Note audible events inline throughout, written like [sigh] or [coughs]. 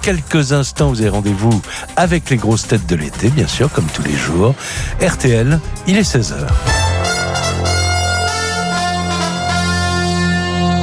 Quelques instants, vous avez rendez-vous avec les grosses têtes de l'été, bien sûr, comme tous les jours. RTL, il est 16h.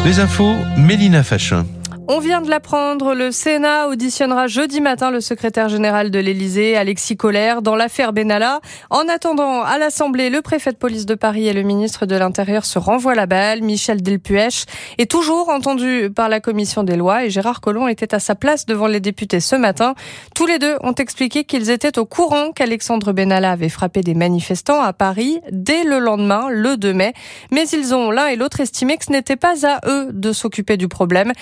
Les infos, Mélina Fachin. On vient de l'apprendre, le Sénat auditionnera jeudi matin le secrétaire général de l'Élysée, Alexis Collère, dans l'affaire Benalla. En attendant, à l'Assemblée, le préfet de police de Paris et le ministre de l'Intérieur se renvoient la balle. Michel Delpuech est toujours entendu par la commission des lois et Gérard Collomb était à sa place devant les députés ce matin. Tous les deux ont expliqué qu'ils étaient au courant qu'Alexandre Benalla avait frappé des manifestants à Paris dès le lendemain, le 2 mai. Mais ils ont l'un et l'autre estimé que ce n'était pas à eux de s'occuper du problème.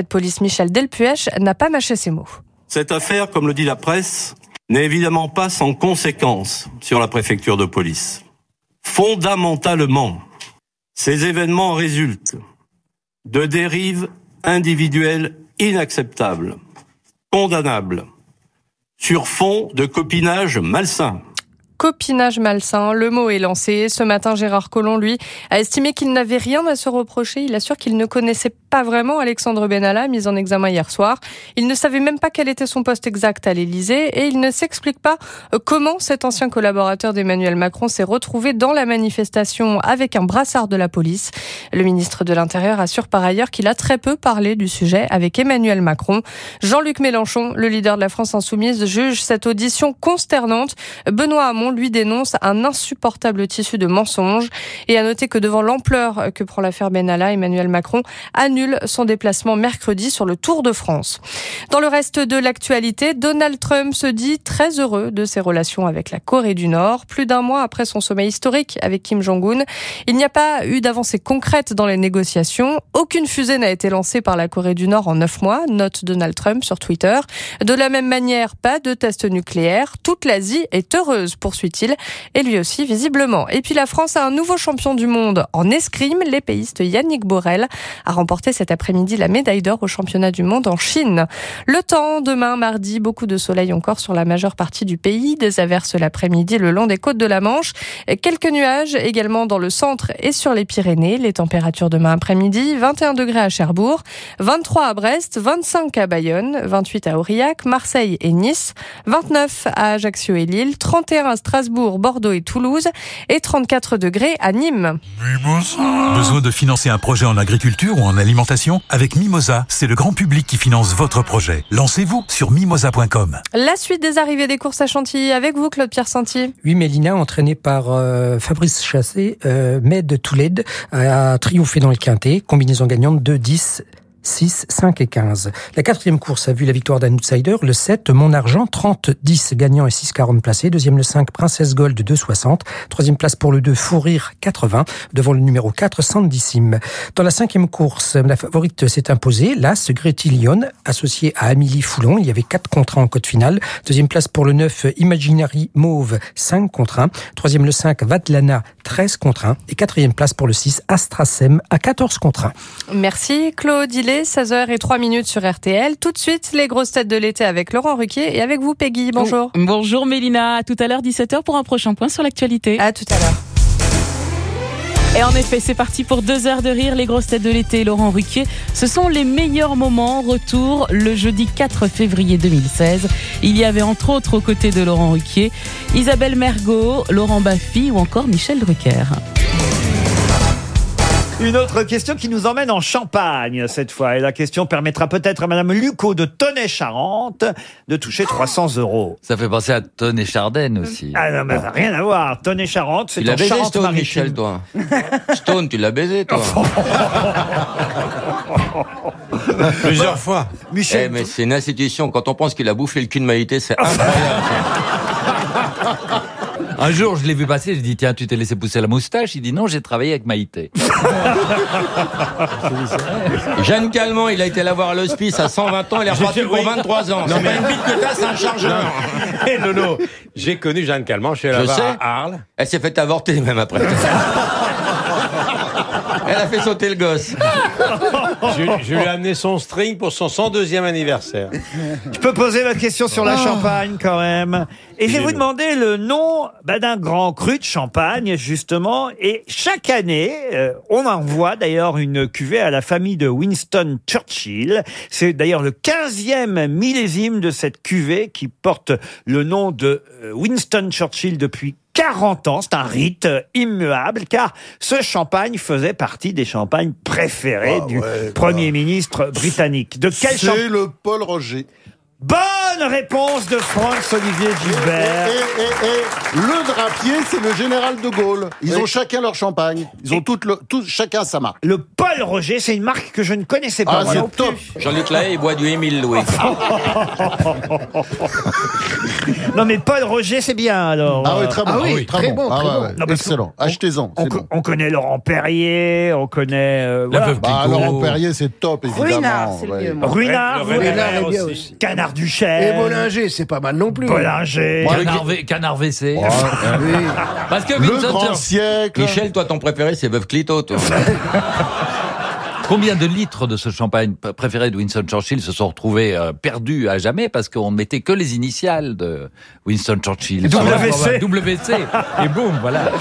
De police Michel Delpuech n'a pas mâché ses mots. Cette affaire, comme le dit la presse, n'est évidemment pas sans conséquences sur la préfecture de police. Fondamentalement, ces événements résultent de dérives individuelles inacceptables, condamnables, sur fond de copinage malsain copinage malsain. Le mot est lancé. Ce matin, Gérard Collomb, lui, a estimé qu'il n'avait rien à se reprocher. Il assure qu'il ne connaissait pas vraiment Alexandre Benalla, mis en examen hier soir. Il ne savait même pas quel était son poste exact à l'Élysée et il ne s'explique pas euh, comment cet ancien collaborateur d'Emmanuel Macron s'est retrouvé dans la manifestation avec un brassard de la police. Le ministre de l'Intérieur assure par ailleurs qu'il a très peu parlé du sujet avec Emmanuel Macron. Jean-Luc Mélenchon, le leader de la France insoumise, juge cette audition consternante. Benoît Hamon lui dénonce un insupportable tissu de mensonges et a noté que devant l'ampleur que prend l'affaire Benalla, Emmanuel Macron annule son déplacement mercredi sur le Tour de France. Dans le reste de l'actualité, Donald Trump se dit très heureux de ses relations avec la Corée du Nord. Plus d'un mois après son sommet historique avec Kim Jong-un, il n'y a pas eu d'avancée concrète dans les négociations. Aucune fusée n'a été lancée par la Corée du Nord en neuf mois, note Donald Trump sur Twitter. De la même manière, pas de test nucléaire. Toute l'Asie est heureuse, poursuit et lui aussi visiblement. Et puis la France a un nouveau champion du monde en escrime. L'épéiste Yannick Borel a remporté cet après-midi la médaille d'or au championnat du monde en Chine. Le temps, demain mardi, beaucoup de soleil encore sur la majeure partie du pays, des averses l'après-midi le long des côtes de la Manche, quelques nuages également dans le centre et sur les Pyrénées. Les températures demain après-midi, 21 degrés à Cherbourg, 23 à Brest, 25 à Bayonne, 28 à Aurillac, Marseille et Nice, 29 à Ajaccio et Lille, 31 à Strasbourg, Bordeaux et Toulouse et 34 degrés à Nîmes. Mimosa. Besoin de financer un projet en agriculture ou en alimentation? Avec Mimosa, c'est le grand public qui finance votre projet. Lancez-vous sur mimosa.com. La suite des arrivées des courses à Chantilly avec vous, Claude-Pierre Santi. Oui, Mélina, entraîné par euh, Fabrice Chassé, euh, Med Touled, a triomphé dans le quintet. Combinaison gagnante 2-10. 6, 5 et 15. La quatrième course a vu la victoire d'un outsider, le 7, Mon Argent, 30, 10 gagnant et 6, 40 placés. Deuxième, le 5, Princesse Gold, 2, 60. Troisième place pour le 2, Fou Rire, 80. Devant le numéro 4, Sandissime. Dans la cinquième course, la favorite s'est imposée, l'As, Lyon, associé à Amélie Foulon. Il y avait 4 contre 1 en code finale. Deuxième place pour le 9, Imaginary Mauve, 5 contre 1. Troisième, le 5, Vatlana, 13 contre 1. Et quatrième place pour le 6, Astrasem, à 14 contre 1. Merci Claude. Il 16h03 minutes sur RTL. Tout de suite, les grosses têtes de l'été avec Laurent Ruquier et avec vous, Peggy. Bonjour. Bonjour, Mélina. À tout à l'heure, 17h pour un prochain point sur l'actualité. À tout à l'heure. Et en effet, c'est parti pour deux heures de rire, les grosses têtes de l'été, Laurent Ruquier. Ce sont les meilleurs moments. Retour le jeudi 4 février 2016. Il y avait entre autres aux côtés de Laurent Ruquier, Isabelle Mergot, Laurent Baffy ou encore Michel Drucker. Une autre question qui nous emmène en Champagne cette fois. Et la question permettra peut-être à Madame Luco de Tonnet-Charente de toucher 300 euros. Ça fait penser à Tonnet Chardenne aussi. Ah non, mais ça n'a rien à voir. Tonnet-Charente, c'est Tu l'as en baisé, Stone, Charente-Maritime. Michel, toi. [laughs] Stone, tu l'as baisé, toi. [laughs] Plusieurs fois. Eh, Michel, mais c'est une institution. Quand on pense qu'il a bouffé le cul de Maïté, c'est [laughs] incroyable. Un jour, je l'ai vu passer, j'ai dit, tiens, tu t'es laissé pousser la moustache? Il dit, non, j'ai travaillé avec Maïté. [laughs] Jeanne Calment, il a été la voir à l'hospice à 120 ans, il est reparti pour 23 ans. C'est pas une bite que t'as, c'est un chargeur. Hé, Lolo, [laughs] j'ai connu Jeanne Calment chez la Je sais. à Arles. Elle s'est fait avorter même après. [laughs] Elle a fait sauter le gosse. Je, je lui ai amené son string pour son 102e anniversaire. Je peux poser ma question sur la Champagne quand même. Et je vais vous demander le nom bah, d'un grand cru de Champagne, justement. Et chaque année, euh, on envoie d'ailleurs une cuvée à la famille de Winston Churchill. C'est d'ailleurs le 15e millésime de cette cuvée qui porte le nom de euh, Winston Churchill depuis 40 ans, c'est un rite euh, immuable, car ce champagne faisait partie des champagnes préférés Ah du ouais, Premier ministre britannique. De quel champagne C'est le Paul Roger. Bonne réponse de Franz-Olivier Et, Gilbert. et- et- et le drapier, c'est le général de Gaulle. Ils ont chacun leur champagne. Ils ont toutes le, chacun sa marque. Le Paul Roger, c'est une marque que je ne connaissais pas. Ah, moi non c'est top. Jean-Luc Lahaye, il boit du Émile Louis. [laughs] Non mais Paul Roger, c'est bien alors. Ah oui, très bon. Ah oui, très, très bon. bon, Ah très ouais, bon. ouais. Non, parce Excellent. Achetez-en, on, c'est co- bon. on connaît Laurent Perrier, on connaît. euh, La voilà. veuve Bah, Clicquot. Laurent Perrier, c'est top, évidemment. Ruinard, c'est le mieux, moi. Ruinard, vous- Réverbère Aussi. Canard Et Bollinger, c'est pas mal non plus. Bollinger. Canard, V- Canard WC. Ouais, ouais. [laughs] Oui. Parce que Le Vincent grand siècle. Michel, toi, ton préféré, c'est Veuve Clicquot, toi. [laughs] Combien de litres de ce champagne préféré de Winston Churchill se sont retrouvés euh, perdus à jamais parce qu'on ne mettait que les initiales de Winston Churchill WC. WC. Et boum, voilà.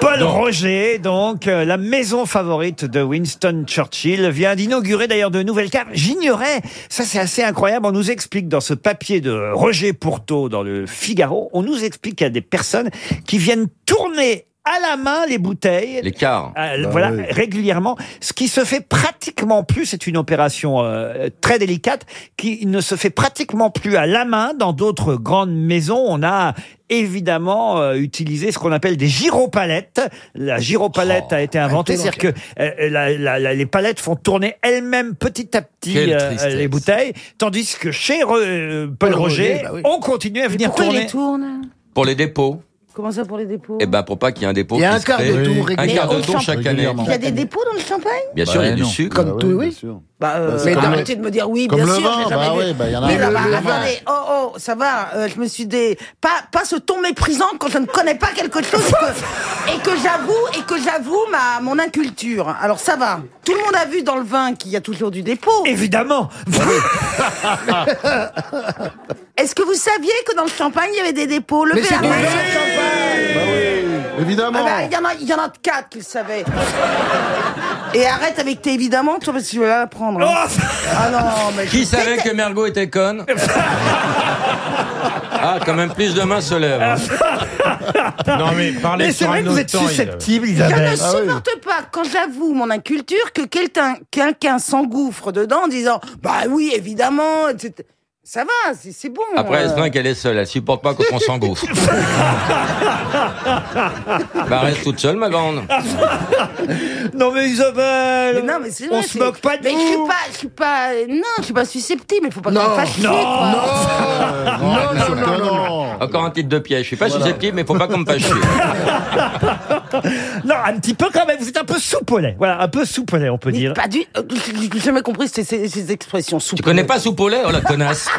Paul Roger, donc euh, la maison favorite de Winston Churchill, vient d'inaugurer d'ailleurs de nouvelles caves. J'ignorais, ça c'est assez incroyable. On nous explique dans ce papier de Roger Pourteau dans le Figaro, on nous explique qu'il y a des personnes qui viennent tourner à la main les bouteilles. Les quarts. Euh, Bah voilà, oui. régulièrement. Ce qui se fait pratiquement plus, c'est une opération euh, très délicate, qui ne se fait pratiquement plus à la main dans d'autres grandes maisons. On a évidemment euh, utilisé ce qu'on appelle des gyropalettes. La gyropalette a été inventée, c'est-à-dire que euh, la- la- la- les palettes font tourner elles-mêmes petit à petit euh, les bouteilles, tandis que chez euh, Paul, Paul Roger, Roger, bah oui. on continue à venir tourner. les tourne? Pour les dépôts. Comment ça pour les dépôts Eh ben, pour pas qu'il y ait un dépôt Il y a qui un se quart crée. de tour Un régulier. quart de Mais tour chaque année. régulièrement. Il y a des dépôts dans le champagne? Bien sûr, il y a Bah, du non. sucre. Comme Bah tout, oui. Bah, euh, Bah, comme arrêtez de me dire oui, comme bien le sûr, vin, jamais bah vu. ouais, bah, il y en a Mais là, Le- bah, le attendez, oh, oh, ça va, euh, je me suis des... Pas, pas ce ton méprisant quand je ne connais pas quelque chose que- et que j'avoue, et que j'avoue ma, mon inculture. Alors ça va. Tout le monde a vu dans le vin qu'il y a toujours du dépôt. Évidemment. [laughs] Est-ce que vous saviez que dans le champagne, il y avait des dépôts? Levez Mais la main. Évidemment. Ah bah, Il y, en a- il y en a quatre qui le savaient. Et arrête avec tes évidemment, toi, parce que je vais la prendre. hein. Oh Ah non, mais Qui savait que Mergot était conne [laughs] Ah, quand même plus de mains se lèvent. hein. [laughs] Non, mais parlez Mais c'est sur vrai un que vous autre êtes temps, susceptible, Je Isabelle. ne supporte pas quand j'avoue mon inculture que quelqu'un quelqu'un s'engouffre dedans en disant bah oui évidemment etc. ça va c'est bon Après, elle se plaint qu'elle est seule. Elle supporte pas quand on s'engouffre. [laughs] bah, reste toute seule, ma grande. Non mais Isabelle, Mais non mais c'est on vrai, se moque pas de mais vous. je suis pas je suis pas non je suis pas susceptible il faut pas Non. me fasse chier, Non. quoi. Non, sûr que non. Encore un titre de piège. Je suis pas susceptible, mais faut pas qu'on me fasse chier. [laughs] Non, un petit peu quand même. Vous êtes un peu soupolé. Voilà, un peu soupolé, on peut Mais dire. pas du euh, j'ai jamais compris ces, ces, ces expressions Tu connais pas Soupollet Oh la connasse [laughs]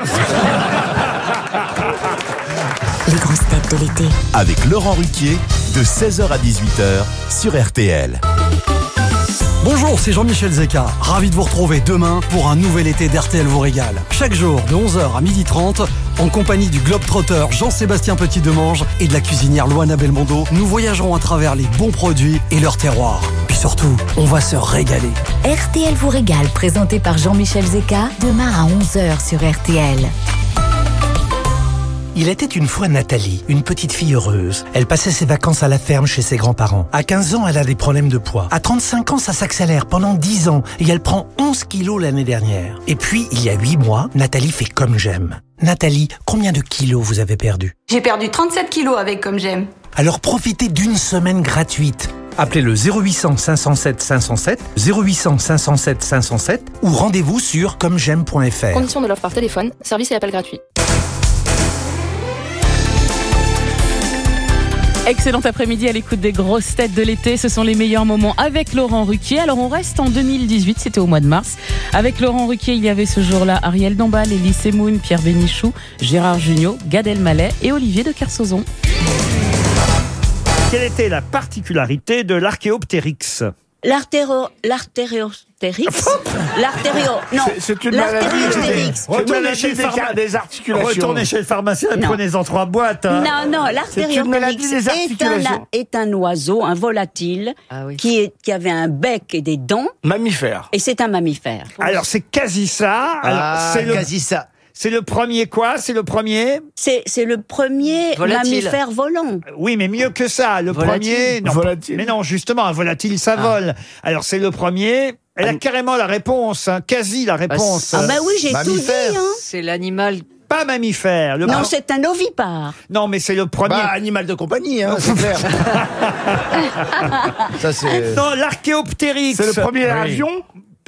Les grosses têtes de l'été. Avec Laurent Ruquier, de 16h à 18h sur RTL. Bonjour, c'est Jean-Michel Zeka. Ravi de vous retrouver demain pour un nouvel été d'RTL vous régale. Chaque jour de 11h à 12h30, en compagnie du globe-trotteur Jean-Sébastien Petit-Demange et de la cuisinière Loana Belmondo, nous voyagerons à travers les bons produits et leur terroir. Puis surtout, on va se régaler. RTL vous régale, présenté par Jean-Michel Zeka, demain à 11h sur RTL. Il était une fois Nathalie, une petite fille heureuse. Elle passait ses vacances à la ferme chez ses grands-parents. À 15 ans, elle a des problèmes de poids. À 35 ans, ça s'accélère pendant 10 ans et elle prend 11 kilos l'année dernière. Et puis, il y a 8 mois, Nathalie fait comme j'aime. Nathalie, combien de kilos vous avez perdu? J'ai perdu 37 kilos avec Comme J'aime. Alors profitez d'une semaine gratuite. Appelez le 0800 507 507, 0800 507 507 ou rendez-vous sur commej'aime.fr. Condition de l'offre par téléphone, service et appel gratuit. Excellent après-midi à l'écoute des grosses têtes de l'été. Ce sont les meilleurs moments avec Laurent Ruquier. Alors on reste en 2018, c'était au mois de mars. Avec Laurent Ruquier, il y avait ce jour-là Ariel Dombal, Elie Semoun, Pierre Bénichou, Gérard Jugnot, Gad Elmaleh et Olivier de Kersauzon. Quelle était la particularité de l'archéoptérix? L'artéro, l'artériostérix, l'artério, non, C'est- une maladie l'artériostérix. Retournez chez le pharma- des articulations. Retournez chez le pharmacien et Non. prenez-en trois boîtes. hein. Non, non, maladie l'artériostérix des est un, articulations. est un oiseau, un volatile, qui, est, qui avait un bec et des dents. Mammifère. Et c'est un mammifère. Alors c'est quasi ça. Alors, Ah, c'est le, quasi ça. C'est le premier quoi? C'est le premier? C'est c'est le premier Volatile. mammifère volant. Oui, mais mieux que ça. Le Volatile. premier. Non, Volatile. Mais non, justement, un volatile, ça vole. Alors c'est le premier. Elle a carrément la réponse, hein, quasi la réponse. Ah bah oui, j'ai tout dit. Hein. C'est l'animal. Pas mammifère. Le Non, c'est un ovipare. Non, mais c'est le premier. Bah, animal de compagnie, hein, c'est clair. [laughs] Ça, c'est. Non, l'archéoptérix. C'est le premier Oui. avion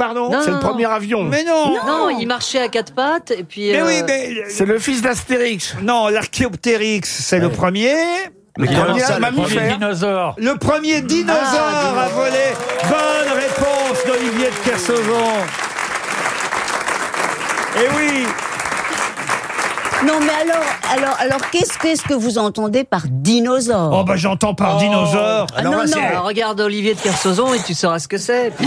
Pardon C'est le premier avion. Mais non. Non, il marchait à quatre pattes et puis. Mais euh, oui, mais. C'est le fils d'Astérix. Non, l'archéoptérix, c'est le premier. Mais Le premier ça, le premier mammifère. dinosaure Le premier dinosaure Ah, à voler. Bonne réponse d'Olivier de Kersauzon. Eh oui Non, mais alors, alors, alors, qu'est-ce qu'est-ce que vous entendez par dinosaure? Oh bah j'entends par dinosaure. Ah, non, non. Alors, regarde Olivier de Kersauzon et tu sauras ce que c'est. [laughs]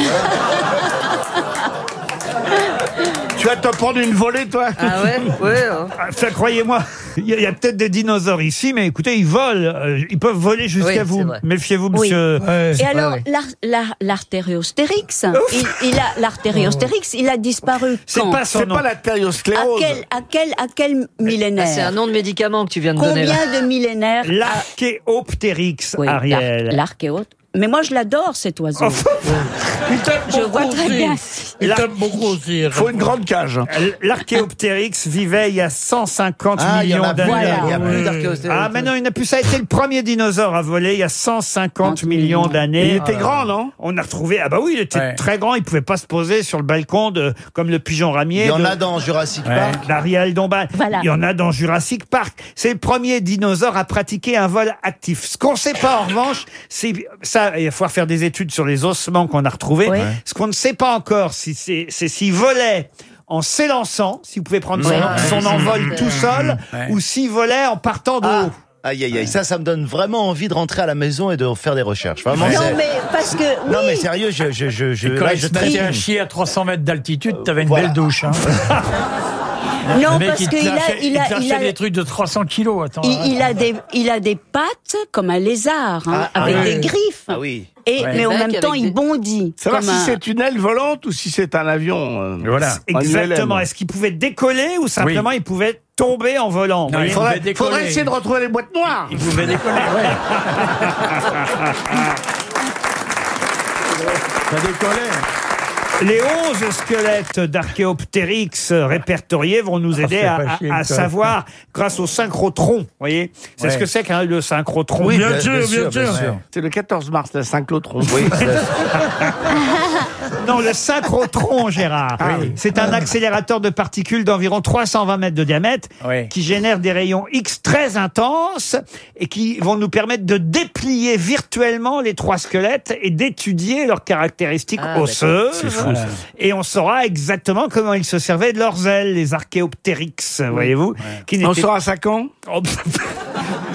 Tu vas te prendre une volée, toi Ah ouais Ouais. hein. Ah, Ça, croyez-moi, il y a, il y a peut-être des dinosaures ici, mais écoutez, ils volent. euh, Ils peuvent voler jusqu'à Oui, vous. vrai. Méfiez-vous, Oui. monsieur. Et alors, l'ar- l'ar- l'artériostérix, il, il a l'artériostérix, il a disparu C'est quand pas son C'est nom. pas la à tériosclérose. quel, à quel, à quel millénaire Ah, C'est un nom de médicament que tu viens de donner là. Combien de millénaires [laughs] L'archéoptérix, Oui, Ariel. l'ar- L'archéote. Mais moi, je l'adore, cet oiseau. [laughs] je vois très bien. Il t'aime beaucoup aussi. Faut une grande cage. L'archéoptérix vivait il y a 150 Ah, il y en millions a plus, d'années. il y a plus d'archéoptérix. Ah, mais non, il n'a plus. Ça a été le premier dinosaure à voler il y a 150 millions d'années. Il était grand, non? On a retrouvé. Ah bah oui, il était très grand. Il pouvait pas se poser sur le balcon de comme le pigeon ramier. Il y en de- a dans Jurassic Ouais, Park. D'Ariel Dombal. Voilà. Il y en a dans Jurassic Park. C'est le premier dinosaure à pratiquer un vol actif. Ce qu'on sait pas en revanche, c'est ça. Il va falloir faire des études sur les ossements qu'on a retrouvés. Ouais. Ce qu'on ne sait pas encore, si c'est c'est s'il volait en s'élançant, si vous pouvez prendre son, Ouais. son envol tout seul, Ouais. ou s'il volait en partant de haut. Aïe, aïe, aïe. Ça, ça me donne vraiment envie de rentrer à la maison et de faire des recherches. Vraiment, Non, mais parce que. Non, mais sérieux, je, je, je, je, Et quand là, il je se mettait trépigne. à chier à 300 mètres d'altitude, t'avais une Voilà. belle douche. Hein. [laughs] Non, parce qu'il a, il a, il a, des trucs de 300 kilos. Attends, il, il a des, il a des pattes comme un lézard, hein, Ah, avec ah des oui. griffes. Ah oui. Et, Ouais. mais en même temps, avec il des- bondit. Savoir comme si un- c'est une aile volante ou si c'est un avion. euh, Voilà. en Exactement. Est-ce qu'il pouvait décoller ou simplement il pouvait tomber en volant? Non, il Faudrait, pouvait décoller. faudrait essayer de retrouver les boîtes noires. Il pouvait décoller, [laughs] ouais. Ça décollait. Les 11 squelettes d'Archéoptérix répertoriés vont nous aider fais à, pas chier, à- à toi. savoir grâce au synchrotron. Vous voyez C'est ce Ouais. que c'est qu'un le synchrotron. Oui, bien bien, sûr, sûr, bien bien sûr. sûr. C'est le 14 mars, la Saint-Clotron. Oui, [laughs] Non, le synchrotron, Gérard. Ah C'est un accélérateur de particules d'environ 320 mètres de diamètre Oui. qui génère des rayons X très intenses et qui vont nous permettre de déplier virtuellement les trois squelettes et d'étudier leurs caractéristiques Ah, osseuses. C'est fou, ça. Et on saura exactement comment ils se servaient de leurs ailes, les archéoptérix, voyez-vous. qui On n'étaient- saura ça quand Oh, [laughs]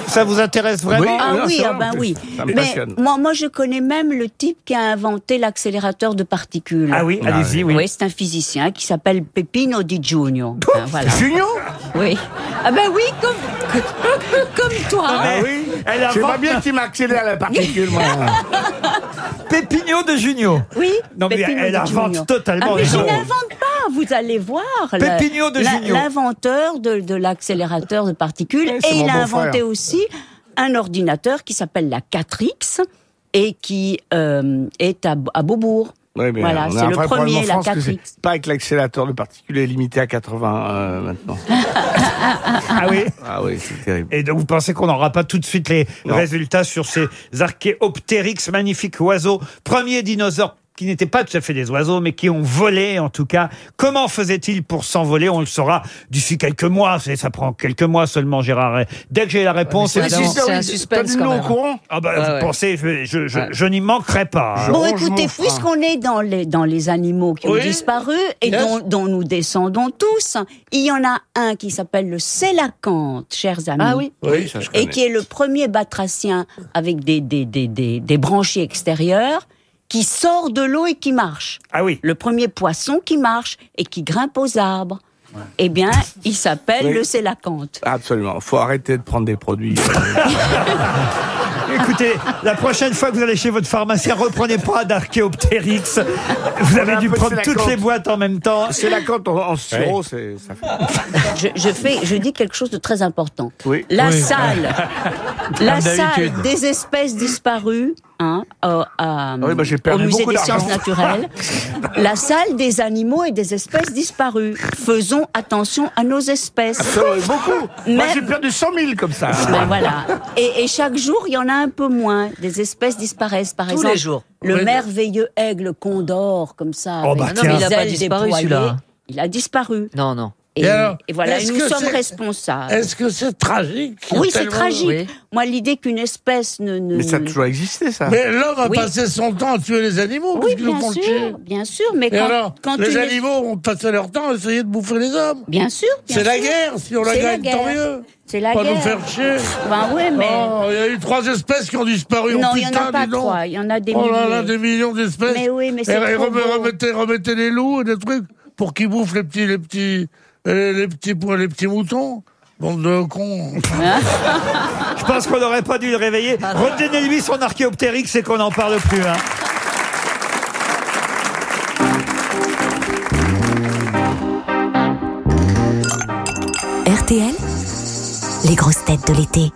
Ça vous intéresse vraiment Ah oui, ah ben oui. Ça me Mais passionne. moi, moi, je connais même le type qui a inventé l'accélérateur de particules. Ah oui, allez-y, oui. Oui, c'est un physicien qui s'appelle Peppino Di Giugno. Hein, voilà. Junio Oui. Ah ben oui, comme, [laughs] comme toi. Ah, mais oui. Elle J'aimerais invente bien qu'il m'accélère la particule, moi. Pépigno de Junio. Oui. Non, mais Peppino elle Di invente Giugno. totalement Ah, mais je n'invente pas, vous allez voir. Peppino de. L'inventeur de, de l'accélérateur de particules. Et il a inventé aussi un ordinateur qui s'appelle la 4X et qui euh, est à, à Beaubourg. Oui, mais Voilà, c'est le premier, la France que 4X. c'est Pas avec l'accélérateur de particules est limité à 80 euh, maintenant. [laughs] Ah oui Ah oui, c'est terrible. Et donc vous pensez qu'on n'aura pas tout de suite les Non. résultats sur ces archéoptérix, magnifiques oiseaux, premiers dinosaures qui n'étaient pas tout à fait des oiseaux, mais qui ont volé en tout cas. Comment faisaient-ils pour s'envoler? On le saura d'ici quelques mois. Ça prend quelques mois seulement, Gérard. Dès que j'ai la réponse, c'est un- évidemment- c'est un suspense quand Tenez-nous au même. courant? Ah bah, Ouais, vous ouais. pensez, je, je, je, n'y manquerai pas. hein. Je Bon, écoutez, puisqu'on est dans les, dans les animaux qui ont disparu et dont, dont nous descendons tous, il y en a un qui s'appelle le sélacanthe, chers amis. Ah oui. Oui, ça je Et qui est le premier batracien avec des, des, des, des, des branchies extérieures. Qui sort de l'eau et qui marche. Ah oui. Le premier poisson qui marche et qui grimpe aux arbres. Eh bien, il s'appelle Oui. le sélacanthe. Absolument. Faut arrêter de prendre des produits. [laughs] Écoutez, la prochaine fois que vous allez chez votre pharmacien, reprenez pas d'Archéoptérix. Vous avez dû prendre toutes les boîtes en même temps. C'est la compte en, en sirop, c'est ça fait. je, je fais, je dis quelque chose de très important. Oui. La Oui. salle, la salle des espèces disparues, hein, euh, à- oui, bah, j'ai au perdu musée beaucoup des sciences naturelles, [laughs] la salle des animaux et des espèces disparues. Faisons attention à nos espèces. Absolument, beaucoup. Moi, Même- j'ai perdu 100 000 comme ça. Ben voilà. Et, et chaque jour, il y en a un peu moins. Des espèces disparaissent, par Tous exemple. les jours. Le Oui. merveilleux aigle condor, comme ça. Oh, avec bah, Non, mais des il a pas disparu, celui-là. Il a disparu. Non, non. Et, Et alors, et voilà, et est-ce nous sommes responsables. Est-ce que c'est tragique Oui, c'est tragique. Moi, l'idée qu'une espèce ne, ne. Mais ça a toujours existé, ça. Mais l'homme a Oui. passé son temps à tuer les animaux Oui, parce qu'ils nous bien sûr, bien sûr, mais Et quand, alors, quand les animaux ont passé leur temps à essayer de bouffer les hommes. Bien sûr. C'est la guerre, si on la C'est gagne, tant guerre. mieux. C'est la Pas guerre. nous faire chier. Ben ouais, mais. Oh, il y a eu trois espèces qui ont disparu. Non, oh, il y en a putain, pas dis donc. trois, il y en a des Oh là là, des millions d'espèces. Mais oui, mais c'est et remettez, remettez les loups et des trucs pour qu'ils bouffent les petits, les petits, les, les petits, les petits moutons. Bande de cons. Je pense qu'on n'aurait pas dû le réveiller. Redonnez-lui son Archéoptérix et qu'on n'en parle plus. hein. RTL, les grosses têtes de l'été.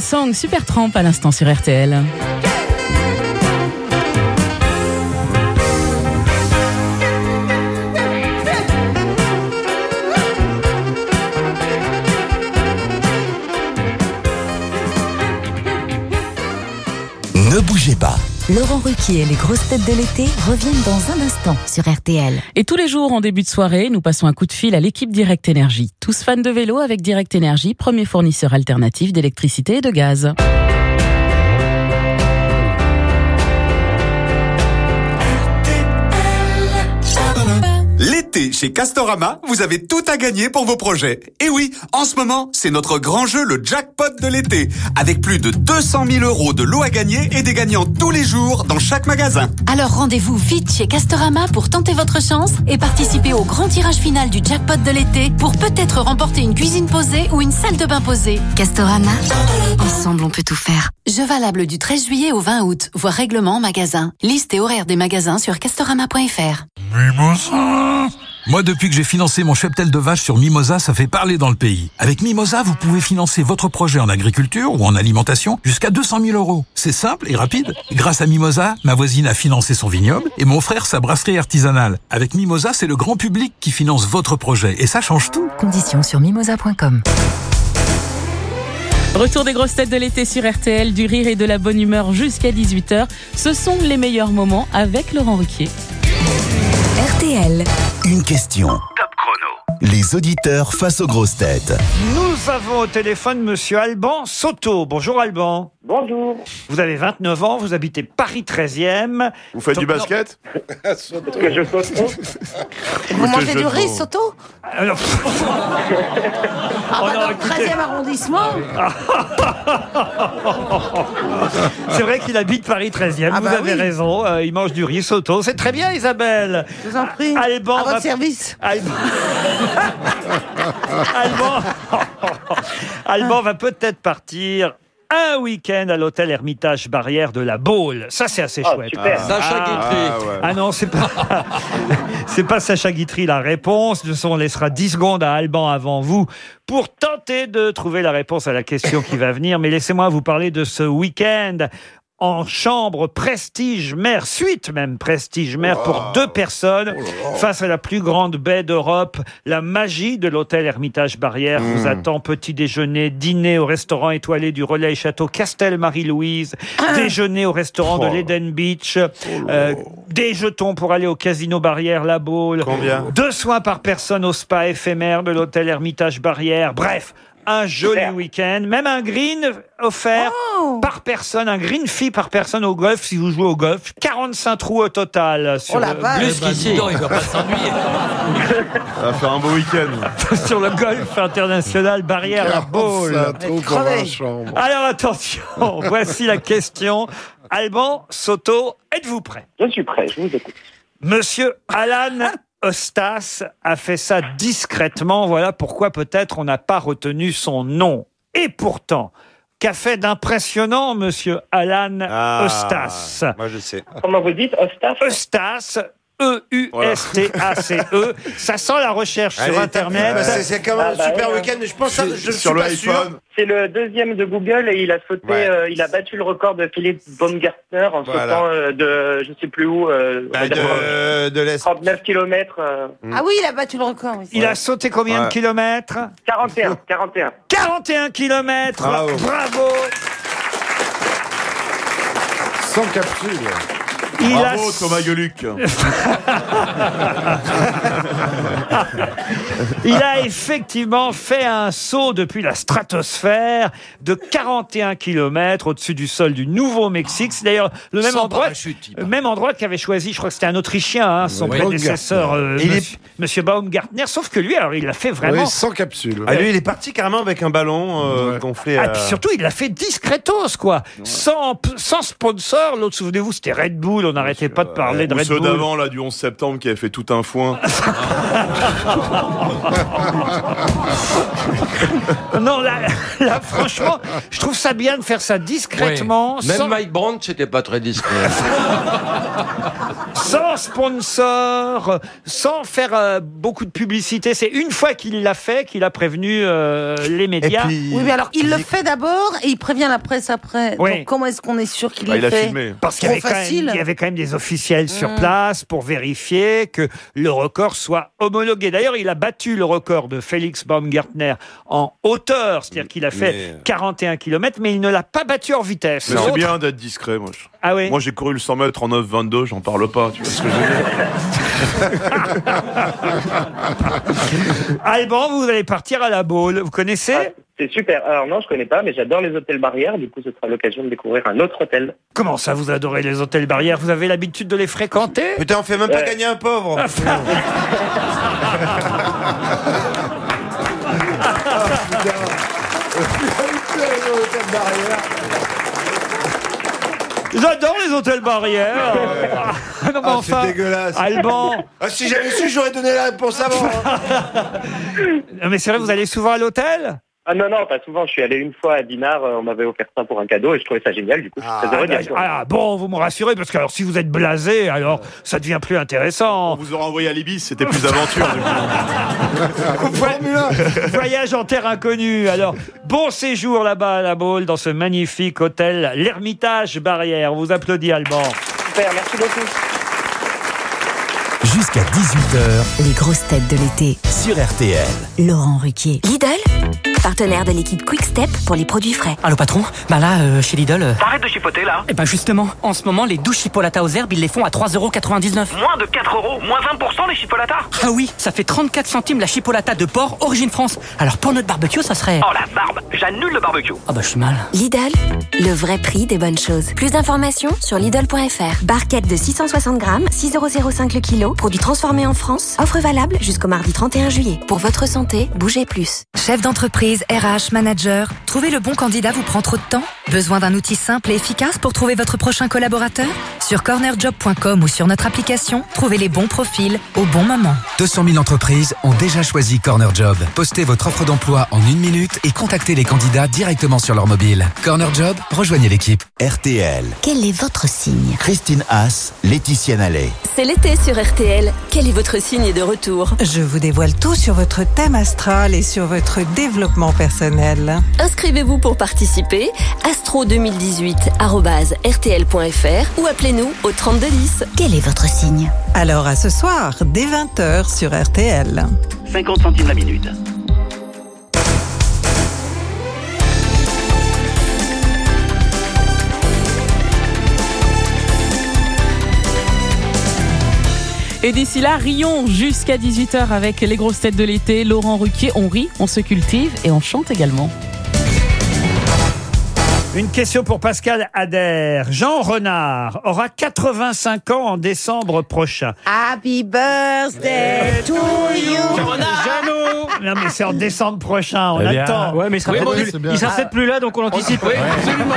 Song, Super Tramp à l'instant sur RTL. Laurent Ruquier et les grosses têtes de l'été reviennent dans un instant sur RTL. Et tous les jours en début de soirée, nous passons un coup de fil à l'équipe Direct Énergie. Tous fans de vélo avec Direct Énergie, premier fournisseur alternatif d'électricité et de gaz. Chez Castorama, vous avez tout à gagner pour vos projets. Et oui, en ce moment, c'est notre grand jeu, le jackpot de l'été, avec plus de 200 000 euros de lots à gagner et des gagnants tous les jours dans chaque magasin. Alors rendez-vous vite chez Castorama pour tenter votre chance et participer au grand tirage final du jackpot de l'été pour peut-être remporter une cuisine posée ou une salle de bain posée. Castorama, ensemble on peut tout faire. Jeu valable du 13 juillet au 20 août, voire règlement en magasin. Liste et horaire des magasins sur castorama.fr. Moi, depuis que j'ai financé mon cheptel de vache sur Mimosa, ça fait parler dans le pays. Avec Mimosa, vous pouvez financer votre projet en agriculture ou en alimentation jusqu'à 200 000 euros. C'est simple et rapide. Grâce à Mimosa, ma voisine a financé son vignoble et mon frère sa brasserie artisanale. Avec Mimosa, c'est le grand public qui finance votre projet et ça change tout. Conditions sur mimosa.com. Retour des grosses têtes de l'été sur RTL, du rire et de la bonne humeur jusqu'à 18h. Ce sont les meilleurs moments avec Laurent Ruquier. RTL. Une question. Top chrono. Les auditeurs face aux grosses têtes. Nous avons au téléphone Monsieur Alban Soto. Bonjour Alban. Bonjour. Vous avez 29 ans, vous habitez Paris 13e. Vous faites du basket [laughs] Est-ce que je saute trop Vous mangez du riz, Soto Alors, [laughs] Ah Oh bah non, dans le écoutez. 13e arrondissement [laughs] C'est vrai qu'il habite Paris 13e, Ah vous bah avez oui. raison. euh, il mange du riz Soto. C'est très bien Isabelle. Je vous en prie. Alban à votre va- service. Alban... [laughs] Alban... [laughs] Alban va peut-être partir un week-end à l'hôtel Hermitage Barrière de la Baule. Ça, c'est assez Ah, chouette. super. Sacha Guitry. Ah, ouais. Ah non, c'est pas, [laughs] c'est pas Sacha Guitry la réponse. De toute façon, on laissera 10 secondes à Alban avant vous pour tenter de trouver la réponse à la question qui va venir. Mais laissez-moi vous parler de ce week-end en chambre prestige mer, suite même prestige mer pour deux personnes face à la plus grande baie d'Europe. La magie de l'hôtel Hermitage Barrière vous attend. Petit déjeuner, dîner au restaurant étoilé du Relais Château Castel Marie-Louise, déjeuner au restaurant de l'Eden Beach, euh, des jetons pour aller au casino Barrière La Baule, Combien? deux soins par personne au spa éphémère de l'hôtel Hermitage Barrière. Bref. Un joli week-end, même un green offert Oh. par personne, un green fee par personne au golf si vous jouez au golf. 45 trous au total sur, Oh la le, vache. Plus qu'ici. il va pas s'ennuyer. Ça va faire un beau week-end. [laughs] sur le golf international Barrière la chambre. Alors attention, [laughs] voici la question. Alban Soto, êtes-vous prêt? Je suis prêt, je vous écoute. Monsieur Alan Ostas a fait ça discrètement. Voilà pourquoi peut-être on n'a pas retenu son nom. Et pourtant, qu'a fait d'impressionnant Monsieur Alan Ah, Ostas Moi, je sais. Comment vous dites, Ostaf Eustace, E-U-S-T-A-C-E. Ça sent la recherche sur Internet. bah, c'est- quand même Ah, un bah, super oui, week-end, mais je pense que je ne suis Sur le pas sûr. iPhone. C'est le deuxième de Google et il a sauté, Ouais. euh, il a battu le record de Philippe Baumgartner en Voilà. sautant euh, de, je sais plus où, euh, Bah, de, de l'Est. 39 km. Ah oui, il a battu le record. oui. Il a sauté combien Ouais. de kilomètres 41, 41. 41 kilomètres. Bravo. Bravo. Sans capsule. Il a Bravo Thomas Gueluc. [laughs] Il a effectivement fait un saut depuis la stratosphère de 41 km au-dessus du sol du Nouveau-Mexique. C'est d'ailleurs le même Sans endroit, même endroit qu'avait choisi, je crois que c'était un Autrichien, hein, son Oui. prédécesseur, euh, Il est- monsieur, monsieur Baumgartner. Sauf que lui, alors il l'a fait vraiment. Oui, sans capsule. Ah, lui, il est parti carrément avec un ballon euh, gonflé Ah, puis surtout, il l'a fait discretos, quoi. Sans, sans sponsor. L'autre, souvenez-vous, c'était Red Bull on n'arrêtait pas de parler de Red ceux d'avant, là, du 11 septembre, qui avait fait tout un foin. [laughs] Non, là, là, franchement, je trouve ça bien de faire ça discrètement, Même sans, Mike Brandt, c'était pas très discret. [laughs] sans sponsor, sans faire euh, beaucoup de publicité. C'est une fois qu'il l'a fait qu'il a prévenu euh, les médias. Oui, mais alors il le fait d'abord et il prévient la presse après. Oui. Donc comment est-ce qu'on est sûr qu'il Bah, l'ait il a fait filmé. Parce qu'il y, y avait quand même des officiels sur Mm. place pour vérifier que le record soit homologué. D'ailleurs, il a battu le record de Félix Baumgartner en hauteur, c'est-à-dire qu'il a fait Mais- 41 km, mais il ne l'a pas battu en vitesse. Mais c'est L'autre- bien d'être discret, moi. je- Ah oui Moi, j'ai couru le 100 mètres en 9,22, j'en parle pas, tu vois ce que je veux dire [laughs] Alban, vous allez partir à la Baule. Vous connaissez? C'est super. Alors non, je connais pas, mais j'adore les hôtels barrières. Du coup, ce sera l'occasion de découvrir un autre hôtel. Comment ça, vous adorez les hôtels barrières? Vous avez l'habitude de les fréquenter? Putain, on fait même pas Ouais. gagner un pauvre. [laughs] J'adore les hôtels barrières. Ah, non, mais enfin, dégueulasse. Alban. Ah, si j'avais su, j'aurais donné la réponse avant. [laughs] Non, mais c'est vrai, vous allez souvent à l'hôtel? Ah non, non, pas souvent. Je suis allé une fois à Dinard, euh, on m'avait offert ça pour un cadeau et je trouvais ça génial. Du coup, je suis très heureux d'y Ah, retourner. ah, bon, vous me rassurez, parce que alors, si vous êtes blasé, alors ça devient plus On intéressant. vous aura envoyé à l'Ibis, c'était plus aventure. du coup. [laughs] Voyage en terre inconnue. Alors, bon séjour là-bas à la Baule, dans ce magnifique hôtel, l'Ermitage Barrière. On vous applaudit, Alban. Super, merci beaucoup. Jusqu'à 18h Les grosses têtes de l'été. sur RTL. Laurent Ruquier. Lidl, partenaire de l'équipe Quick Step pour les produits frais. Allô patron? Bah là, euh, chez Lidl... euh, Arrête de chipoter là. Eh ben justement, en ce moment, les douches chipolata aux herbes, ils les font à 3,99€. Moins de 4 euros, moins 20% les chipolatas. Ah oui, ça fait 34 centimes la chipolata de porc origine France. Alors pour notre barbecue, ça serait... Oh la barbe, j'annule le barbecue. Ah bah je suis mal. Lidl, le vrai prix des bonnes choses. Plus d'informations sur Lidl.fr. Barquette de 660 grammes, 6,05€ le kilo. Produit transformé en France. Offre valable jusqu'au mardi 31 juillet. Pour votre santé, bougez plus. Chef d'entreprise, RH, manager, trouver le bon candidat vous prend trop de temps? Besoin d'un outil simple et efficace pour trouver votre prochain collaborateur? Sur cornerjob.com ou sur notre application, trouvez les bons profils au bon moment. 200 000 entreprises ont déjà choisi Corner Job. Postez votre offre d'emploi en une minute et contactez les candidats directement sur leur mobile. Corner Job, rejoignez l'équipe. RTL. Quel est votre signe? Christine Haas, Laetitia Nallet. C'est l'été sur RTL. Quel est votre signe de retour? Je vous dévoile tout sur votre thème astral et sur votre développement personnel. Inscrivez-vous pour participer astro2018.rtl.fr ou appelez-nous au 3210. Quel est votre signe? Alors à ce soir, dès 20h sur RTL. 50 centimes la minute. Et d'ici là, rions jusqu'à 18h avec les grosses têtes de l'été. Laurent Ruquier, on rit, on se cultive et on chante également. Une question pour Pascal Adair. Jean Renard aura 85 ans en décembre prochain. Happy birthday to you. Jeannot Non mais c'est en décembre prochain, on Eh bien, attend. ouais, mais il sera peut-être plus- il sera peut-être plus là, donc on l'anticipe. Oui, absolument.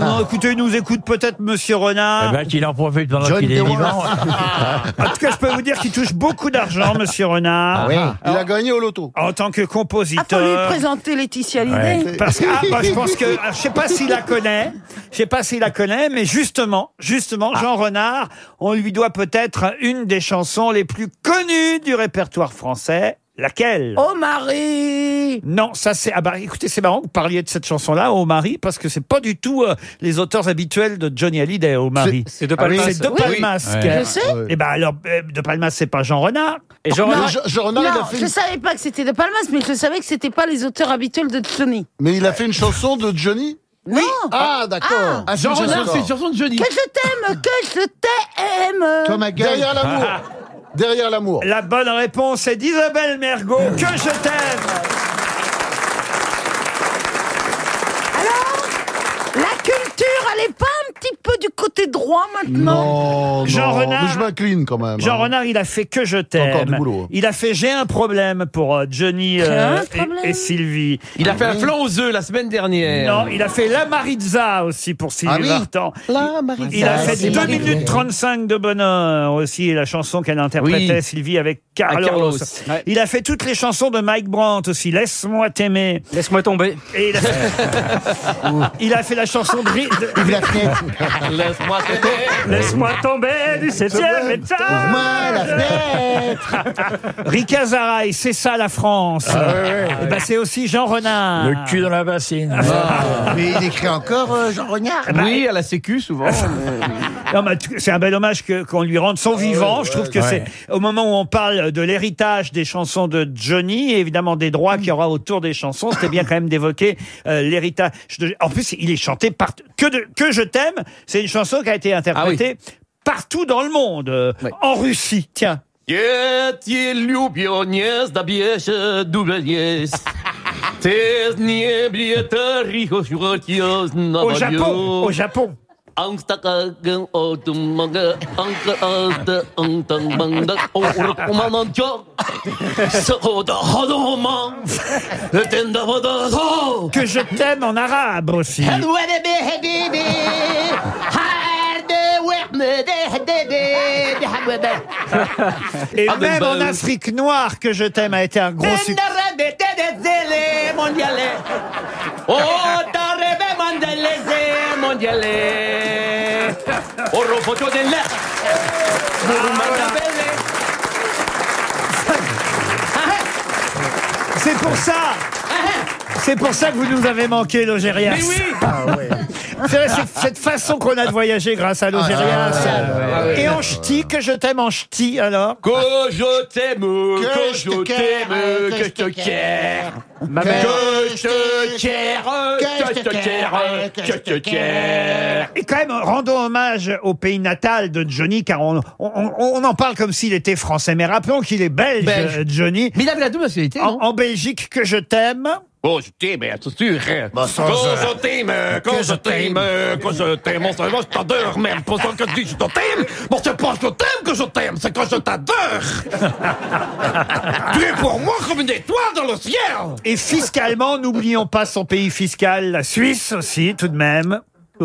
[laughs] Non, écoutez, il nous écoute peut-être Monsieur Renard. Eh ben, qu'il en profite pendant John qu'il est vivant. En tout cas, je peux vous dire qu'il touche beaucoup d'argent, Monsieur Renard. Ah oui. Il a gagné au loto. En tant que Ah, faut lui compositeur. présenter Laetitia Hallyday. Parce que, ah, bah, je pense que, alors, [laughs] je sais pas s'il la connaît, je sais pas s'il la connaît, mais justement, justement, Jean Renard, on lui doit peut-être une des chansons les plus connues du répertoire français. Laquelle? Oh Marie Non, ça c'est. Ah bah écoutez, c'est marrant que vous parliez de cette chanson-là, Oh Marie, parce que c'est pas du tout euh, les auteurs habituels de Johnny Hallyday, Oh Marie. C'est- c'est De Palmas. C'est De Oui. Palmas. Oui. Je sais. Et ben alors, euh, De Palmas, c'est pas Jean Renard. Et Jean Non, Renard, non, je savais pas que c'était de Palmas, mais je savais que c'était pas les auteurs habituels de Johnny. Mais il a fait une chanson de Johnny? Oui. Ah, d'accord. Ah, Jean Renard, c'est une chanson de Johnny. Que je t'aime, que je t'aime. Derrière l'amour. Derrière l'amour. La bonne réponse est d'Isabelle Mergot, que je t'aime. Est pas un petit peu du côté droit maintenant Non, Jean non, Renard. mais je m'incline quand même. Jean hein. Renard, il a fait que je encore du t'aime. boulot. Il a fait J'ai un problème pour euh, Johnny J'ai euh, un problème. et, Sylvie. Il a fait un flan aux œufs la semaine dernière. Non, il a fait La Maritza aussi pour Sylvie Ah oui Vartan. La Maritza. Il a fait c'est 2 magnifique. minutes 35 de bonheur aussi, la chanson qu'elle interprétait, Oui. Sylvie, avec Carlos. Carlos, ouais. Il a fait toutes les chansons de Mike Brandt aussi, Laisse-moi t'aimer. Laisse-moi tomber. Et il a fait, [laughs] il a fait la chanson de... Ri- de- Vive la fenêtre. [laughs] Laisse-moi Laisse-moi tomber du septième étage. Ouvre-moi la fenêtre. [laughs] Rika Zaraï, c'est ça la France. Eh ben, c'est aussi Jean Renard. Le cul dans la bassine. Mais il écrit encore euh, Jean Renard? Bah, Oui, à la sécu souvent. [laughs] Non, mais tu- c'est un bel hommage que- qu'on lui rende son vivant. Je trouve que c'est au moment où on parle de l'héritage des chansons de Johnny, et évidemment des droits qu'il y aura autour des chansons, c'était bien quand même d'évoquer euh, l'héritage. de- En plus, il est chanté par que de, que je t'aime. C'est une chanson qui a été interprétée partout dans le monde, euh, en Russie. Tiens. Я те люблю, не сдобьешь, дублес. [laughs] Ты не блетари, Au Japon, au Japon. Soda Que je t'aime en arabe aussi. Et même en Afrique noire, que je t'aime a été un gros succès. Oh, foto de la. C'est pour ça. C'est pour ça que vous nous avez manqué, Logérias. Mais oui. C'est vrai, c'est cette façon qu'on a de voyager grâce à Logérias. Ah, Et en ch'ti, que je t'aime en ch'ti, alors Que je t'aime, que je je te t'aime, que je te quière. Ma mère. Que je te quière, que je te quière, que je te quière. Et quand même, rendons hommage au pays natal de Johnny, car on, on, on en parle comme s'il était français. Mais rappelons qu'il est belge, Belge. euh, Johnny. Mais il avait la double nationalité, En, en Belgique, que je t'aime. Oh, je t'aime, c'est sûr. Quand je t'aime, quand je t'aime, quand je t'aime, on se je t'adore, même. Pour ça que je dis je t'aime, bon, c'est pas je t'aime que je t'aime, c'est que je t'adore. [laughs] tu es pour moi comme une étoile dans le ciel. Et fiscalement, n'oublions pas son pays fiscal, la Suisse aussi, tout de même. Que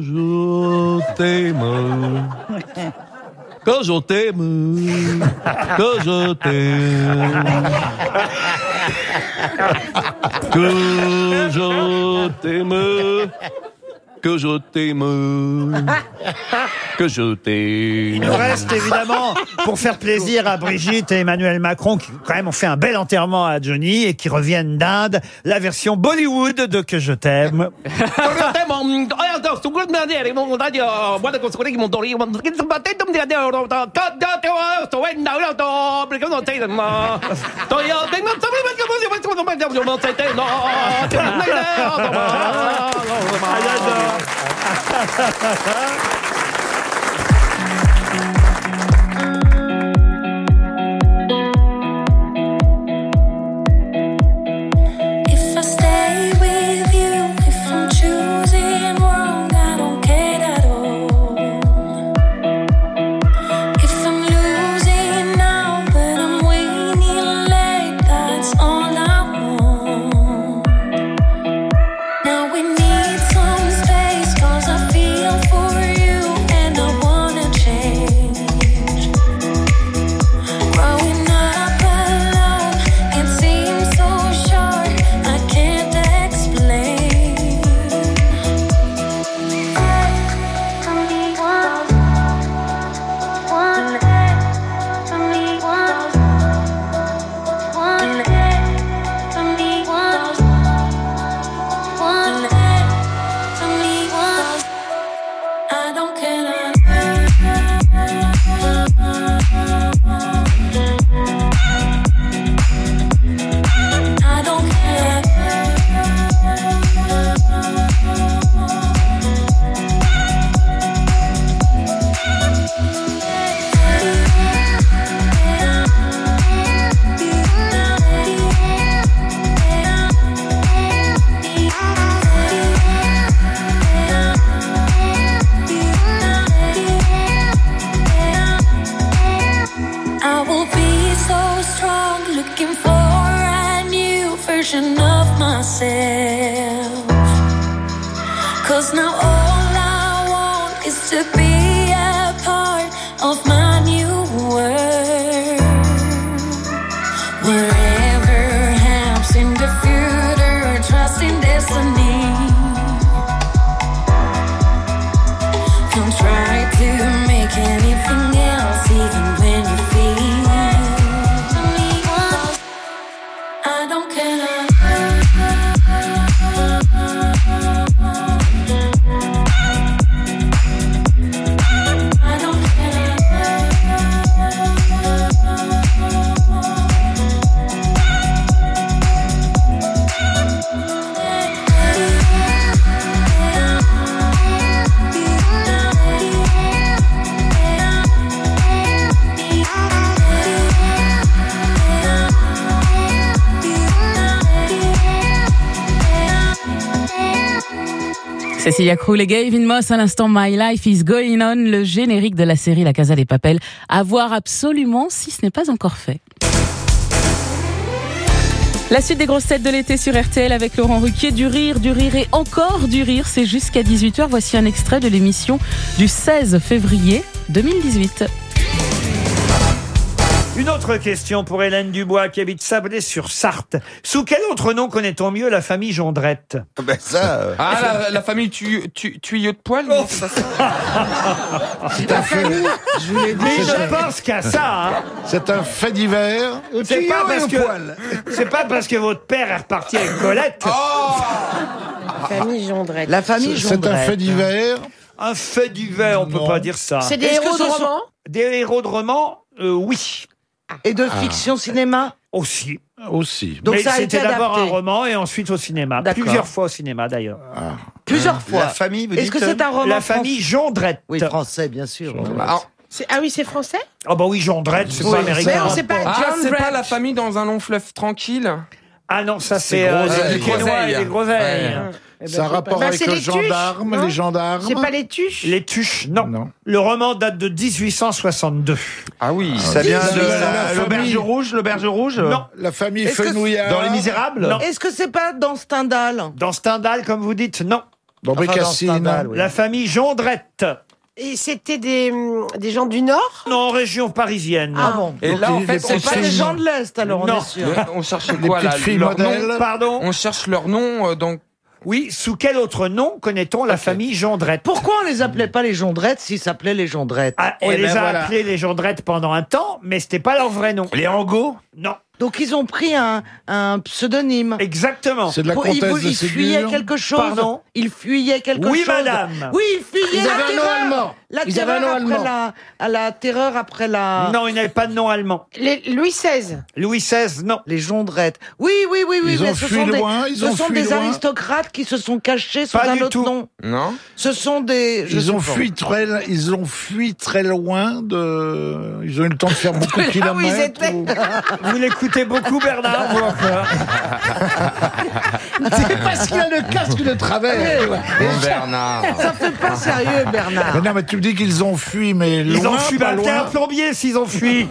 je t'aime. [laughs] Que je t'aime. Que je t'aime. Que je t'aime. Que je t'aime. Que je Il nous t'aime. reste évidemment, pour faire plaisir à Brigitte et Emmanuel Macron, qui quand même ont fait un bel enterrement à Johnny et qui reviennent d'Inde, la version Bollywood de Que je t'aime. I [laughs] Et Gavin Moss à l'instant My Life is Going On, le générique de la série La Casa des Papel, à voir absolument si ce n'est pas encore fait. La suite des grosses têtes de l'été sur RTL avec Laurent Ruquier, du rire, du rire et encore du rire, c'est jusqu'à 18h. Voici un extrait de l'émission du 16 février 2018. Une autre question pour Hélène Dubois qui habite Sablé-sur-Sarthe. Sous quel autre nom connaît-on mieux la famille Jondrette? Ben ça. Ah, la, la famille tu, tu, tuyau de poil non, c'est pas ça. [laughs] C'est un fait. Je vous l'ai dit. Mais je pense qu'à ça. hein. C'est un fait divers. C'est pas parce que c'est pas parce que votre père est reparti avec Colette. La famille Jondrette. La famille C'est- c'est un fait divers. Un fait divers, on peut pas dire ça. C'est des héros de romans? Des héros de romans, euh, oui. Et de Ah. fiction cinéma Aussi. Aussi. Donc Mais ça a été c'était d'abord un adapté. roman et ensuite au cinéma. D'accord. Plusieurs fois au cinéma d'ailleurs. Plusieurs fois. La famille, Est-ce que c'est un roman La famille Jondrette. Oui, français, bien sûr. C'est- Ah oui, c'est français? Ah bah oui, Jondrette, c'est Oui, pas mais américain. non, c'est pas Ah, John c'est pas la famille dans un long fleuve tranquille? Ah non, ça C'est euh, groseille. des Quinois et des groseilles. Ouais. Ça a rapport Bah, avec c'est les tuches, gendarme, non les gendarmes. C'est pas les tuches Les tuches, non. Le roman date de 1862. Ah oui. Ça vient de la- l'auberge rouge, l'auberge rouge Non. La famille Est-ce que- Fenouillard. Dans Les Misérables Non. Est-ce que c'est pas dans Stendhal Dans Stendhal, comme vous dites, non. Dans Enfin, dans Bécassine. Stendhal, oui. La famille Jondrette. Et c'était des, des gens du Nord Non, en région parisienne. Ah bon Et Donc, là, en fait, c'est pas des gens de l'Est, alors on Non. est sûr. On cherchait Les quoi là petites filles leur nom Pardon On cherche leur nom euh, donc. Oui, sous quel autre nom connaît-on la famille Jondrette Pourquoi on les appelait pas les Jondrettes s'ils s'appelaient les Jondrettes Ah, on Eh les ben a voilà. appelés les Jondrettes pendant un temps, mais c'était pas leur vrai nom. Les Angots Non. Donc ils ont pris un, un pseudonyme. Exactement. C'est de la Pour- ils, comtesse de ils fuyaient Ségur. quelque chose. Pardon Ils fuyaient quelque Oui, chose. madame. Oui, ils fuyaient Ils avaient un nom allemand. La Ils avaient un terreur nom après allemand. la, à la terreur après la. Non, il n'avait pas de nom allemand. les, Louis XVI Louis XVI, non. Les Jondrettes. Oui, oui, oui, oui. Ils mais ont ce fui sont loin, des, ils ce ont sont fui des loin. aristocrates qui se sont cachés sous Pas un du autre tout. nom. Non Ce sont des. je Ils ont pas. fui très, ils ont fui très loin de. Ils ont eu le temps de faire beaucoup de Là où ils kilomètres. étaient. ou- Vous l'écoutez beaucoup, Bernard vous, encore [laughs] C'est parce qu'il a le casque de travers. Bon Bernard. Ça fait pas sérieux, Bernard. Mais non, mais tu me dis qu'ils ont fui, mais loin, Ils ont fui, pas bah, t'es un loin. plombier s'ils ont fui.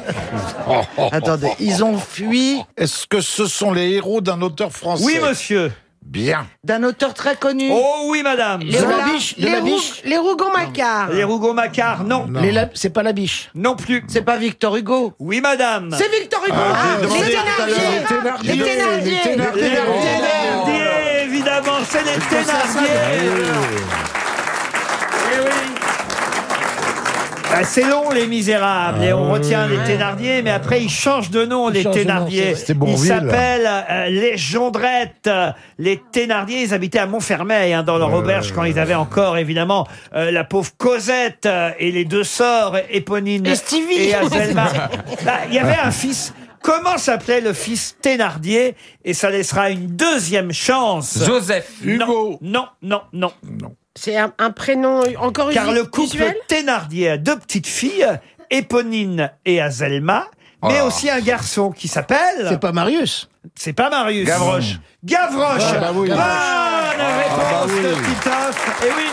[laughs] Attendez, ils ont fui Est-ce que ce sont les héros d'un auteur français Oui, monsieur. Bien. d'un auteur très connu. Oh oui, madame. Les, de les, la Roug- biche. les Rougon-Macquart Les Rougon-Macquart, non. Non. C'est pas la biche. Non plus. C'est pas Victor Hugo. Oui, madame. C'est Victor Hugo. Ah, Ah, j'ai demandé les tout à l'heure. Thénardier. Les Thénardier. Les Thénardier. Les Thénardier. Les. Thénardier, évidemment, c'est les Thénardier. Ah, c'est long, les Misérables, et on retient les Thénardier, mais après ils changent de nom, les changent de nom, Thénardier. c'est vrai. C'était Ils Bourvil. s'appellent euh, les Jondrettes. Les Thénardier, ils habitaient à Montfermeil, hein, dans leur auberge, quand ils avaient encore, évidemment, euh, la pauvre Cosette euh, et les deux sœurs, Éponine Et Stevie. et Azelma. [laughs] Bah, Il y avait un fils. Comment s'appelait le fils Thénardier? Et ça laissera une deuxième chance. Joseph. Hugo. Non, non, non, non. C'est un, un prénom encore Car le couple Thénardier a deux petites filles, Éponine et Azelma, mais Oh. aussi un garçon qui s'appelle. C'est pas Marius. C'est pas Marius. Gavroche. Gavroche. Ah, bah oui. Bonne Ah, réponse bah oui. de Titoff. Et oui.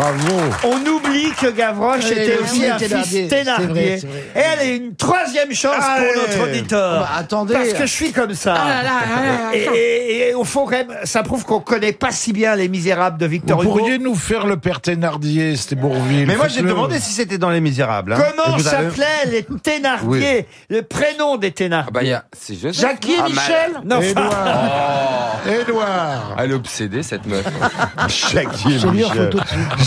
Bravo. On oublie que Gavroche était aussi un Thénardier, fils Thénardier. Et elle est une troisième chance Allez. pour notre auditeur. Bah, attendez. Parce que je suis comme ça. Ah là là, ah et, attends. et- et au fond, quand même, ça prouve qu'on connaît pas si bien Les Misérables de Vous Victor Hugo. pourriez nous faire le père Thénardier, c'était Bourville. Mais moi, j'ai Faites-le. demandé si c'était dans Les Misérables. hein. Comment vous avez- s'appelaient les Thénardier? Le prénom des Thénardier. Bah, il y a, c'est Joseph. Jackie et Ah, Michel? Non, enfin, Édouard. [laughs] Édouard. Elle est obsédée, cette meuf. [laughs] Jackie et Michel.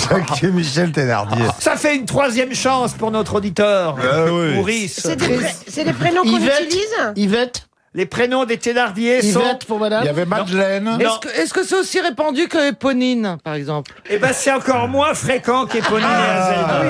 Jackie et Michel Thénardier. ça fait une troisième chance pour notre auditeur. Ah oui. Maurice. C'est des, pré- c'est des prénoms qu'on Yvette. utilise? Yvette Les prénoms des Thénardier sont... Yvette pour madame Il y avait Madeleine. Non. Est-ce que est-ce que c'est aussi répandu que Éponine, par exemple? Eh ben, c'est encore moins fréquent qu'Éponine et Azelma. Ah,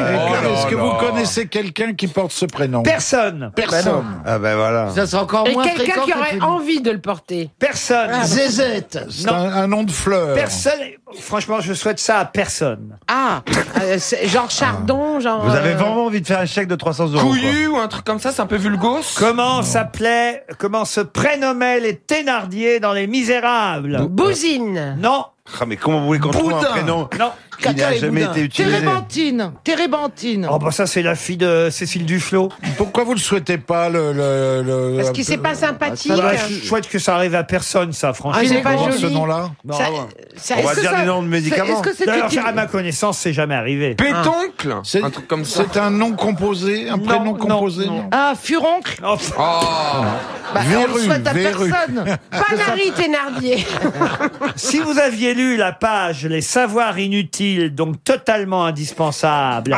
Oh Est-ce que vous là. connaissez quelqu'un qui porte ce prénom? Personne. Personne. Ah ben voilà. Ça sera encore Et moins quelqu'un fréquent qui aurait envie de le porter. Personne. Zézette C'est Non. un, un nom de fleur. Personne. Franchement, je souhaite ça à personne. Ah, euh, c'est genre Chardon, genre. Vous avez euh, vraiment envie de faire un chèque de 300 euros. quoi. Couillu ou un truc comme ça, c'est un peu vulgos? Comment s'appelait, comment se prénommaient les Thénardier dans Les Misérables Bousine. Non, Ah, mais comment vous voulez qu'on trouve un Boudin. prénom? Non. Qui n'a jamais boudin. été utilisé Térébenthine. Térébenthine. Oh bah ça c'est la fille de Cécile Duflot. Pourquoi vous le souhaitez pas le, le, le- Parce qu'il c'est pas sympathique. Bah, je souhaite que ça arrive à personne ça franchement. Ah, c'est pas joli. ce nom-là Non, Ça- ça- On va dire les noms de médicaments. D'ailleurs, à ma connaissance, c'est jamais arrivé. Pétoncle C'est Un truc comme ça. c'est un nom composé, un prénom composé Ah, furoncle Oh, bah, On le Verru, souhaite à verru. personne. [laughs] Panari Thénardier. si vous aviez lu la page Les savoirs inutiles, donc totalement indispensables,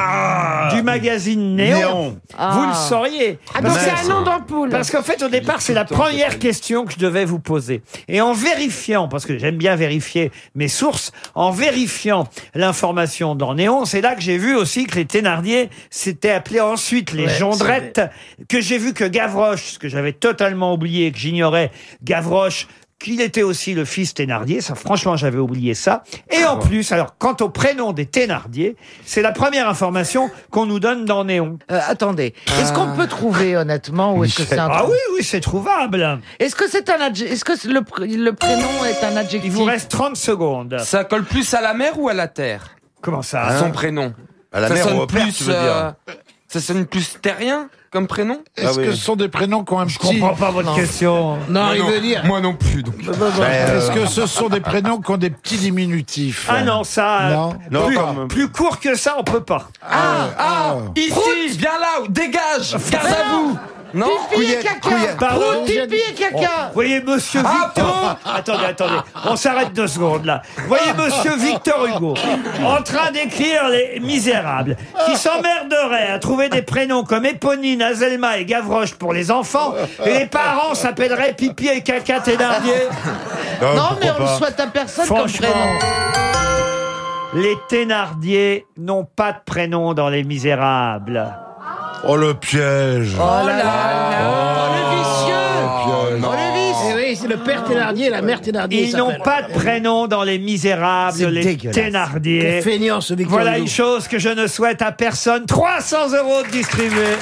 du magazine Néon, Néon. vous Ah. le sauriez. Ah, donc Parce- c'est un nom d'ampoule. Parce qu'en fait, au départ, c'est la première question que je devais vous poser. Et en vérifiant, parce que j'aime bien vérifier mes sources, en vérifiant l'information dans Néon, c'est là que j'ai vu aussi que les Thénardier s'étaient appelés ensuite les Ouais, Jondrettes, que j'ai vu que Gavroche, ce que j'avais totalement oublié, que j'ignorais, Gavroche, qu'il était aussi le fils Thénardier, ça franchement j'avais oublié ça. Et en plus, alors quant au prénom des Thénardier, c'est la première information qu'on nous donne dans Néon. Euh, attendez, est-ce qu'on peut trouver honnêtement ou est-ce que c'est un Ah oui, oui, c'est trouvable. Est-ce que c'est un adje- Est-ce que le, pr- le prénom est un adjectif? Il vous reste 30 secondes. Ça colle plus à la mer ou à la terre? Comment ça? À son prénom. À la ça mer ou au père, plus, tu veux dire? euh, Ça sonne plus terrien? Comme prénom Est-ce Ah oui. que ce sont des prénoms qui ont un Je petit... comprends pas votre question. Non, Moi il non. veut dire. Moi non plus, donc. Est-ce que ce sont des prénoms qui ont des petits diminutifs? Ah non, ça. euh, Non, non, plus, court que ça, on peut pas. Ah, ah, ici, viens là, dégage, garde à vous. Non Pipi et caca. Pardon Prout, pipi et caca. Vous voyez, monsieur Ah, Victor. Attendez, attendez. On s'arrête deux secondes là. Vous voyez, monsieur Victor Hugo, en train d'écrire Les Misérables, qui s'emmerderait à trouver des prénoms comme Éponine, Azelma et Gavroche pour les enfants, et les parents s'appelleraient Pipi et Caca Thénardier. Non, mais on le souhaite à personne comme Franchement. prénom. Les Thénardier n'ont pas de prénom dans Les Misérables. Oh le piège Oh là là, le vicieux. Le piège. Oh le vice. Eh oui, c'est le père Thénardier et la mère Thénardier. Ils n'ont pas de prénom dans Les Misérables, C'est les dégueulasse. Thénardier. Quel feignant, ce Victor Voilà Hugo. une chose que je ne souhaite à personne. 300 euros de distribués.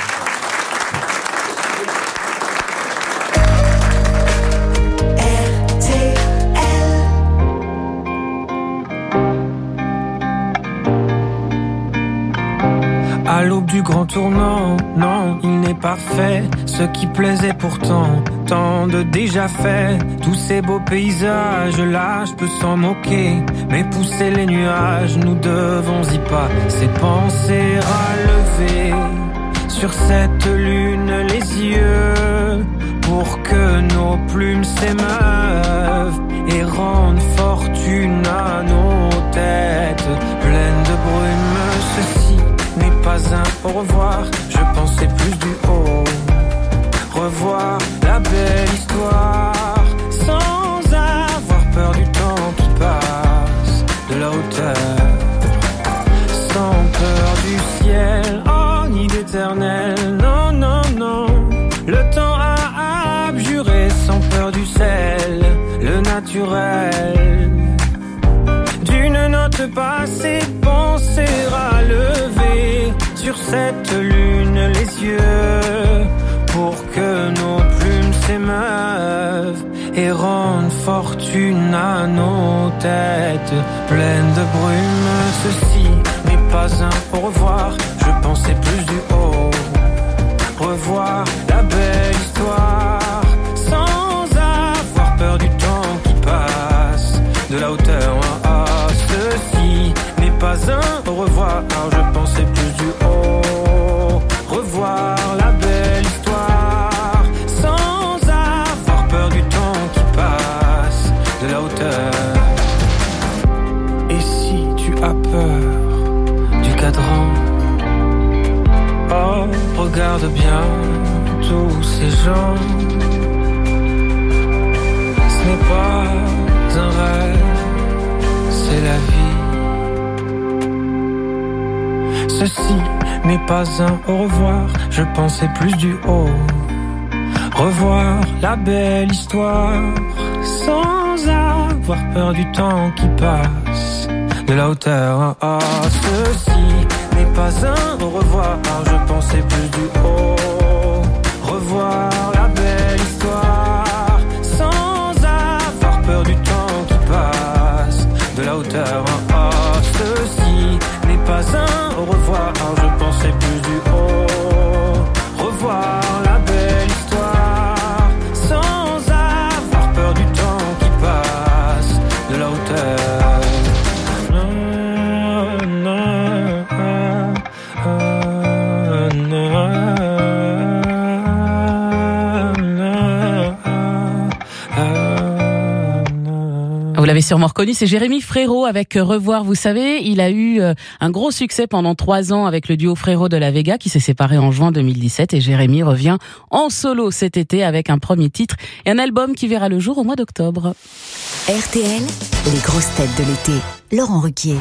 L'aube du grand tournant, non, il n'est pas fait. Ce qui plaisait pourtant, tant de déjà fait. Tous ces beaux paysages, là, je peux s'en moquer. Mais pousser les nuages, nous devons y pas. C'est penser à lever sur cette lune les yeux pour que nos plumes s'émeuvent et rendent fortune à nos têtes pleines de brume. Pas un au revoir, je pensais plus du haut. Revoir la belle histoire sans avoir peur du temps qui passe, de la hauteur, sans peur du ciel, oh ni d'éternel, non, non, non. Le temps a abjuré sans peur du sel, le naturel. Note passée, penser à lever sur cette lune les yeux pour que nos plumes s'émeuvent et rendent fortune à nos têtes pleines de brume. Ceci pas un au revoir, je pensais plus du haut. Revoir la belle histoire au revoir, je pensais plus du haut. Revoir la belle histoire sans avoir peur du temps qui passe. De la hauteur. Et si tu as peur du cadran, oh, regarde bien tous ces gens. Ce n'est pas un rêve, c'est la vie. Ceci n'est pas un au revoir, je pensais plus du haut. Revoir la belle histoire sans avoir peur du temps qui passe. De la hauteur, ah, ah, ceci n'est pas un au revoir, je pensais plus du haut. Revoir la belle histoire sans avoir peur du temps qui passe. De la hauteur, l'avez sûrement reconnu, c'est Jérémy Frérot avec euh, Revoir. Vous savez, il a eu euh, un gros succès pendant trois ans avec le duo Frérot de la Vega qui s'est séparé en juin 2017 et Jérémy revient en solo cet été avec un premier titre et un album qui verra le jour au mois d'octobre. RTL, les grosses têtes de l'été. Laurent Ruquier.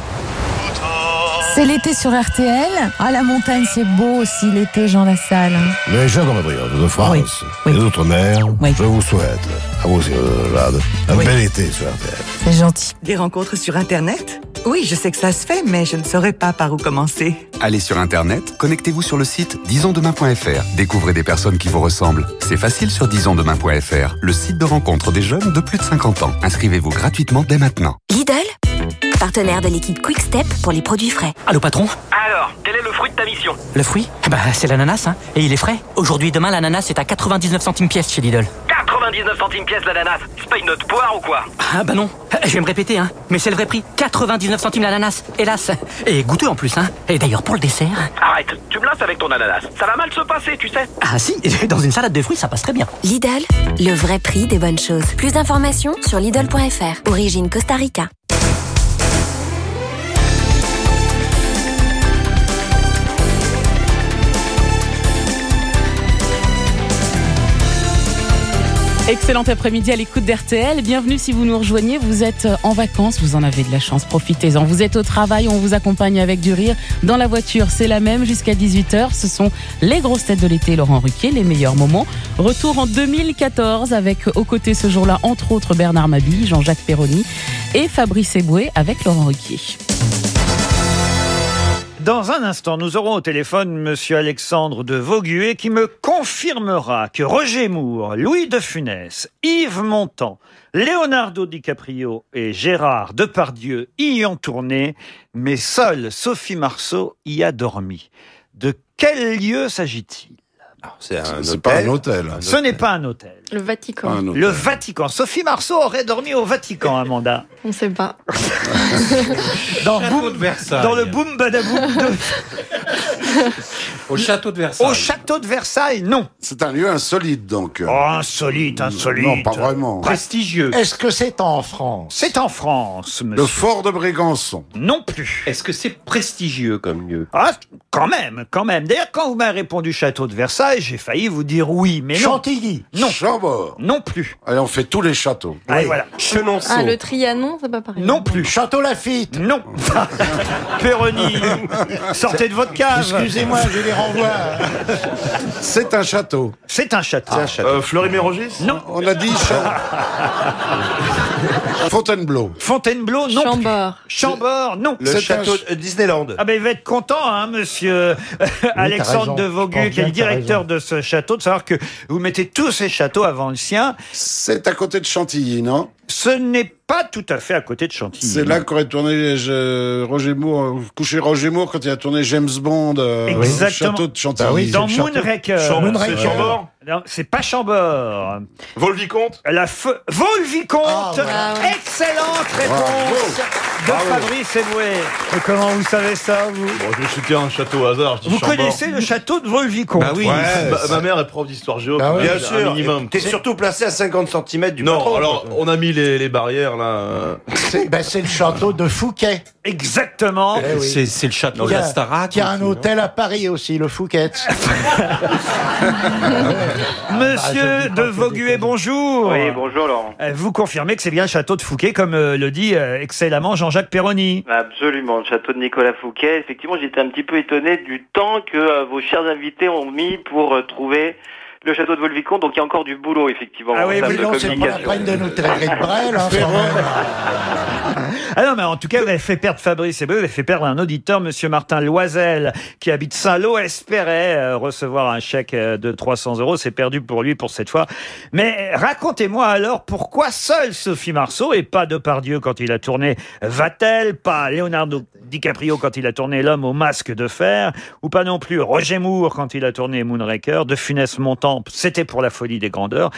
C'est l'été sur RTL. À la montagne, c'est beau aussi l'été, Jean Lassalle. Les jeunes compatriotes de France et d'outre-mer, je vous souhaite, à vous, Jade, un Oui. bel été sur RTL. C'est gentil. Des rencontres sur Internet? Oui, je sais que ça se fait, mais je ne saurais pas par où commencer. Allez sur Internet, connectez-vous sur le site disonsdemain.fr. Découvrez des personnes qui vous ressemblent. C'est facile sur disonsdemain.fr, le site de rencontre des jeunes de plus de 50 ans. Inscrivez-vous gratuitement dès maintenant. Lidl, partenaire de l'équipe Quick Step pour les produits frais. Allô patron Alors, quel est le fruit de ta mission Le fruit Bah c'est l'ananas, hein. Et il est frais. Aujourd'hui et demain, l'ananas est à 99 centimes pièce chez Lidl. 99 centimes pièce l'ananas. C'est pas une note poire ou quoi Ah bah non, je vais me répéter, hein. Mais c'est le vrai prix. 99 centimes l'ananas, hélas. Et goûteux en plus, hein. Et d'ailleurs pour le dessert. Arrête, tu me lasses avec ton ananas. Ça va mal se passer, tu sais. Ah si, [laughs] dans une salade de fruits, ça passe très bien. Lidl, le vrai prix des bonnes choses. Plus d'informations sur Lidl.fr. Origine Costa Rica. Excellent après-midi à l'écoute d'RTL. Bienvenue si vous nous rejoignez. Vous êtes euh, en vacances, vous en avez de la chance, profitez-en. Vous êtes au travail, on vous accompagne avec du rire. Dans la voiture, c'est la même jusqu'à 18h. Ce sont les grosses têtes de l'été, Laurent Ruquier, les meilleurs moments. Retour en 2014 avec aux côtés ce jour-là, entre autres, Bernard Mabille, Jean-Jacques Perroni et Fabrice Eboué avec Laurent Ruquier. Dans un instant, nous aurons au téléphone Monsieur Alexandre de Vauguet qui me confirmera que Roger Moore, Louis de Funès, Yves Montand, Leonardo DiCaprio et Gérard Depardieu y ont tourné, mais seule Sophie Marceau y a dormi. De quel lieu s'agit-il? C'est pas un hôtel. Ce n'est pas un hôtel. Le Vatican. Le Vatican. Sophie Marceau aurait dormi au Vatican, Amanda. On ne sait pas. [laughs] Dans, dans le boom badaboum de... Au château de Versailles. Au château de Versailles, non. C'est un lieu insolite, donc. Oh, insolite, insolite. Non, pas vraiment. Prestigieux. Est-ce que c'est en France? C'est en France, monsieur. Le fort de Brégançon. Non plus. Est-ce que c'est prestigieux comme lieu? Ah, quand même, quand même. D'ailleurs, quand vous m'avez répondu château de Versailles, j'ai failli vous dire oui, mais non. Chantilly. Non. Non plus. Allez, on fait tous les châteaux. Allez, voilà. Chenonceau. Ah, le Trianon, c'est pas pareil. Non plus. Château Lafitte. Non. [laughs] Péroni, sortez de votre cave. Excusez-moi, je les renvoie. C'est un château. C'est un château. Euh, Fleury-Mérogis Non. On a dit Fontainebleau. Fontainebleau, non. Chambord. plus. Chambord, non. Le C'est château un- de Disneyland. Ah ben il va être content, hein, monsieur Alexandre raison. de pense qui est le directeur de ce château, de savoir que vous mettez tous ces châteaux avant le sien. C'est à côté de Chantilly, non? Ce n'est pas tout à fait à côté de Chantilly. C'est là qu'aurait tourné je- Roger Moore, euh, couché Roger Moore quand il a tourné James Bond euh, au Exactement. château de Chantilly. Dans Moonraker. Moonraker. C'est Chambord Non, c'est pas Chambord. Volvicomte La. Volvicomte Ah, Excellente réponse de Bravo. Fabrice Eboué. Et comment vous savez ça, vous? Bon, je me suis dit un château au hasard. je dis Vous Chambord. connaissez le château de Volvicomte Bah oui, ma, ma mère est prof d'histoire géo. Bah ouais. bien sûr. T'es surtout placé à 50 cm du Non, patron, alors on a mis les, les barrières là. euh. C'est ben, c'est le château de Fouquet. Exactement. Eh oui. C'est c'est le château de Qui a- la Starac. Qui a un hôtel à Paris aussi, le Fouquet. [laughs] Monsieur de Vauguet, bonjour. Oui, bonjour Laurent. Euh, Vous confirmez que c'est bien le château de Fouquet, comme euh, le dit euh, excellemment Jean-Jacques Perroni. Absolument, le château de Nicolas Fouquet. Effectivement, j'étais un petit peu étonné du temps que euh, vos chers invités ont mis pour euh, trouver le château de Volvicomte. Donc il y a encore du boulot, effectivement. Ah oui, oui, non, c'est pas la peine de nous tirer de Brel. hein, quand même. [laughs] Ah non, mais en tout cas, vous avez fait perdre Fabrice et vous avez fait perdre un auditeur, Monsieur Martin Loisel, qui habite Saint-Lô, espérait euh, recevoir un chèque euh, de 300 euros. C'est perdu pour lui pour cette fois. Mais racontez-moi alors pourquoi seule Sophie Marceau et pas Depardieu quand il a tourné Vatel, pas Leonardo DiCaprio quand il a tourné L'homme au masque de fer, ou pas non plus Roger Moore quand il a tourné Moonraker, de Funès Montant, c'était pour la folie des grandeurs.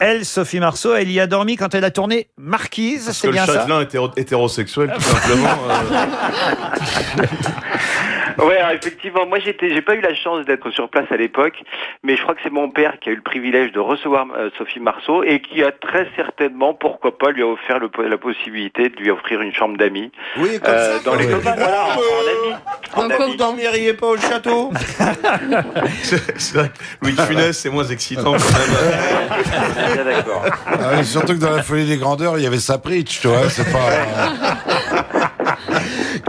Elle, Sophie Marceau, elle y a dormi quand elle a tourné Marquise, Parce c'est que le bien ça châtelain était hétérosexuel, tout simplement. euh. [laughs] Ouais, alors, effectivement, moi j'étais, j'ai pas eu la chance d'être sur place à l'époque, mais je crois que c'est mon père qui a eu le privilège de recevoir euh, Sophie Marceau et qui a très certainement, pourquoi pas, lui a offert le- la possibilité de lui offrir une chambre d'amis. Oui, comme Euh, ça. dans les copains, voilà, en, en ami. En Pourquoi ami. vous dormiriez pas au château? [laughs] C'est c'est vrai que Louis de Funès, c'est moins excitant quand même. [laughs] Bien d'accord. Ah surtout que dans la folie des grandeurs, il y avait sa preach, tu vois. C'est pas. [laughs]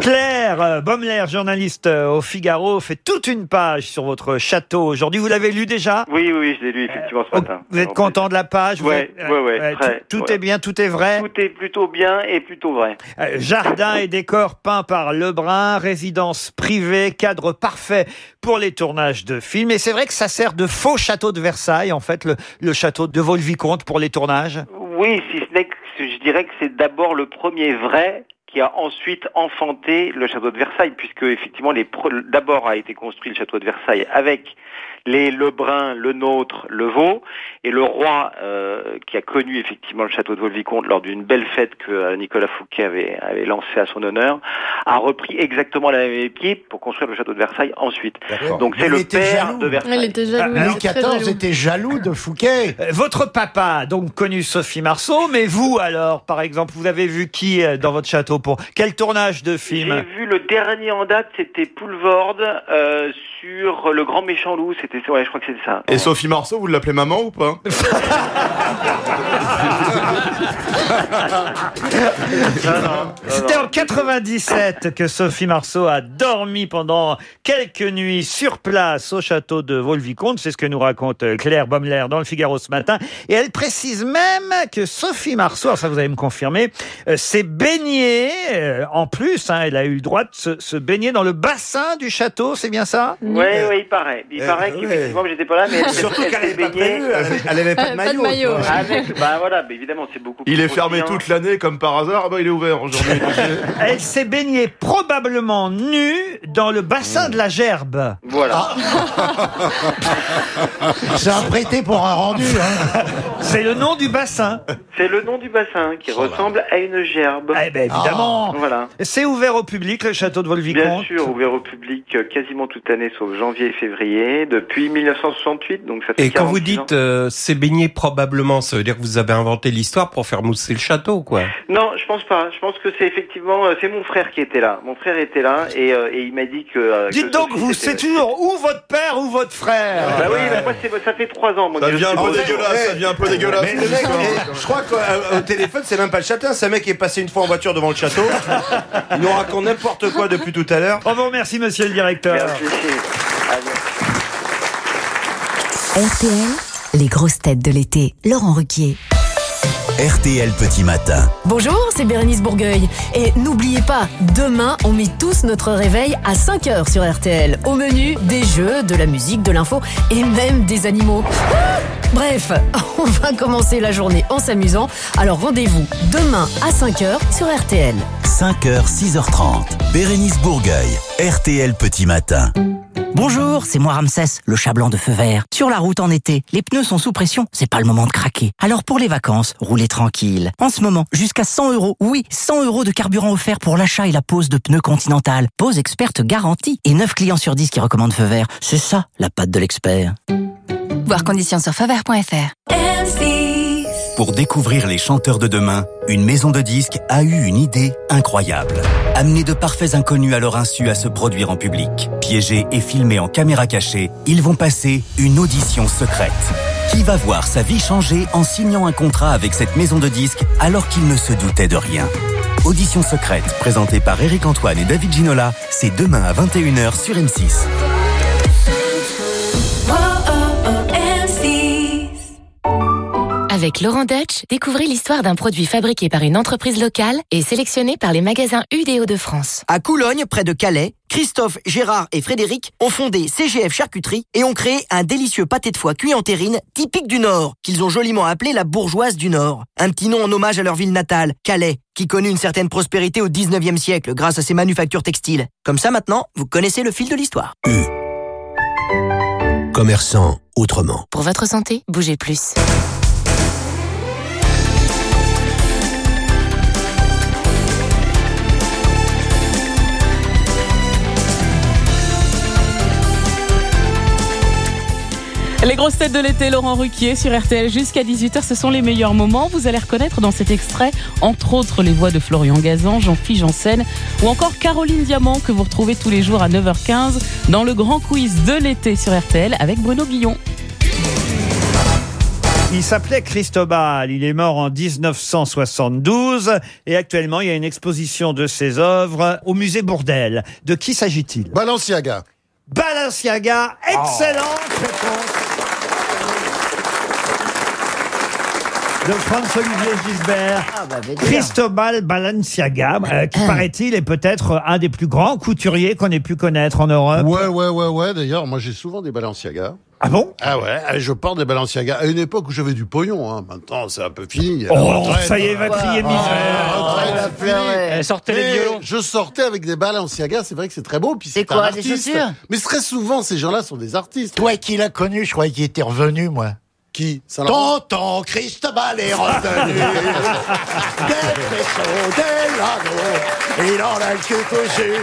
Claire euh, Baumler, journaliste euh, au Figaro, fait toute une page sur votre château aujourd'hui. Vous l'avez lu déjà? Oui, oui, je l'ai lu effectivement ce matin. Vous êtes content de la page? Ouais, ouais, euh, très, Tout, tout ouais. est bien, tout est vrai? Tout est plutôt bien et plutôt vrai. Euh, Jardin et décor peints par Lebrun, résidence privée, cadre parfait pour les tournages de films. Et c'est vrai que ça sert de faux château de Versailles, en fait, le, le château de Vaux-le-Vicomte pour les tournages? Oui, si ce n'est que je dirais que c'est d'abord le premier vrai qui a ensuite enfanté le château de Versailles, puisque effectivement, d'abord a été construit le château de Versailles avec les Lebrun, le Nôtre, le Vaux, et le roi euh, qui a connu effectivement le château de Vaux-le-Vicomte lors d'une belle fête que euh, Nicolas Fouquet avait, avait lancée à son honneur, a repris exactement la même équipe pour construire le château de Versailles ensuite. Donc c'est le père jaloux. de Versailles. Il était jaloux. Louis très XIV jaloux. était jaloux de Fouquet. Euh, Votre papa a donc connu Sophie Marceau, mais vous alors, par exemple, vous avez vu qui euh, dans votre château pour quel tournage de J'ai film vu le dernier en date, c'était Poulvord euh, sur le grand méchant loup. C'était, ouais, je crois que c'est ça. Et Sophie Marceau, vous l'appelez maman ou pas? C'était en 97 que Sophie Marceau a dormi pendant quelques nuits sur place au château de Vaux-le-Vicomte. C'est ce que nous raconte Claire Baumler dans le Figaro ce matin. Et elle précise même que Sophie Marceau, alors ça vous allez me confirmer, euh, s'est baignée, euh, en plus, hein, elle a eu le droit de se, se baigner dans le bassin du château, c'est bien ça? Ouais, ouais, il paraît. Il Euh, paraît ouais. qu'effectivement, j'étais pas là, mais elle, Surtout elle qu'elle s'est pas baignée. prévu, elle avait- elle avait pas de Euh, pas de maillot. maillot. Avec, bah voilà, mais évidemment, c'est beaucoup Il plus est fermé toute l'année comme par hasard. Ah bah il est ouvert aujourd'hui. [laughs] Elle s'est baignée probablement nue dans le bassin de la Gerbe. Voilà. C'est un prêté pour un rendu. Hein. [laughs] C'est le nom du bassin. C'est le nom du bassin qui ressemble à une gerbe. Eh ben évidemment. Voilà. C'est ouvert au public, le château de Bien Vaux-le-Vicomte. sûr, ouvert au public euh, quasiment toute l'année, sauf janvier et février, depuis 1968. Donc ça fait Et quand vous 46 ans. dites euh, c'est baigné probablement, ça veut dire que vous avez inventé l'histoire pour faire mousser le château, quoi. Non, je pense pas. Je pense que c'est effectivement euh, c'est mon frère qui était là. Mon frère était là et, euh, et il m'a dit que. euh, Dites que donc, Sophie, vous, c'est toujours ou votre père ou votre frère. Bah oui, bah moi c'est ça fait trois ans. Moi, Ça devient un peu posé. dégueulasse. Ça devient un peu dégueulasse. Mais le cette mec, histoire. je crois qu'au au téléphone, c'est même pas le château. C'est un mec qui est passé une fois en voiture devant le château. Il nous raconte n'importe quoi depuis tout à l'heure. On vous remercie, monsieur le directeur. Merci. RTL, les grosses têtes de l'été. Laurent Ruquier. RTL Petit Matin. Bonjour, c'est Bérénice Bourgueil. Et n'oubliez pas, demain, on met tous notre réveil à 5h sur RTL. Au menu, des jeux, de la musique, de l'info et même des animaux. Ah Bref, [laughs] on va commencer la journée en s'amusant. Alors rendez-vous demain à 5h sur RTL. 5h, 6h30. Bérénice Bourgueil, RTL Petit Matin. Bonjour, c'est moi Ramsès, le chat blanc de feu vert. Sur la route en été, les pneus sont sous pression, c'est pas le moment de craquer. Alors pour les vacances, roulez tranquille. En ce moment, jusqu'à 100 euros, oui, 100 euros de carburant offert pour l'achat et la pose de pneus Continental. Pose experte garantie. Et 9 clients sur 10 qui recommandent feu vert. C'est ça, la patte de l'expert. Voir conditions sur faveur.fr. Pour découvrir les chanteurs de demain, une maison de disques a eu une idée incroyable. Amener de parfaits inconnus à leur insu à se produire en public. Piégés et filmés en caméra cachée, ils vont passer une audition secrète. Qui va voir sa vie changer en signant un contrat avec cette maison de disques alors qu'il ne se doutait de rien? Audition secrète, présentée par Eric Antoine et David Ginola, c'est demain à 21h sur M6. Avec Laurent Dutch, découvrez l'histoire d'un produit fabriqué par une entreprise locale et sélectionné par les magasins UDO de France. À Coulogne, près de Calais, Christophe, Gérard et Frédéric ont fondé CGF Charcuterie et ont créé un délicieux pâté de foie cuit en terrine typique du Nord, qu'ils ont joliment appelé la bourgeoise du Nord. Un petit nom en hommage à leur ville natale, Calais, qui connut une certaine prospérité au 19e siècle grâce à ses manufactures textiles. Comme ça maintenant, vous connaissez le fil de l'histoire. Commerçant autrement. Pour votre santé, bougez plus. Les grosses têtes de l'été, Laurent Ruquier sur RTL jusqu'à 18h, ce sont les meilleurs moments. Vous allez reconnaître dans cet extrait, entre autres, les voix de Florian Gazan, Jean-Philippe Janssen ou encore Caroline Diamant que vous retrouvez tous les jours à 9h15 dans le grand quiz de l'été sur RTL avec Bruno Guillon. Il s'appelait Cristobal, il est mort en 1972 et actuellement il y a une exposition de ses œuvres au musée Bourdelle. De qui s'agit-il? Balenciaga. Balenciaga, excellente réponse de François-Olivier Gisbert. Cristobal Balenciaga, euh, qui paraît-il est peut-être un des plus grands couturiers qu'on ait pu connaître en Europe. Ouais, ouais, ouais, ouais. D'ailleurs, moi, j'ai souvent des Balenciaga. Ah bon? Ah ouais, je porte des Balenciaga. À une époque où j'avais du pognon, hein. Maintenant, c'est un peu fini. Oh, retraite, ça y est, va euh, crier ah, misère. fini. Elle sortait les violons. Je sortais avec des Balenciaga, c'est vrai que c'est très beau. Puis C'est quoi, des chaussures? Mais très souvent, ces gens-là sont des artistes. Toi qui l'as connu, je croyais qu'il était revenu, moi. Qui Saint-Laurent Tonton Cristobal est revenu [laughs] Des faisceaux, des lagots Il en a le cul cousu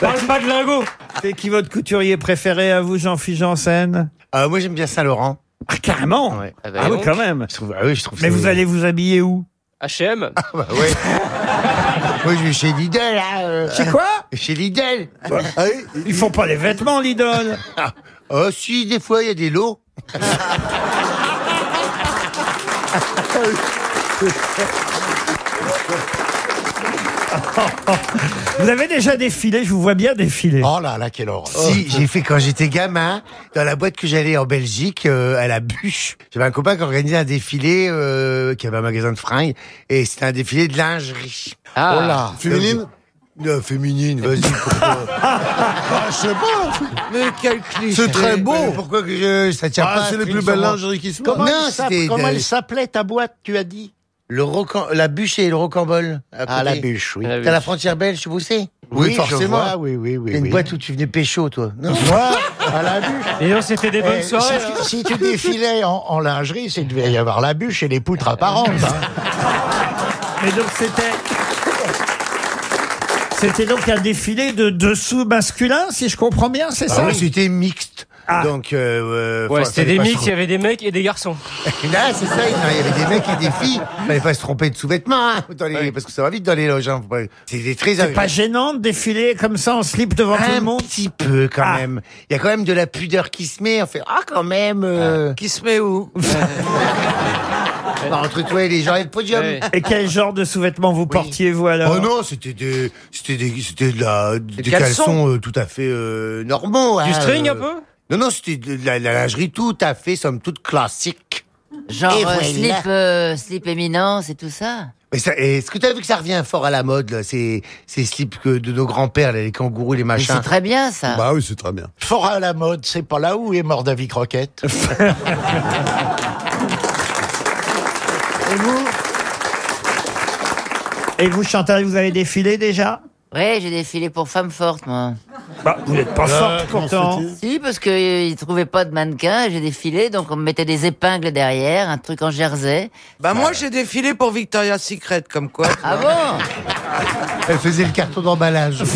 Parle pas de lingot. C'est qui votre couturier préféré à vous, Jean-Philippe Janssen Euh, Moi, j'aime bien Saint-Laurent. Ah, carrément Ah, Ah oui, quand même. Je trouve, ah oui, je trouve Mais c'est- vous allez vous habiller où? H&M Bah ouais. [laughs] Moi, je vais chez Lidl, là. euh. Chez quoi? Chez Lidl. Ah Ils font pas les vêtements, Lidl. Oh, si, des fois, il y a des lots. Vous avez déjà défilé, je vous vois bien défiler. Oh là là, quelle horreur. Si, j'ai fait quand j'étais gamin, dans la boîte que j'allais en Belgique, euh, à la bûche. J'avais un copain qui organisait un défilé, euh, qui avait un magasin de fringues, et c'était un défilé de lingerie. Ah. oh là. Féminine Euh, féminine, vas-y, pourquoi [laughs] Ah, je sais pas. Mais quel cliché C'est très beau. Mais Pourquoi que je, ça tient Ah, pas c'est les plus belles lingeries qui se Comment, non, elle comment elle s'appelait ta boîte, tu as dit? Le rocan, La bûche et le rocambole. à Ah, la bûche, oui. T'as La la frontière belge, vous savez? Oui, forcément. vois, Oui, oui, oui, une oui. boîte où tu venais pécho, toi. Non Moi, à la bûche. Et non, c'était des bonnes Eh, soirées. si-. Si tu défilais en, en lingerie, c'est devait y avoir la bûche et les poutres apparentes. hein. [laughs] Mais donc c'était. C'était donc un défilé de dessous masculin, si je comprends bien, c'est Ah ça oui, c'était mixte. Ah. Donc, euh, euh, Ouais, c'était des mix, il y avait des mecs et des garçons. [laughs] Là, c'est ça, il y avait des mecs et des filles. Fallait pas se tromper de sous-vêtements, hein, dans les- parce que ça va vite dans les loges. Hein. C'était très C'est pas gênant de défiler comme ça en slip devant tout le monde Un petit peu, quand Ah. même. Il y a quand même de la pudeur qui se met. On fait, ah, quand même. euh, Qui se met où? [laughs] Bah, entre toi et les gens et le podium. Et quel genre de sous-vêtements vous portiez, vous alors? Oh non, c'était des, c'était des, c'était de la, des caleçons. caleçons euh, tout à fait euh, normaux. Du hein, string euh. un peu? Non, non, c'était de la, la lingerie tout à fait, somme toute classique. Genre Et euh, voilà. slip, euh, slip éminence et tout ça. Mais ça- Est-ce que tu as vu que ça revient fort à la mode, là, ces, ces slips que de nos grands-pères, les kangourous, les machins c'est très bien, ça. Bah oui, c'est très bien. Fort à la mode, c'est pas là où est mort David Croquette. [laughs] Et vous? Et vous, Chantal, vous avez défilé déjà? Ouais, j'ai défilé pour Femme Forte, moi. Bah, vous n'êtes pas forte pourtant. Si, parce qu'ils trouvaient pas de mannequin, j'ai défilé, donc on me mettait des épingles derrière, un truc en jersey. Bah moi j'ai défilé pour Victoria's Secret comme quoi. Ah bon Elle faisait le carton d'emballage. [laughs]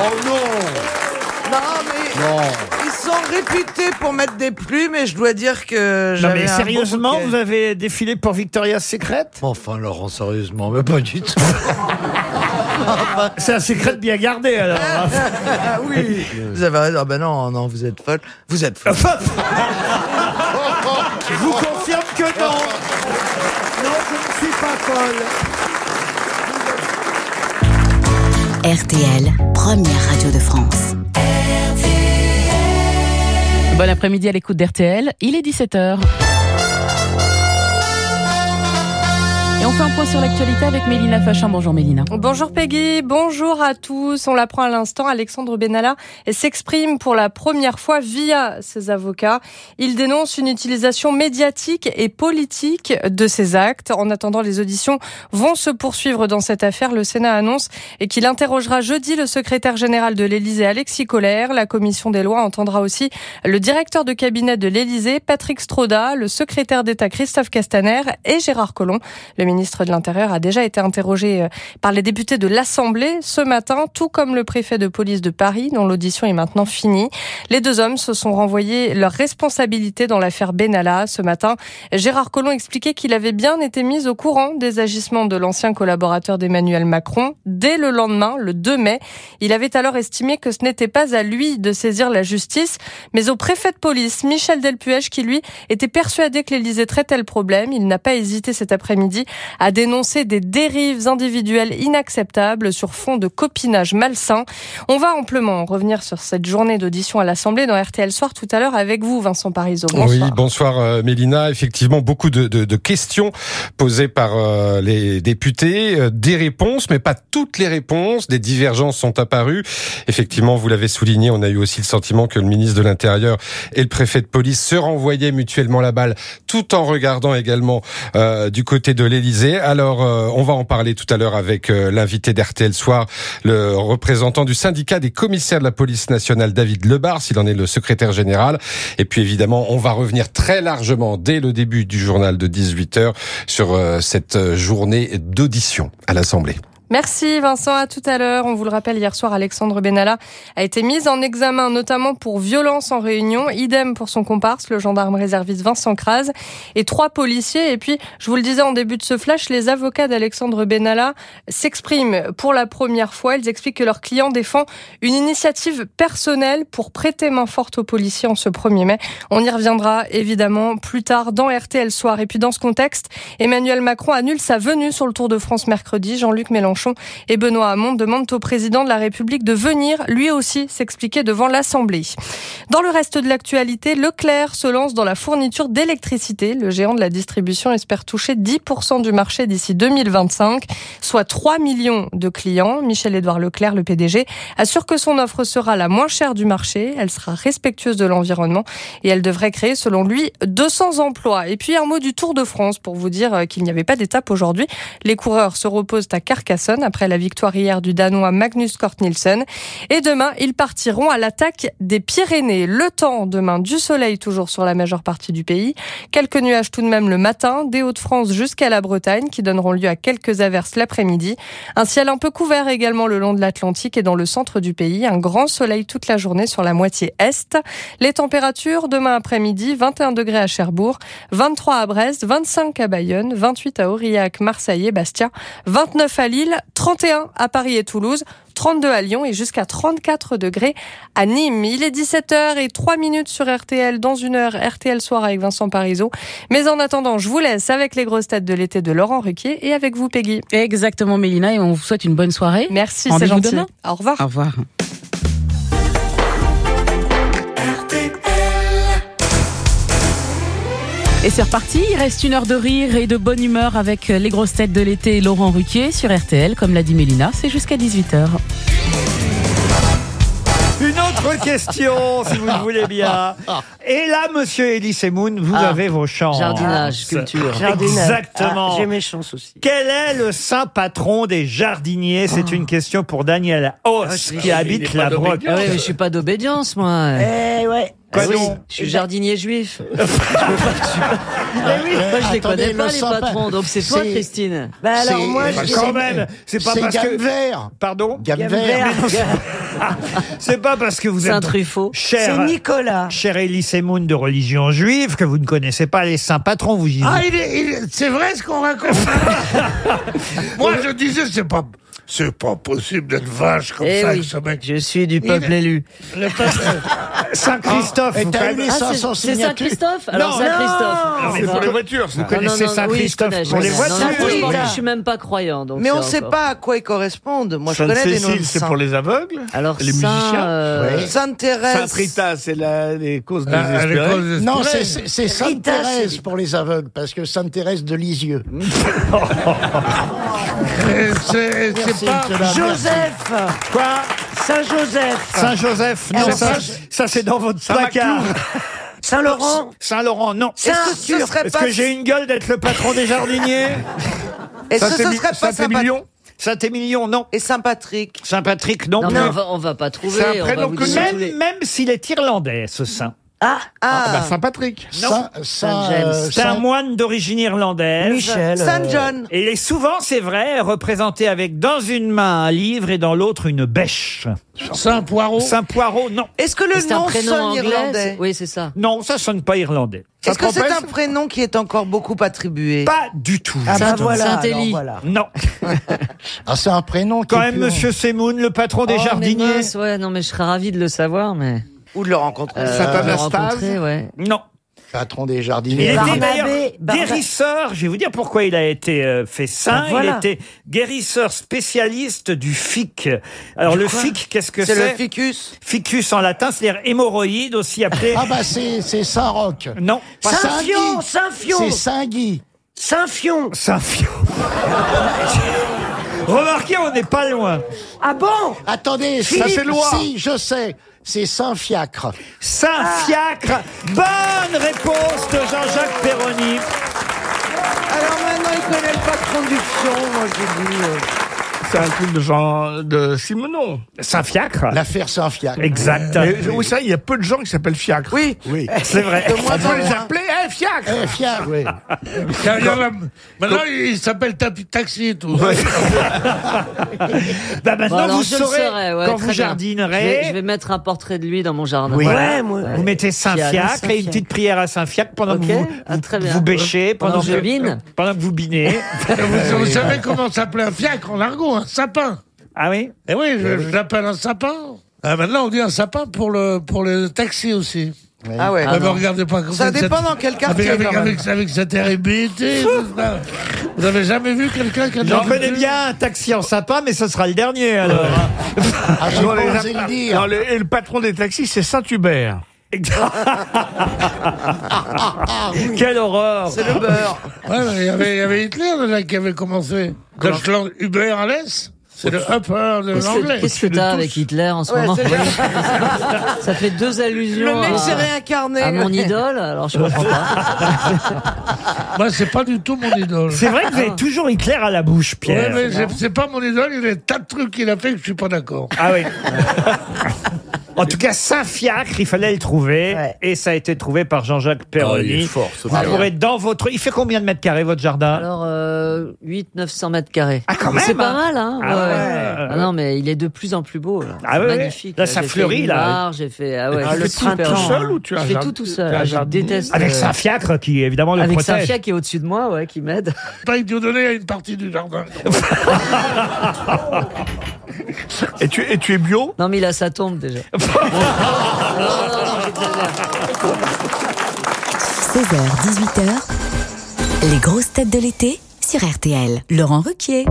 Oh non Non mais Non. Réputés pour mettre des plumes et je dois dire que Non j'avais mais un beau sérieusement, bouquet. vous avez défilé pour Victoria's Secret? Enfin, Laurent, sérieusement, mais pas du tout. [laughs] C'est un secret bien gardé alors. hein. Ah oui Vous avez raison, ah ben non, non, vous êtes folle. Vous êtes folle. Je [laughs] vous confirme que non. Non, je ne suis pas folle. RTL, première radio de France. Bon après-midi à l'écoute d'RTL, il est 17h. On fait un point sur l'actualité avec Mélina Fachin. Bonjour Mélina. Bonjour Peggy, bonjour à tous. On l'apprend à l'instant, Alexandre Benalla s'exprime pour la première fois via ses avocats. Il dénonce une utilisation médiatique et politique de ses actes. En attendant, les auditions vont se poursuivre dans cette affaire. Le Sénat annonce qu'il interrogera jeudi le secrétaire général de l'Élysée, Alexis Collère. La commission des lois entendra aussi le directeur de cabinet de l'Élysée, Patrick Stroda, le secrétaire d'État Christophe Castaner et Gérard Collomb. Le ministre de l'Intérieur a déjà été interrogé euh, par les députés de l'Assemblée ce matin, tout comme le préfet de police de Paris, dont l'audition est maintenant finie. Les deux hommes se sont renvoyés leurs responsabilités dans l'affaire Benalla. Ce matin, Gérard Collomb expliquait qu'il avait bien été mis au courant des agissements de l'ancien collaborateur d'Emmanuel Macron dès le lendemain, le 2 mai. Il avait alors estimé que ce n'était pas à lui de saisir la justice, mais au préfet de police, Michel Delpuech, qui lui était persuadé que l'Élysée traitait le problème. Il n'a pas hésité cet après-midi à dénoncer des dérives individuelles inacceptables sur fond de copinage malsain. On va amplement revenir sur cette journée d'audition à l'Assemblée dans RTL Soir tout à l'heure avec vous, Vincent Parisot. Bonsoir. Oui, bonsoir euh, Mélina. Effectivement, beaucoup de, de- de questions posées par euh, les députés, euh, des réponses, mais pas toutes les réponses. Des divergences sont apparues. Effectivement, vous l'avez souligné, on a eu aussi le sentiment que le ministre de l'Intérieur et le préfet de police se renvoyaient mutuellement la balle, tout en regardant également euh, du côté de l'Élysée. Alors, euh, on va en parler tout à l'heure avec euh, l'invité d'RTL Soir, le représentant du syndicat des commissaires de la police nationale, David Lebar, s'il en est le secrétaire général. Et puis évidemment, on va revenir très largement dès le début du journal de 18h sur euh, cette euh, journée d'audition à l'Assemblée. Merci Vincent, à tout à l'heure. On vous le rappelle, hier soir, Alexandre Benalla a été mis en examen, notamment pour violence en réunion. Idem pour son comparse, le gendarme réserviste Vincent Kras, et trois policiers. Et puis, je vous le disais en début de ce flash, les avocats d'Alexandre Benalla s'expriment pour la première fois. Ils expliquent que leur client défend une initiative personnelle pour prêter main forte aux policiers en ce 1er mai. On y reviendra évidemment plus tard dans RTL Soir. Et puis, dans ce contexte, Emmanuel Macron annule sa venue sur le Tour de France mercredi. Jean-Luc Mélenchon et Benoît Hamon demandent au président de la République de venir lui aussi s'expliquer devant l'Assemblée. Dans le reste de l'actualité, Leclerc se lance dans la fourniture d'électricité. Le géant de la distribution espère toucher 10% du marché d'ici 2025, soit 3 millions de clients. Michel-Édouard Leclerc, le PDG, assure que son offre sera la moins chère du marché. Elle sera respectueuse de l'environnement et elle devrait créer, selon lui, 200 emplois. Et puis un mot du Tour de France pour vous dire euh, qu'il n'y avait pas d'étape aujourd'hui. Les coureurs se reposent à Carcassonne après la victoire hier du Danois Magnus Cort Nielsen. Et demain, ils partiront à l'attaque des Pyrénées. Le temps, demain, du soleil toujours sur la majeure partie du pays. Quelques nuages tout de même le matin, des Hauts-de-France jusqu'à la Bretagne qui donneront lieu à quelques averses l'après-midi. Un ciel un peu couvert également le long de l'Atlantique et dans le centre du pays. Un grand soleil toute la journée sur la moitié est. Les températures, demain après-midi, 21 degrés à Cherbourg, 23 à Brest, 25 à Bayonne, 28 à Aurillac, Marseille et Bastia, 29 à Lille, 31 à Paris et Toulouse, 32 à Lyon et jusqu'à 34 degrés à Nîmes. Il est 17h et 3 minutes sur RTL. Dans une heure, RTL Soir avec Vincent Parisot. Mais en attendant, je vous laisse avec les grosses têtes de l'été de Laurent Ruquier et avec vous, Peggy. Exactement, Mélina, et on vous souhaite une bonne soirée. Merci, c'est gentil. demain. Au revoir. Au revoir. Et c'est reparti, il reste une heure de rire et de bonne humeur avec les grosses têtes de l'été et Laurent Ruquier sur RTL, comme l'a dit Mélina, c'est jusqu'à 18h. Une autre question, si vous le voulez bien. Et là, monsieur Elie Semoun, vous Ah. avez vos chances. Jardinage, culture. Jardinage. Exactement. Ah, j'ai mes chances aussi. Quel est le saint patron des jardiniers? C'est une question pour Daniel Haus, qui habite la Broque. Ah oui, mais je suis pas d'obédience, moi. Eh ouais. Quoi Ah oui. Je suis jardinier juif. [laughs] Je peux pas- je pas- Moi, je les connais pas, le les patrons. Donc, c'est toi, C'est- Christine. Bah alors, moi, Bah, je quand même, c'est pas parce que. vert. Pardon Gamme vert. [laughs] C'est pas parce que vous êtes. Saint Truffaut. Cher, C'est Nicolas. Cher Elie Semoun de religion juive, que vous ne connaissez pas les saints patrons, vous y Ah, il est, il est- c'est vrai ce qu'on raconte. [laughs] Moi, je disais, c'est pas, c'est pas possible d'être vache comme Eh ça oui, avec ce mec. je suis du peuple élu. Le peuple- [laughs] Saint-Christophe. Et vous t'as eu connaissez- les Ah, c'est 500 c'est signatures Saint-Christophe Alors, Non, Saint-Christophe. Non, mais pour les voitures, ça. Vous connaissez Non, non, non, oui, je Saint-Christophe connais, je pour les connais. voitures Non, franchement, là. je suis même pas croyant. Donc Mais on c'est sait pas à quoi ils correspondent. Moi, je connais des noms de Sainte-Cécile, c'est saints. pour les aveugles. Alors, les Saint, musiciens. euh, Sainte Thérèse. Saint-Rita, c'est la, les causes Ah, désespérées. les causes Non, Non, c'est c'est c'est Sainte Rita, Thérèse c'est- pour les aveugles, parce que Sainte Thérèse de Lisieux. [laughs] [laughs] c'est pas-. Joseph Quoi Saint-Joseph Saint-Joseph, non, Non, ça, Saint- ça c'est dans votre placard. Saint-Laurent Saint-Laurent, non. Est-ce que ce Est-ce que j'ai une gueule d'être le patron des jardiniers [laughs] Est-ce que ce serait pas Saint-Émilion Saint-Émilion, non. Et Saint-Patrick Saint-Patrick, non. Non, mais on va, on va pas trouver. C'est un on va prénom vous que même, même s'il est irlandais, ce saint. Ah, ah. Saint-Patrick. Non. Saint, Saint, euh, C'est un Saint- moine d'origine irlandaise. Michel, Saint euh, John. Et il est souvent, c'est vrai, représenté avec dans une main un livre et dans l'autre une bêche. Saint-Poireau. Saint-Poireau, non. Est-ce que le C'est un nom prénom sonne anglais irlandais c'est- Oui, c'est ça. Non, ça sonne pas irlandais. Est-ce que c'est un prénom qui est encore beaucoup attribué? Pas du tout. Ah bah Saint- voilà, Saint-Élie. alors voilà. Non. [laughs] Ah, c'est un prénom qui Quand est même, plus- monsieur Semoun, le patron des Oh, mais jardiniers. mince, ouais, non, mais je serais ravi de le savoir, mais. Ou de le rencontrer. Euh, Saint-Anastase. le rencontrer, ouais. Non. Patron des Il jardiniers. était d'ailleurs Barna- guérisseur. Je vais vous dire pourquoi il a été euh, fait saint. Ah, voilà. Il était guérisseur spécialiste du fic. Alors Du le quoi fic, qu'est-ce que C'est c'est le ficus. Ficus en latin, c'est-à-dire hémorroïde, aussi appelé. Ah bah c'est c'est Saint-Roch. Non, pas Saint-Fion, Saint-Fion. C'est Saint-Guy. Saint-Fion. Saint-Fion. [laughs] Remarquez, on n'est pas loin. Ah bon? Attendez, Ça, c'est Loire. Si, je sais. C'est Saint-Fiacre. Saint-Fiacre. Bonne réponse de Jean-Jacques Perroni. Alors maintenant, il connaît le patron du fion, moi je dis. C'est un truc de Jean, de Simonon. Saint-Fiacre. L'affaire Saint-Fiacre. Exact. Mais, oui, ça, il y a peu de gens qui s'appellent Fiacre. Oui. Oui. C'est vrai. Moins On peut les appeler, eh, Fiacre. Eh, Fiacre, oui. Maintenant, il s'appelle Taxi et tout. [laughs] Bah maintenant, Bon, alors, vous je le saurez saurai, ouais, quand très vous bien. jardinerez. Je vais, je vais mettre un portrait de lui dans mon jardin. Oui. Ouais, moi. Vous mettez Saint-Fiacre et une petite prière à Saint-Fiacre pendant Ok. que vous, Ah, vous, très bien. vous bêchez, pendant, Pendant que je que- bine. pendant que vous binez. vous, vous savez comment s'appelait un fiacre en argot Un sapin. Ah oui? Eh oui, je, je l'appelle un sapin. Ah, maintenant, on dit un sapin pour le, pour le taxi aussi. Ah ouais. Ah, mais regardez pas comme Ça dépend dans quel quartier, Avec, avec, quand même. avec, avec cette RBT. [laughs] Vous avez jamais vu quelqu'un qui a J'en connais bien un taxi en sapin, mais ce sera le dernier alors. Ah, j'ai Non, pas les- le dire. non, le- et le patron des taxis, c'est Saint-Hubert. Ah. [laughs] Quelle horreur C'est le beurre. Ouais, mais il y avait, il y avait Hitler déjà qui avait commencé. Deutschland Uber alles. C'est le upper de Qu'est-ce l'anglais. que- Qu'est-ce que t'as avec Hitler en ce Ouais, moment. [laughs] Ça fait deux allusions Le mec à, s'est réincarné. à mon idole, alors je comprends pas. [laughs] Moi, c'est pas du tout mon idole. C'est vrai que vous avez toujours Hitler à la bouche, Ouais, Pierre. mais c'est- c'est pas mon idole, il y a des tas de trucs qu'il a fait que je suis pas d'accord. Ah oui. En tout cas, Saint-Fiacre, il fallait le trouver. Ouais. Et ça a été trouvé par Jean-Jacques Perroni. Ah, il est fort, ce Vous gars. pourrez dans votre... Il fait combien de mètres carrés, votre jardin Alors, euh, 800-900 mètres carrés. Ah, quand Mais C'est même, hein. pas mal, hein Ah ouais. Ah non, mais il est de plus en plus beau. Là, Ah C'est ouais, ouais. magnifique. Là, ça J'ai fleurit, une là. mare, J'ai fait... Ah ouais, Ah, c'est le super tout beau. seul ou tu as Je fais jard- tout tout tu as seul. un Je déteste... Avec euh, Saint-Fiacre, qui évidemment le Avec protège. Saint-Fiacre qui est au-dessus de moi, ouais, qui m'aide. [laughs] Pas donner à une partie du jardin. [laughs] et, tu, et tu es bio? Non, mais il a sa tombe déjà. [laughs] 16h, 18h, les grosses têtes de l'été sur RTL. Laurent Ruquier.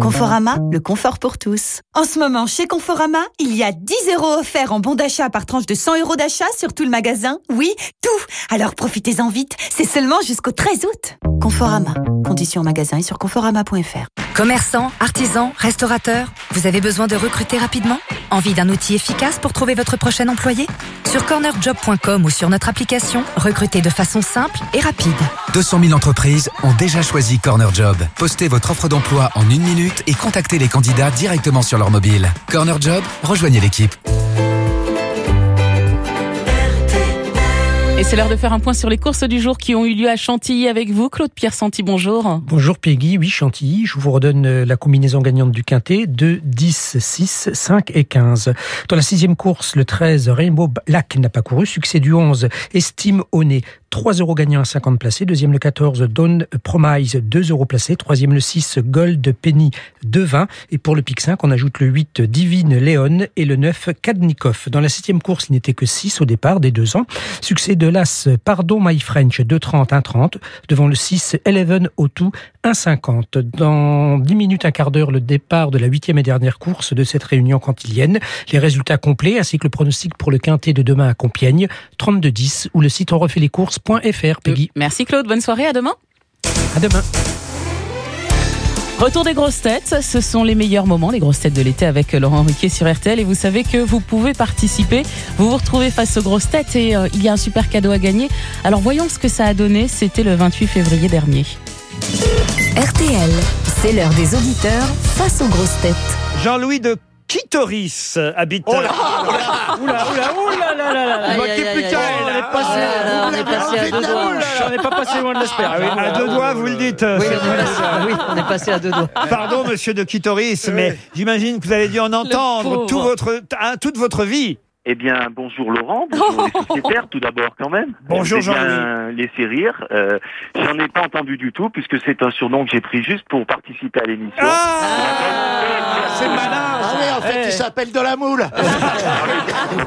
Conforama, le confort pour tous. En ce moment, chez Conforama, il y a 10 euros offerts en bon d'achat par tranche de 100 euros d'achat sur tout le magasin. Oui, tout Alors profitez-en vite, c'est seulement jusqu'au 13 août. Conforama, conditions en magasin et sur conforama.fr. Commerçants, artisans, restaurateurs, vous avez besoin de recruter rapidement? Envie d'un outil efficace pour trouver votre prochain employé? Sur cornerjob.com ou sur notre application, recrutez de façon simple et rapide. 200 000 entreprises ont déjà choisi Corner Job. Postez votre offre d'emploi en une minute et contactez les candidats directement sur leur mobile. Corner Job, rejoignez l'équipe. Et c'est l'heure de faire un point sur les courses du jour qui ont eu lieu à Chantilly avec vous. Claude Pierre Santi, bonjour. Bonjour Peggy, oui Chantilly, je vous redonne euh, la combinaison gagnante du quintet 2, 10, 6, 5 et 15. Dans la sixième course, le 13, Rainbow Black n'a pas couru, succès du 11, Estime au nez, 3 euros gagnants à 50 placés. Deuxième le 14, Dawn Promise, 2 euros placés. Troisième le 6, Gold Penny, 2,20. Et pour le pic 5, on ajoute le 8, Divine Léon et le 9, Kadnikov. Dans la septième course, il n'était que 6 au départ, des deux ans. Succès de l'As, Pardon My French, 2,30, 1,30. Devant le 6, Eleven O2, 1,50. Dans 10 minutes, un quart d'heure, le départ de la huitième et dernière course de cette réunion cantilienne. Les résultats complets ainsi que le pronostic pour le quintet de demain à Compiègne, 32-10, ou le site on refait les courses.fr, Peggy. Merci Claude, bonne soirée, à demain. À demain. Retour des grosses têtes, ce sont les meilleurs moments, les grosses têtes de l'été avec Laurent Ruquier sur RTL. Et vous savez que vous pouvez participer. Vous vous retrouvez face aux grosses têtes et euh, il y a un super cadeau à gagner. Alors voyons ce que ça a donné. C'était le 28 février dernier. RTL, c'est l'heure des auditeurs face aux grosses têtes. Jean-Louis de Quitoris habite. Oh là, oh là, oula, oula, oula, là, là, là. Il manquait plus On est passé- là là, on est passé à deux doigts. On n'est pas passé loin de l'espère. Oui, à deux doigts, vous le dites. Oui, on est passé- à deux doigts. Pardon, monsieur de Quitoris, mais j'imagine que vous avez dû en entendre toute votre vie. Eh bien, bonjour Laurent, bonjour les [laughs] sociétaires tout d'abord quand même. Bonjour, Je vous ai bien laissé rire. Euh, J'en ai pas entendu du tout puisque c'est un surnom que j'ai pris juste pour participer à l'émission. c'est malin. Ah oui, en fait, Eh. il s'appelle de la moule. Ah,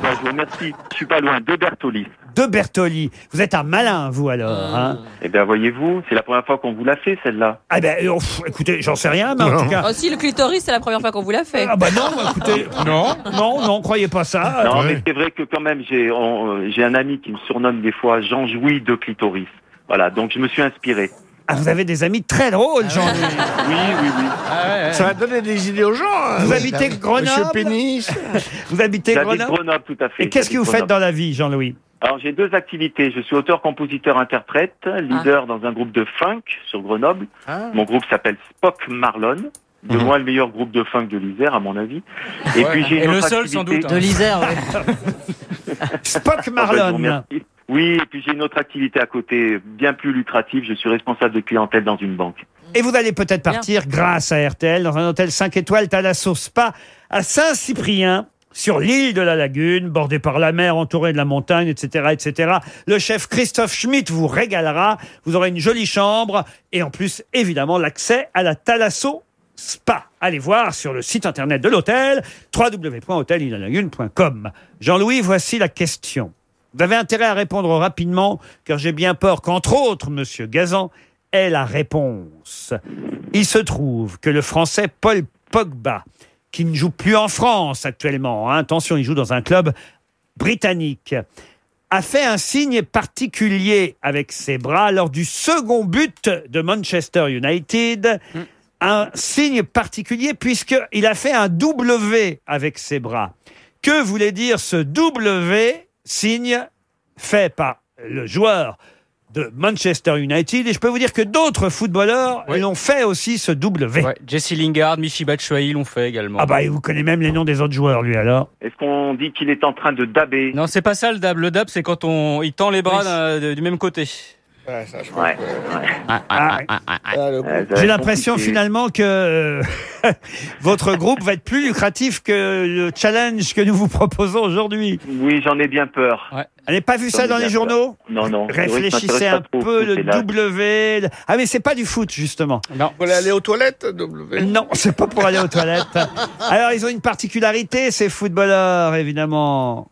bah, je vous remercie. Je suis pas loin de Bertoli. De Bertoli. Vous êtes un malin, vous alors. Hein Eh bien, voyez-vous, c'est la première fois qu'on vous l'a fait celle-là. ah ben, euh, pff, écoutez, j'en sais rien, mais en tout cas. Oh, si, le clitoris, c'est la première fois qu'on vous l'a fait. Ah bah non, écoutez, non, non, non, croyez pas ça. non, mais c'est vrai que quand même, j'ai on- euh, j'ai un ami qui me surnomme des fois Jean-Jouy de Clitoris. Voilà, donc je me suis inspiré. Ah, vous avez des amis très drôles, Jean. Oui, oui, oui. Ça va donner des idées aux gens. hein. Vous Oui. habitez Monsieur Grenoble Pénis. [laughs] Vous habitez J'habite Grenoble Grenoble, tout à fait. Et qu'est-ce que vous faites Grenoble. dans la vie, Jean-Louis? Alors j'ai deux activités. Je suis auteur, compositeur, interprète, leader dans un groupe de funk sur Grenoble. Ah. Mon groupe s'appelle Spock Marlon. De Mhm. loin le meilleur groupe de funk de l'Isère, à mon avis. Et puis j'ai le autre seul, sans activité- doute, hein. De l'Isère. [laughs] Spock Ah, bah, Marlon. Oui, et puis j'ai une autre activité à côté, bien plus lucrative. Je suis responsable de clientèle dans une banque. Et vous allez peut-être partir, grâce à RTL, dans un hôtel 5 étoiles Thalasso Spa à Saint-Cyprien. Sur l'île de la Lagune, bordée par la mer, entourée de la montagne, etc., etc. Le chef Christophe Schmitt vous régalera. Vous aurez une jolie chambre et en plus, évidemment, l'accès à la Thalasso Spa. Allez voir sur le site internet de l'hôtel, www.hôtelillalagune.com. Jean-Louis, voici la question. Vous avez intérêt à répondre rapidement, car j'ai bien peur qu'entre autres, Monsieur Gazan ait la réponse. Il se trouve que le Français Paul Pogba, qui ne joue plus en France actuellement, hein, attention, il joue dans un club britannique, a fait un signe particulier avec ses bras lors du second but de Manchester United. Un signe particulier puisqu'il a fait un W avec ses bras. Que voulait dire ce W, signe fait par le joueur de Manchester United? Et je peux vous dire que d'autres footballeurs l'ont fait aussi ce W. Ouais, Jesse Lingard, Michi Batshuayi l'ont fait également. Ah bah, il vous connaît même les noms des autres joueurs, lui, alors Est-ce qu'on dit qu'il est en train de daber Non, c'est pas ça le dab. Le dab, c'est quand on il tend les bras Oui. du même côté. Ouais, Ah, J'ai l'impression finalement que [laughs] votre groupe va être plus lucratif que le challenge que nous vous proposons aujourd'hui. Oui, j'en ai bien peur. Vous n'avez pas vu ça dans les journaux peur. Non, non. c'est vrai que je Réfléchissez m'intéresse un pas trop au peu, le. W. le- Ah, mais c'est pas du foot, justement. Non. Faut aller aux toilettes, W? Non, c'est pas pour aller aux toilettes. [laughs] Alors, ils ont une particularité, ces footballeurs, évidemment.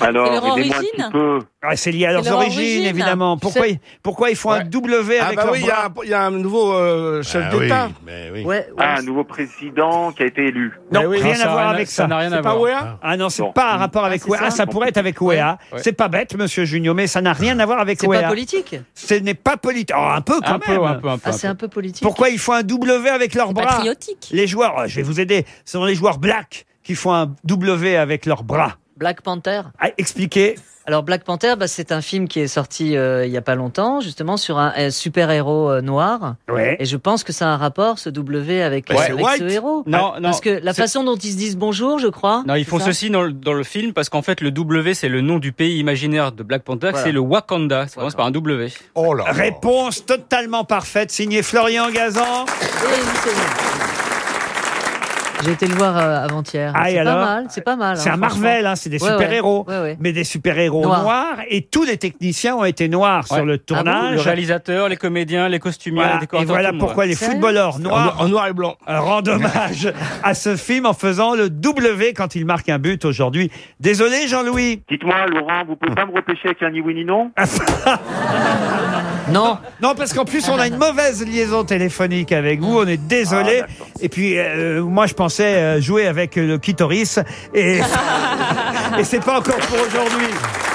Alors, leur un petit peu. Ah, c'est lié à leurs leur origines, origine. évidemment. Pourquoi, ils- pourquoi ils font un W Ah avec bah leurs oui, il y, a bras un- il y a un nouveau euh, chef Ah oui, d'État. mais oui. Ouais, ouais. Ah, un nouveau président qui a été élu. Non, oui. rien Non, ça à voir avec ça ça. n'a rien C'est à pas voir. Ouéa Ah non, c'est pas un rapport avec. Ah, ça ça pourrait être avec OEA. Ouais. C'est pas bête, monsieur Junio, mais ça n'a rien à voir avec C'est pas politique Ce n'est pas politique. Oh, un peu quand Un peu, même. un peu, un peu. Ah, c'est un peu politique. Pourquoi ils font un W avec leurs bras Patriotique. Les joueurs, oh, je vais vous aider, ce sont les joueurs black qui font un W avec leurs bras. Black Panther. Ah, expliquez. Alors Black Panther, bah, c'est un film qui est sorti euh, il y a pas longtemps, justement sur un, super héros noir. Ouais. Et je pense que ça a un rapport ce W avec, Ouais, avec ce héros. Non, non. Parce que la façon dont ils se disent bonjour, je crois. Non, ils font ceci dans le, dans le film parce qu'en fait, le W, c'est le nom du pays imaginaire de Black Panther, Voilà. c'est le Wakanda. Ça commence par un W. Oh là là. Réponse totalement parfaite, signé Florian Gazan. Et. J'ai été le voir euh, avant-hier. Ah, et c'est pas mal, c'est pas mal. C'est hein, un franchement. Marvel, hein, c'est des Ouais, super-héros. Ouais, ouais. Mais des super-héros Noirs. noirs. Et tous les techniciens ont été noirs sur le Ah bon Le tournage. réalisateur, les comédiens, les costumiers, Voilà. les Et décorateurs. voilà le monde. pourquoi les footballeurs noirs en noir et blanc. [laughs] rendent hommage à ce film en faisant le W quand il marque un but aujourd'hui. Désolé Jean-Louis. Dites-moi, Laurent, vous pouvez pas me repêcher avec un ni oui ni non? [laughs] Non, Non, parce qu'en plus, on a une mauvaise liaison téléphonique avec vous. On est désolé. Ah, et puis, euh, moi, je pensais euh, jouer avec le clitoris. Et, [laughs] et c'est pas encore pour aujourd'hui. –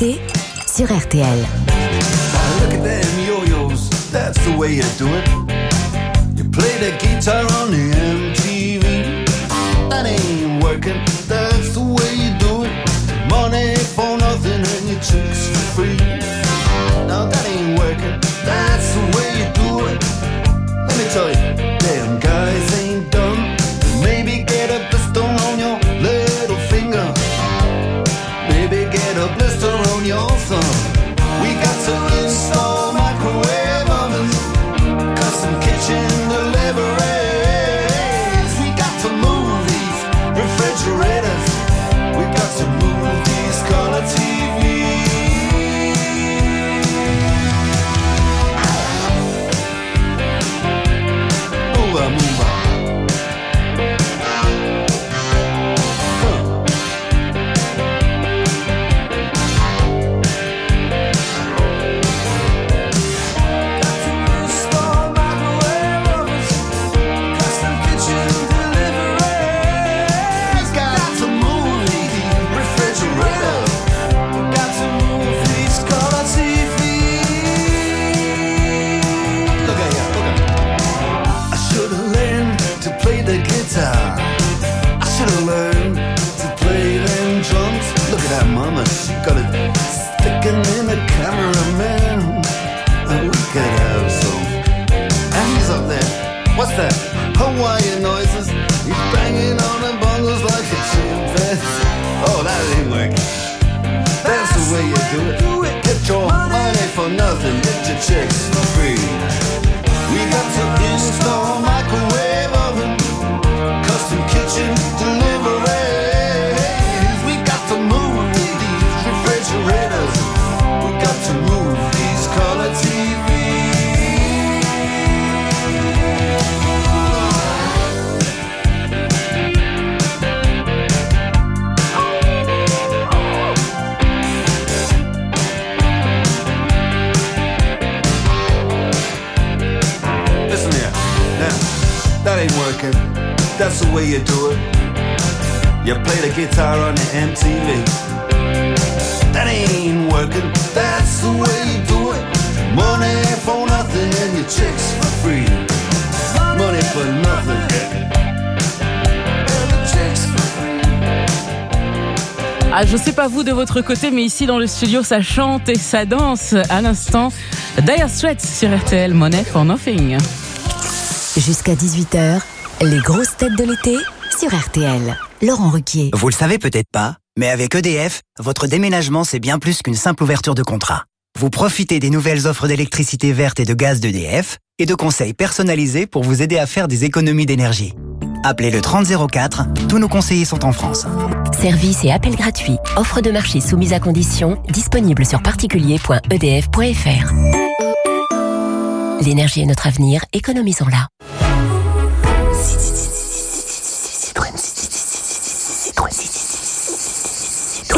l'été sur RTL. Look at them yo-yos, that's the way you do it. You play the guitar on the do it. Get your money for nothing. Get your chicks way you do it. You play the Money for nothing and your for free. Ah, je sais pas vous de votre côté, mais ici dans le studio, ça chante et ça danse à l'instant. Dire Straits sur RTL, Money for Nothing. Jusqu'à 18h, les grosses têtes de l'été sur RTL. Laurent Ruquier. Vous le savez peut-être pas, mais avec EDF, votre déménagement, c'est bien plus qu'une simple ouverture de contrat. Vous profitez des nouvelles offres d'électricité verte et de gaz d'EDF et de conseils personnalisés pour vous aider à faire des économies d'énergie. Appelez le 3004, tous nos conseillers sont en France. Service et appel gratuit. Offre de marché soumise à condition. Disponible sur particulier.edf.fr. L'énergie est notre avenir. Économisons-la.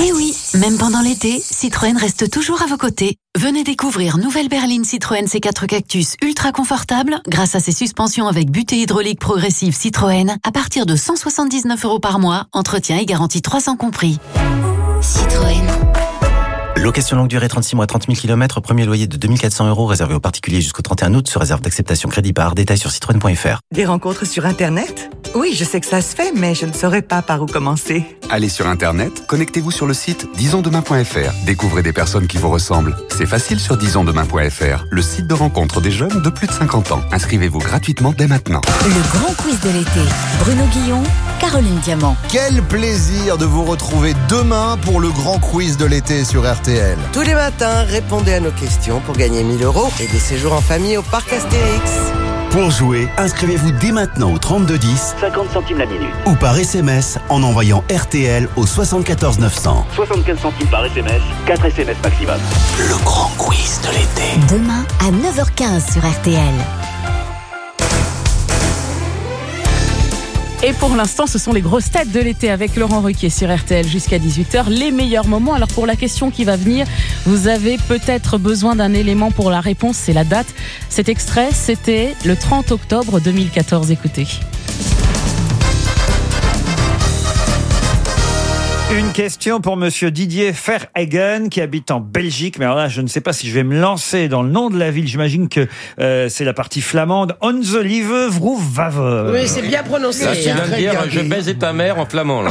Et Eh oui, même pendant l'été, Citroën reste toujours à vos côtés. Venez découvrir nouvelle berline Citroën C4 Cactus ultra confortable grâce à ses suspensions avec butée hydraulique progressive Citroën à partir de 179 euros par mois, entretien et garantie 300 compris. Citroën. Location longue durée 36 mois 30 000 km, premier loyer de 2400 euros réservé aux particuliers jusqu'au 31 août sur réserve d'acceptation crédit par détail sur citroën.fr. Des rencontres sur Internet? Oui, je sais que ça se fait, mais je ne saurais pas par où commencer. Allez sur Internet, connectez-vous sur le site disonsdemain.fr. Découvrez des personnes qui vous ressemblent. C'est facile sur disonsdemain.fr, le site de rencontre des jeunes de plus de 50 ans. Inscrivez-vous gratuitement dès maintenant. Le grand quiz de l'été. Bruno Guillon, Caroline Diamant. Quel plaisir de vous retrouver demain pour le grand quiz de l'été sur RTL. Tous les matins, répondez à nos questions pour gagner 1000 euros et des séjours en famille au parc Astérix. Pour jouer, inscrivez-vous dès maintenant au 3210 50 centimes la minute. ou par SMS en envoyant RTL au 74 900. 75 centimes par SMS, 4 SMS maximum. Le grand quiz de l'été. Demain à 9h15 sur RTL. Et pour l'instant, ce sont les grosses têtes de l'été avec Laurent Ruquier sur RTL jusqu'à 18h. Les meilleurs moments. Alors pour la question qui va venir, vous avez peut-être besoin d'un élément pour la réponse, c'est la date. Cet extrait, c'était le 30 octobre 2014. Écoutez. Une question pour monsieur Didier Verhaegen qui habite en Belgique. Mais alors là, je ne sais pas si je vais me lancer dans le nom de la ville. J'imagine que euh, c'est la partie flamande. Onze Lieve. Oui, c'est bien prononcé. Là, tu viens hein. de dire, je baisais ta mère en flamand, là.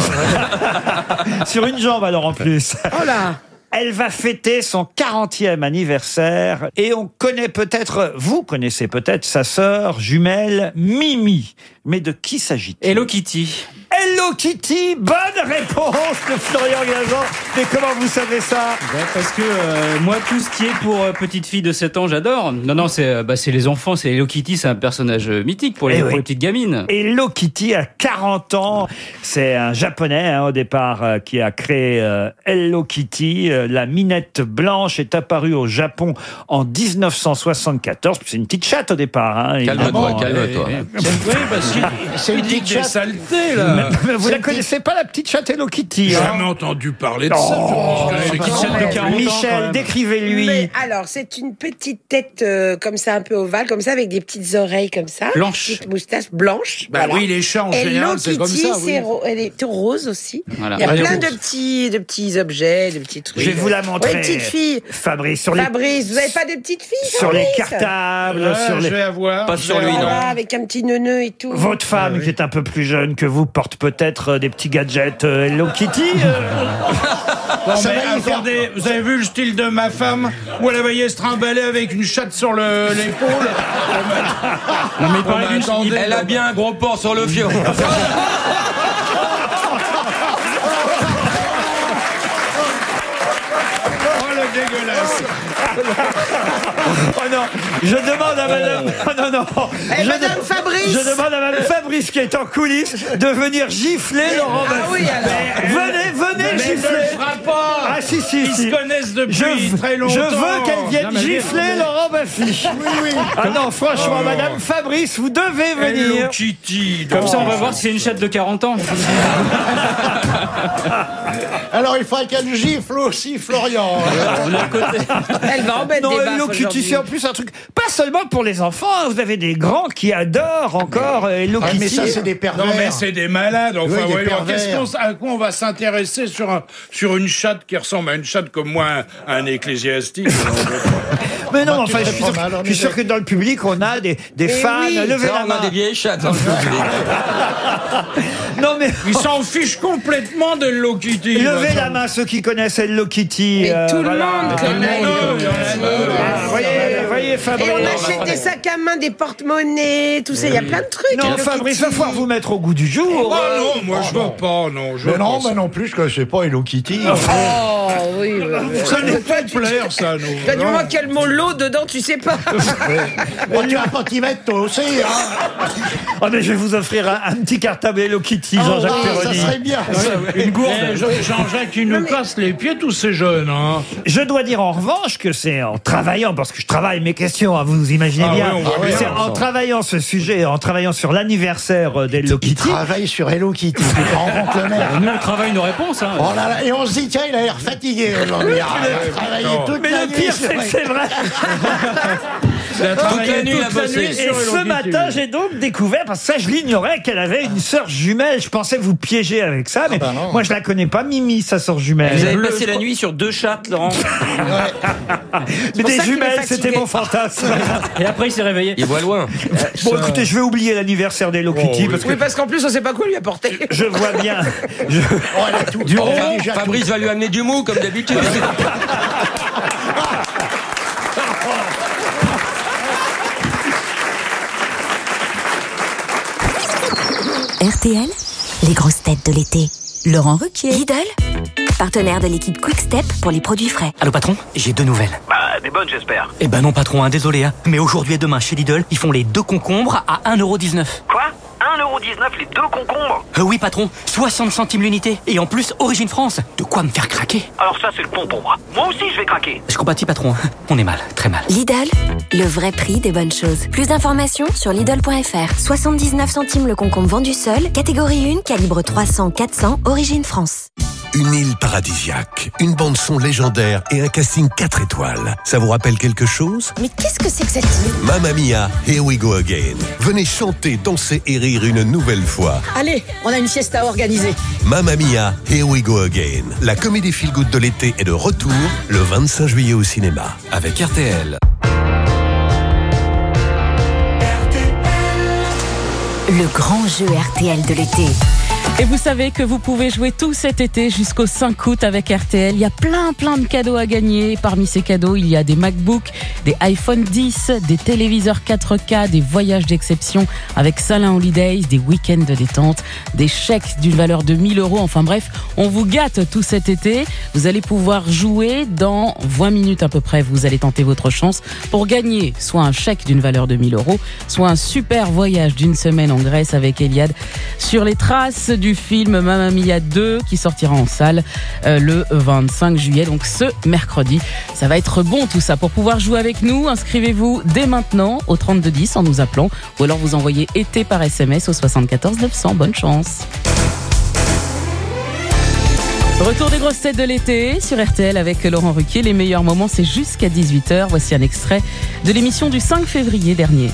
[laughs] Sur une jambe alors en plus. Oh là Elle va fêter son 40e anniversaire et on connaît peut-être, vous connaissez peut-être sa sœur jumelle Mimi. Mais de qui s'agit-il? Hello Kitty. Hello Kitty, bonne réponse de Florian Gazan. Mais comment vous savez ça? Ouais, parce que euh, moi, tout ce qui est pour euh, petite fille de 7 ans, j'adore. Non, non, c'est euh, bah, c'est les enfants, c'est Hello Kitty, c'est un personnage mythique pour les, Eh pour les petites gamines. Hello Kitty a 40 ans. C'est un japonais hein, au départ euh, qui a créé euh, Hello Kitty. La minette blanche est apparue au Japon en 1974. C'est une petite chatte au départ. hein, Calme-toi, calme-toi. Eh, eh, qu'il [laughs] C'est une petite chatte. saletés, là. Mais- mais vous C'est la connaissez pas la petite chatte Hello Kitty hein Jamais entendu parler de ça. Oh, C'est qui chatte de 40 ans, quand Michel, décrivez-lui. Alors, c'est une petite tête euh, comme ça, un peu ovale, comme ça, avec des petites oreilles comme ça. Blanches. Petite moustache blanche. Bah oui, les chats, en Hello général, c'est comme Kitty, ça, oui. c'est ro- elle est tout rose aussi. Voilà. Il y a Allez, plein de petits objets, de petits trucs. Je vais vous la montrer. Ouais, petite fille. Fabrice, sur les, Fabrice, vous n'avez pas de petites filles sur les cartables, Ah, sur je les... vais avoir. Pas sur lui, Voilà, non. avec un petit neuneu et tout. Votre femme, qui est un peu plus jeune que vous, porte peut-être euh, des petits gadgets euh, Hello Kitty. euh. [laughs] Non, Ça mais va lui faire- attendez, vous avez vu le style de ma femme où elle voyait se trimballer avec une chatte sur le- l'épaule? Non, mais il Oh, parlait mais d'une- attendez. Elle a bien un gros porc sur le fion. [laughs] Oh le dégueulasse [laughs] Oh non, je demande à madame... Oh non, non Eh, je Madame de- Fabrice Je demande à madame Fabrice qui est en coulisses de venir gifler Laurent Ah Baffy. oui, alors. Venez, venez Mais gifler ne le fera pas. Ah si, si, Ils si. se connaissent depuis je, très longtemps. Je veux qu'elle vienne gifler Laurent Baffy. Ah non, franchement, Oh. madame Fabrice, vous devez venir. Hello Kitty. Comme ça, on va voir si c'est une chatte de 40 ans. Alors il faudrait qu'elle gifle aussi, Florian. Elle va en mettre Non, des Hello baffes Kitty, c'est en plus un truc, pas seulement pour les enfants, hein, vous avez des grands qui adorent encore euh, Hello Ah, Kitty. mais ça, c'est des pervers. Non mais c'est des malades. Enfin, Oui, des voyons, pervers. qu'est-ce qu'on s- à quoi on va s'intéresser sur un, sur une chatte qui ressemble à une chatte comme moi, un, un ecclésiastique [laughs] Mais non, Bah, enfin, je suis, sûr, je suis sûr que dans le public, on a des, des fans. oui. Levez Ça, la on a main. des vieilles chattes dans le public. [laughs] Non mais Ils [laughs] s'en fichent complètement de Hello Kitty. Levez la main ceux qui connaissent Hello Kitty. Mais euh, tout le monde connaît. Voyez, Et Fabrice. on achète des sacs à main, des porte-monnaies, tout ça. Il y a plein de trucs. Non, Fabrice, va falloir vous mettre au goût du jour. Ah non, moi je veux pas, non. Mais non, pas mais non plus, je connaissais pas Hello Kitty. Oh, oui. ça. Ça nous fait plaire, ça, nous. T'as du moins quel mot l'eau dedans, tu sais pas. [laughs] Bon, tu vas pas t'y mettre toi aussi, hein Ah, mais je vais vous offrir un, petit cartable Hello Kitty, Jean-Jacques Ah, ça Perroni. serait bien. Une gourde. Jean-Jacques, il nous casse les pieds, tous ces jeunes, hein. Je dois dire en revanche que c'est en travaillant, parce que je travaille mes questions, hein, vous vous imaginez Ah bien, oui, on voit bien, c'est en travaillant ce sujet, en travaillant sur l'anniversaire euh, d'Hello Il Kitty. travaille sur Hello Kitty. [laughs] Tu te rends compte, le mec Nous, on travaille nos réponses. Hein. Oh là là, et on se dit, tiens, il a l'air fatigué aujourd'hui. Ah, il a travaillé toute Mais la le nuit pire, sur- c'est que c'est vrai. [laughs] [laughs] Travaillé la nuit, il a toute la bossé. nuit Et ce matin, j'ai donc découvert, parce que ça, je l'ignorais, qu'elle avait une sœur jumelle. Je pensais vous piéger avec ça, mais bah non. moi, je la connais pas, Mimi, sa sœur jumelle. Vous avez Bleu, passé la nuit sur deux chattes, Laurent. [laughs] Mais des jumelles, c'était mon fantasme. [laughs] Et après, il s'est réveillé. Il voit loin. bon, écoutez, je vais oublier l'anniversaire Kitty, parce que Oui, parce qu'en plus, on sait pas quoi lui apporter. je vois bien. [laughs] je- Oh, elle a tout. Du tout. Fabrice va lui amener du mou, comme d'habitude. RTL, les grosses têtes de l'été. Laurent Ruquier. Lidl, partenaire de l'équipe Quick Step pour les produits frais. Allô patron, j'ai deux nouvelles. Bah, des bonnes, j'espère. Eh ben non patron, hein, désolé, hein, mais aujourd'hui et demain chez Lidl, ils font les deux concombres à 1,19€. Quoi? 1,19€ les deux concombres Euh, oui patron, 60 centimes l'unité. Et en plus, origine France. De quoi me faire craquer Alors ça, c'est le pont pour moi. Moi aussi, je vais craquer. Je compatis patron, on est mal, très mal. Lidl, le vrai prix des bonnes choses. Plus d'informations sur Lidl.fr. 79 centimes le concombre vendu seul, catégorie 1, calibre 300-400, origine France. Une île paradisiaque, une bande son légendaire et un casting 4 étoiles. Ça vous rappelle quelque chose? Mais qu'est-ce que c'est que cette île? Mamma Mia, Here We Go Again. Venez chanter, danser et rire une nouvelle fois. Allez, on a une siesta organisée. Mamma Mia, Here We Go Again. La comédie feel good de l'été est de retour le 25 juillet au cinéma. Avec RTL. Le grand jeu RTL de l'été. Et vous savez que vous pouvez jouer tout cet été jusqu'au 5 août avec RTL. Il y a plein plein de cadeaux à gagner. Parmi ces cadeaux, il y a des MacBooks, des iPhone 10, des téléviseurs 4K, des voyages d'exception avec Salin Holidays, des week-ends de détente, des chèques d'une valeur de 1000 euros. Enfin bref, on vous gâte tout cet été. Vous allez pouvoir jouer dans 20 minutes à peu près. Vous allez tenter votre chance pour gagner soit un chèque d'une valeur de 1000 euros, soit un super voyage d'une semaine en Grèce avec Eliade sur les traces du film Mamma Mia 2 qui sortira en salle euh, le 25 juillet, donc ce mercredi. Ça va être bon tout ça. Pour pouvoir jouer avec nous, inscrivez-vous dès maintenant au 3210 en nous appelant ou alors vous envoyez été par SMS au 74 900. Bonne chance. Retour des grosses têtes de l'été sur RTL avec Laurent Ruquier. Les meilleurs moments, c'est jusqu'à 18h. Voici un extrait de l'émission du 5 février dernier.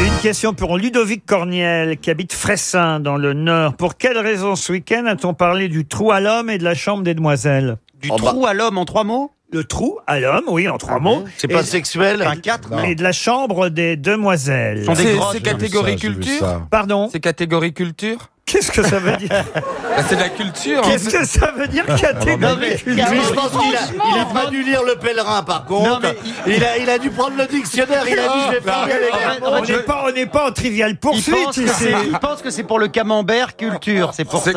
Une question pour Ludovic Corniel, qui habite Fressin, dans le Nord. Pour quelle raison ce week-end a-t-on parlé du trou à l'homme et de la chambre des demoiselles Du trou à l'homme en trois mots Le trou à l'homme, oui, en trois mots. C'est pas sexuel et- Un quatre, non. Et de la chambre des demoiselles. C'est catégorie culture. Pardon C'est catégorie culture Qu'est-ce que ça veut dire [laughs] Bah, C'est de la culture. hein. Qu'est-ce que ça veut dire catégorie Non, mais, culture lui, je pense qu'il a, il a pas dû lire le pèlerin, par contre. il, a, il a dû prendre le dictionnaire. Il a dit, je vais faire les. On n'est pas, on n'est pas en trivial Il poursuite il pense que c'est pour le camembert culture, c'est pour ça.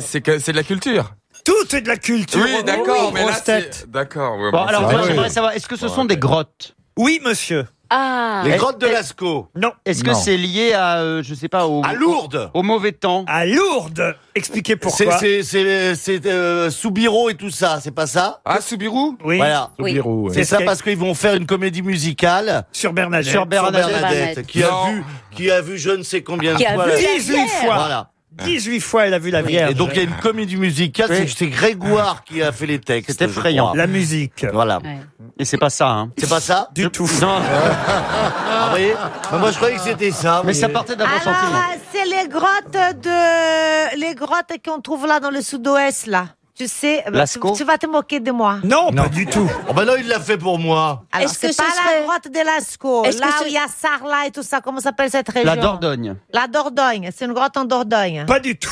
C'est quoi C'est de la culture Tout est de la culture. Oui, d'accord, mais là tête. c'est d'accord. ouais, Bon, bon, alors, moi, j'aimerais savoir, est-ce que ce sont des grottes? Oui, monsieur. Ah Les grottes de Lascaux Non. Est-ce que Non. c'est lié à, euh, je sais pas, au, À Lourdes. au, au mauvais temps À Lourdes Expliquez C'est- pourquoi. C'est c'est- c'est, euh, Soubirous et tout ça, c'est pas ça Ah, Soubirous? Oui. Voilà. Oui. Soubirous, ouais. C'est ça parce qu'ils vont faire une comédie musicale Sur Bernadette. sur Bernadette, Bernadette. qui a Non. vu qui a vu je ne sais combien de Qui a fois. vu la- la 18 Vierge. fois. Voilà. 18 fois, elle a vu la Vierge. Et donc il y a une comédie musicale, c'est- Oui. c'est Grégoire qui a fait les textes. C'est effrayant. La musique. Voilà. Et c'est pas ça, hein C'est pas ça Du tout. Non. [laughs] Ah, vous voyez Mais Moi je croyais que c'était ça. Mais ça partait d'un bon sentiment. C'est les grottes de les grottes qu'on trouve là dans le sud-ouest là. Tu sais, euh, Lascaux tu, tu vas te moquer de moi. Non, pas du tout. Oh ben non, il l'a fait pour moi. Alors, Est-ce que c'est ce pas serait- la grotte de Lascaux, Est-ce que là ce- où il y a Sarlat et tout ça. Comment s'appelle cette région? La Dordogne. La Dordogne. C'est une grotte en Dordogne. Pas du tout.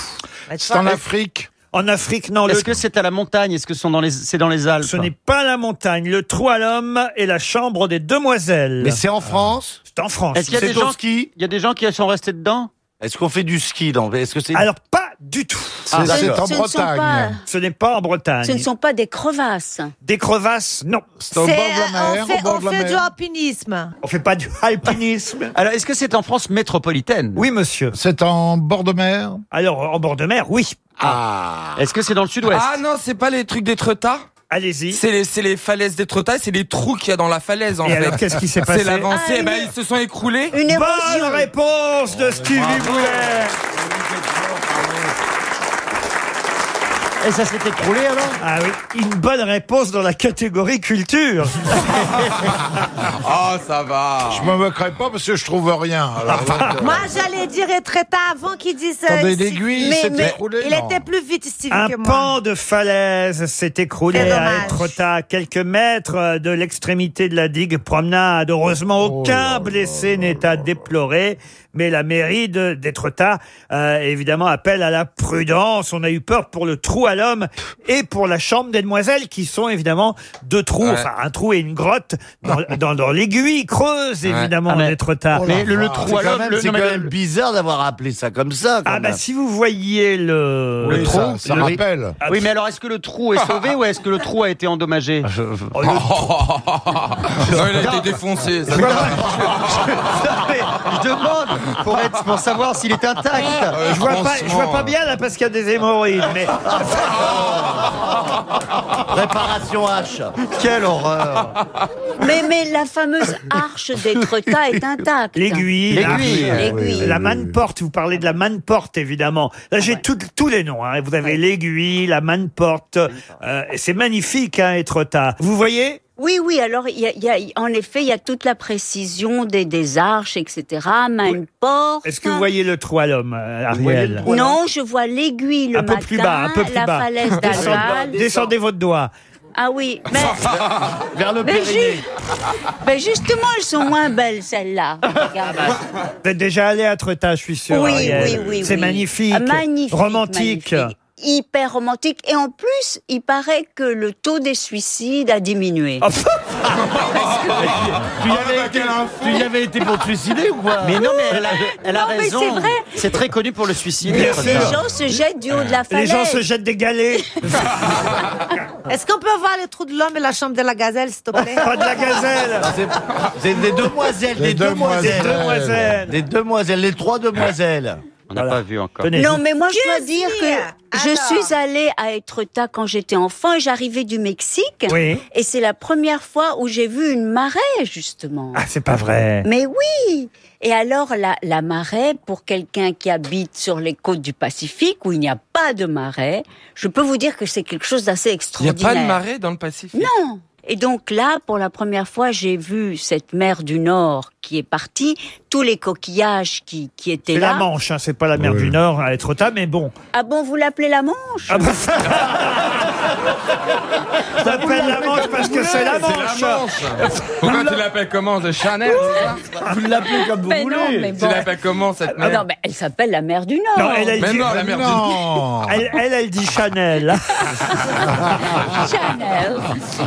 Bah, tu vois, Afrique. En Afrique, non. Est-ce le- que c'est à la montagne? Est-ce que ce sont dans les, c'est dans les Alpes? Ce n'est pas la montagne. Le trou à l'homme et la chambre des demoiselles. Mais c'est en France? C'est en France. Est-ce qu'il y a C'est des au gens ski? Il y a des gens qui sont restés dedans? Est-ce qu'on fait du ski dans Est-ce que c'est Alors, pas du tout. Ah, C'est en Ce pas- Bretagne. Ce n'est pas en Bretagne. Ce ne sont pas des crevasses. Des crevasses, non. C'est au bord de la mer. on fait, on mer. du alpinisme. On fait pas du [laughs] alpinisme. Alors, est-ce que c'est en France métropolitaine? Oui, monsieur. C'est en bord de mer? Alors, en bord de mer, oui. Ah. Est-ce que c'est dans le sud-ouest? Ah non, c'est pas les trucs d'Étretat Allez-y. C'est les, c'est les falaises d'Étretat, c'est les trous qu'il y a dans la falaise en Et fait. alors, qu'est-ce qui s'est [laughs] passé C'est l'avancée, Ah, ben, une- ils se sont écroulés. Une. Bonne réponse de Stevie Boulet. Et ça s'est écroulé alors? Ah oui, une bonne réponse dans la catégorie culture. Oh, [laughs] ça va. Je me moquerai pas parce que je trouve rien. Alors, donc, euh, Moi, j'allais dire Etretat avant qu'il dise. euh, Attendez, si- l'aiguille mais, s'est mais écroulée, Il non. était plus vite, Stevie, Un que moi. pan de falaise s'est écroulé C'est à dommage. Étretat, à quelques mètres euh, de l'extrémité de la digue promenade. Heureusement, Oh aucun blessé n'est à déplorer. Mais la mairie de- d'Étretat, euh, évidemment, appelle à la prudence. On a eu peur pour le trou à l'homme et pour la chambre des demoiselles, qui sont évidemment deux trous, Ouais. enfin un trou et une grotte dans, [laughs] dans, dans l'aiguille creuse, Ouais. évidemment, Ah, mais- d'Étretat. Mais le, le C'est trou à l'homme, c'est quand même bizarre d'avoir appelé ça comme ça. quand Ah bah même. si vous voyez le, oui, le ça, trou, ça le- rappelle. Ah, Oui, mais alors est-ce que le trou est sauvé [laughs] ou est-ce que le trou a été endommagé oh, le- [laughs] Non, il a été défoncé. ça. Je demande pour, être, pour savoir s'il est intact. Euh, je vois pas, je vois pas bien là parce qu'il y a des hémorroïdes, mais [laughs] Réparation H. Quelle horreur Mais, mais la fameuse arche d'Étretat est intacte. l'aiguille, L'aiguille. la- L'aiguille. la manne-porte, vous parlez de la manne-porte évidemment. Là j'ai tout- tous les noms. hein. Vous avez l'aiguille, la manne-porte. euh, et c'est magnifique, hein, Étretat. Vous voyez Oui, oui, alors il y a, il y a- en effet, il y a toute la précision des, des arches, etc. Main porte. Est-ce que vous voyez le trou à l'homme, euh, Ariel Non, je vois l'aiguille le Un peu plus bas, un peu plus la bas. falaise Descendez, d'Alval. descendez votre doigt. Ah oui, mais, [laughs] Vers le mais, ju- mais justement, elles sont moins belles, celles-là. [laughs] Regardez. Vous êtes déjà allé à Étretat, je suis sûr. Oui, Ariel. oui, oui. C'est oui. magnifique, Ah, magnifique, romantique. magnifique. Hyper romantique. Et en plus, il paraît que le taux des suicides a diminué. Oh, Tu y avais été, tu y avais été pour te suicider ou quoi? Mais non, mais elle a, elle a Non, raison. c'est. C'est très connu pour le suicide. Les gens se jettent du haut de la Les falaise. gens se jettent des galets. [laughs] Est-ce qu'on peut voir le trou de l'homme et la chambre de la gazelle, s'il te plaît? Pas de la gazelle. C'est des demoiselles, Les des demoiselles. Des demoiselles. Des demoiselles, les trois demoiselles. On n'a pas vu encore. Tenez, Non, mais moi, je dois dire que je suis allée à Étretat quand j'étais enfant et j'arrivais du Mexique. Oui. Et c'est la première fois où j'ai vu une marée, justement. Ah, c'est pas vrai. Mais oui Et alors, la, la marée, pour quelqu'un qui habite sur les côtes du Pacifique, où il n'y a pas de marée, je peux vous dire que c'est quelque chose d'assez Il n'y a extraordinaire. pas de marée dans le Pacifique? Non et donc là, pour la première fois, j'ai vu cette mer du Nord qui est partie, tous les coquillages qui, qui étaient C'est là. la Manche, hein, c'est pas la mer du Nord à Étretat, mais bon. Ah bon, vous l'appelez la Manche Ah bah, Je l'appelle la Manche parce que c'est la Manche. la Manche. Pourquoi tu l'appelles comment De Chanel, Vous l'appelez comme vous Mais non, voulez. mais Tu bon. l'appelles comment cette Ah mer non, mais elle s'appelle la mer du Nord. Non, elle, elle Mais dit, non, la mer du Non. elle, elle, elle dit Chanel. [laughs] Chanel.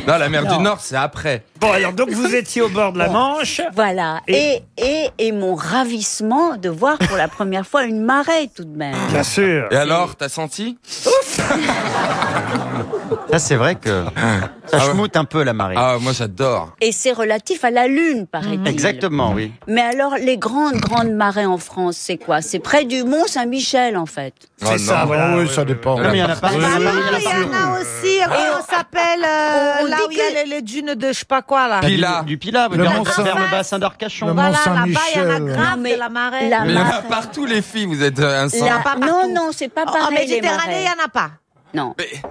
Non, la mer Non. Du Nord, c'est après. Bon, alors donc vous étiez au bord de la Manche. Voilà. Et- Et, et, et mon ravissement de voir pour la première fois une marée tout de même. Bien sûr. Et alors, t'as senti? Ça, c'est vrai que ça Ah ouais. schmoute un peu la marée. Ah, moi j'adore. Et c'est relatif à la Lune, paraît-il. Exactement, oui. Mais alors, les grandes, grandes marées en France, c'est quoi? C'est près du Mont Saint-Michel, en fait. C'est Oh ça, non. voilà. oui, ça dépend. Non, mais il y en a pas. Ah, il y en a non, pas- il y en a aussi, comment ça s'appelle, euh, On là dit où il y a que- les, les dunes de je sais pas quoi, là. Pila. Du Pilat, Le vers, Mont vers le bassin d'Arcachon. Voilà, là-bas, il y en a grave mais de la marée. la Mais il y en a partout, les filles, vous êtes euh, un sang. La- pas Non, non, c'est pas En pareil. les Méditerranée, il n'y en a pas.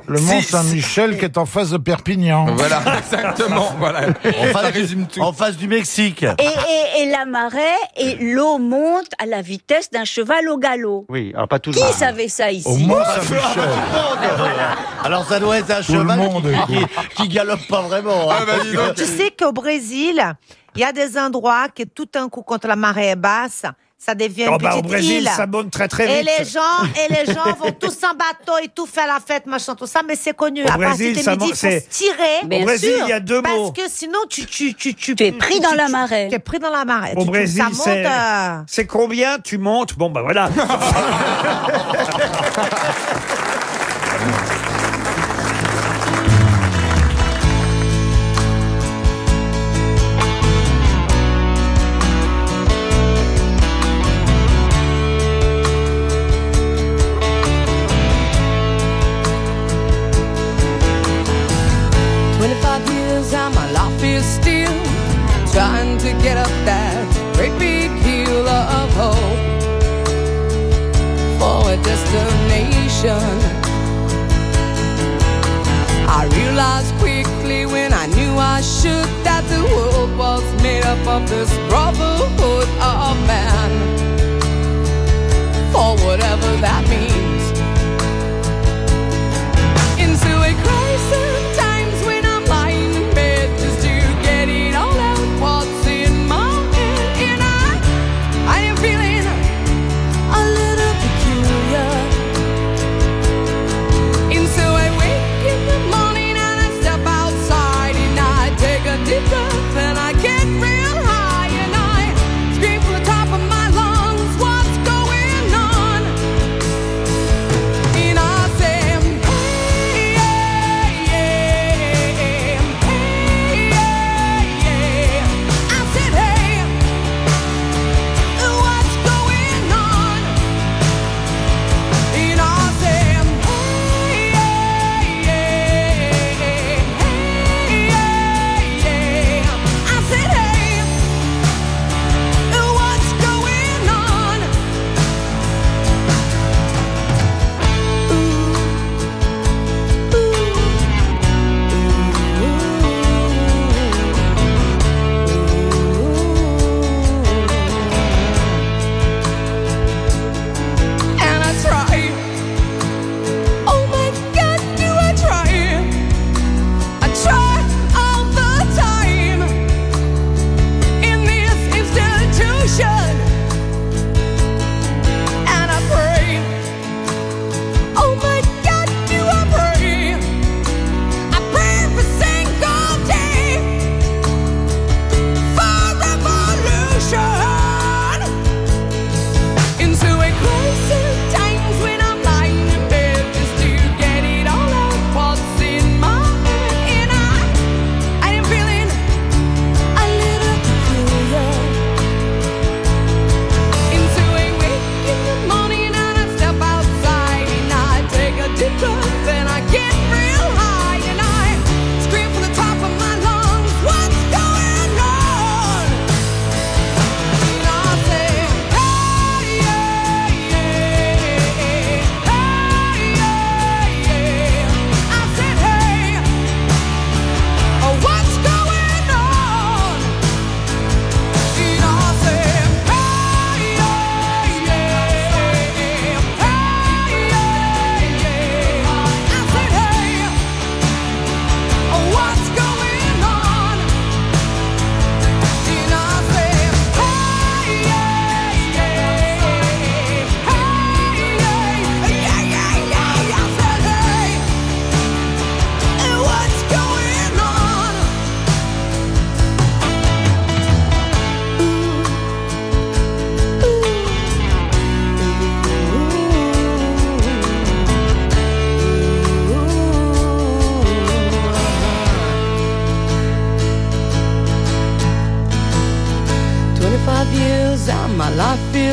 Le Mont Saint-Michel qui est en face de Perpignan. Voilà, [laughs] exactement. Voilà. En face, résume tout. en face du Mexique. Et, et, et la marée, et l'eau monte à la vitesse d'un cheval au galop. Oui, alors pas Qui toujours. savait ça ici Au Mont Saint-Michel. Alors ça doit être un Tout le cheval monde qui, qui, qui galope pas vraiment. hein. Ah, bah. Tu sais qu'au Brésil, il y a des endroits que tout un coup, quand la marée est basse, ça devient une Oh, bah, au petite Brésil, île. ça monte très très Et vite. les gens, et les gens vont tous en bateau et tout faire la fête, machin, tout ça, mais c'est connu. Au à partir Brésil, de ça midi, il faut se tirer. Bien Au Brésil, sûr. il y a deux Parce mots. que sinon, tu, tu, tu, tu, Tu es pris dans la marée. Tu es pris dans la marée. Au Brésil, ça monte, c'est euh, c'est combien tu montes? Bon, bah voilà. [laughs]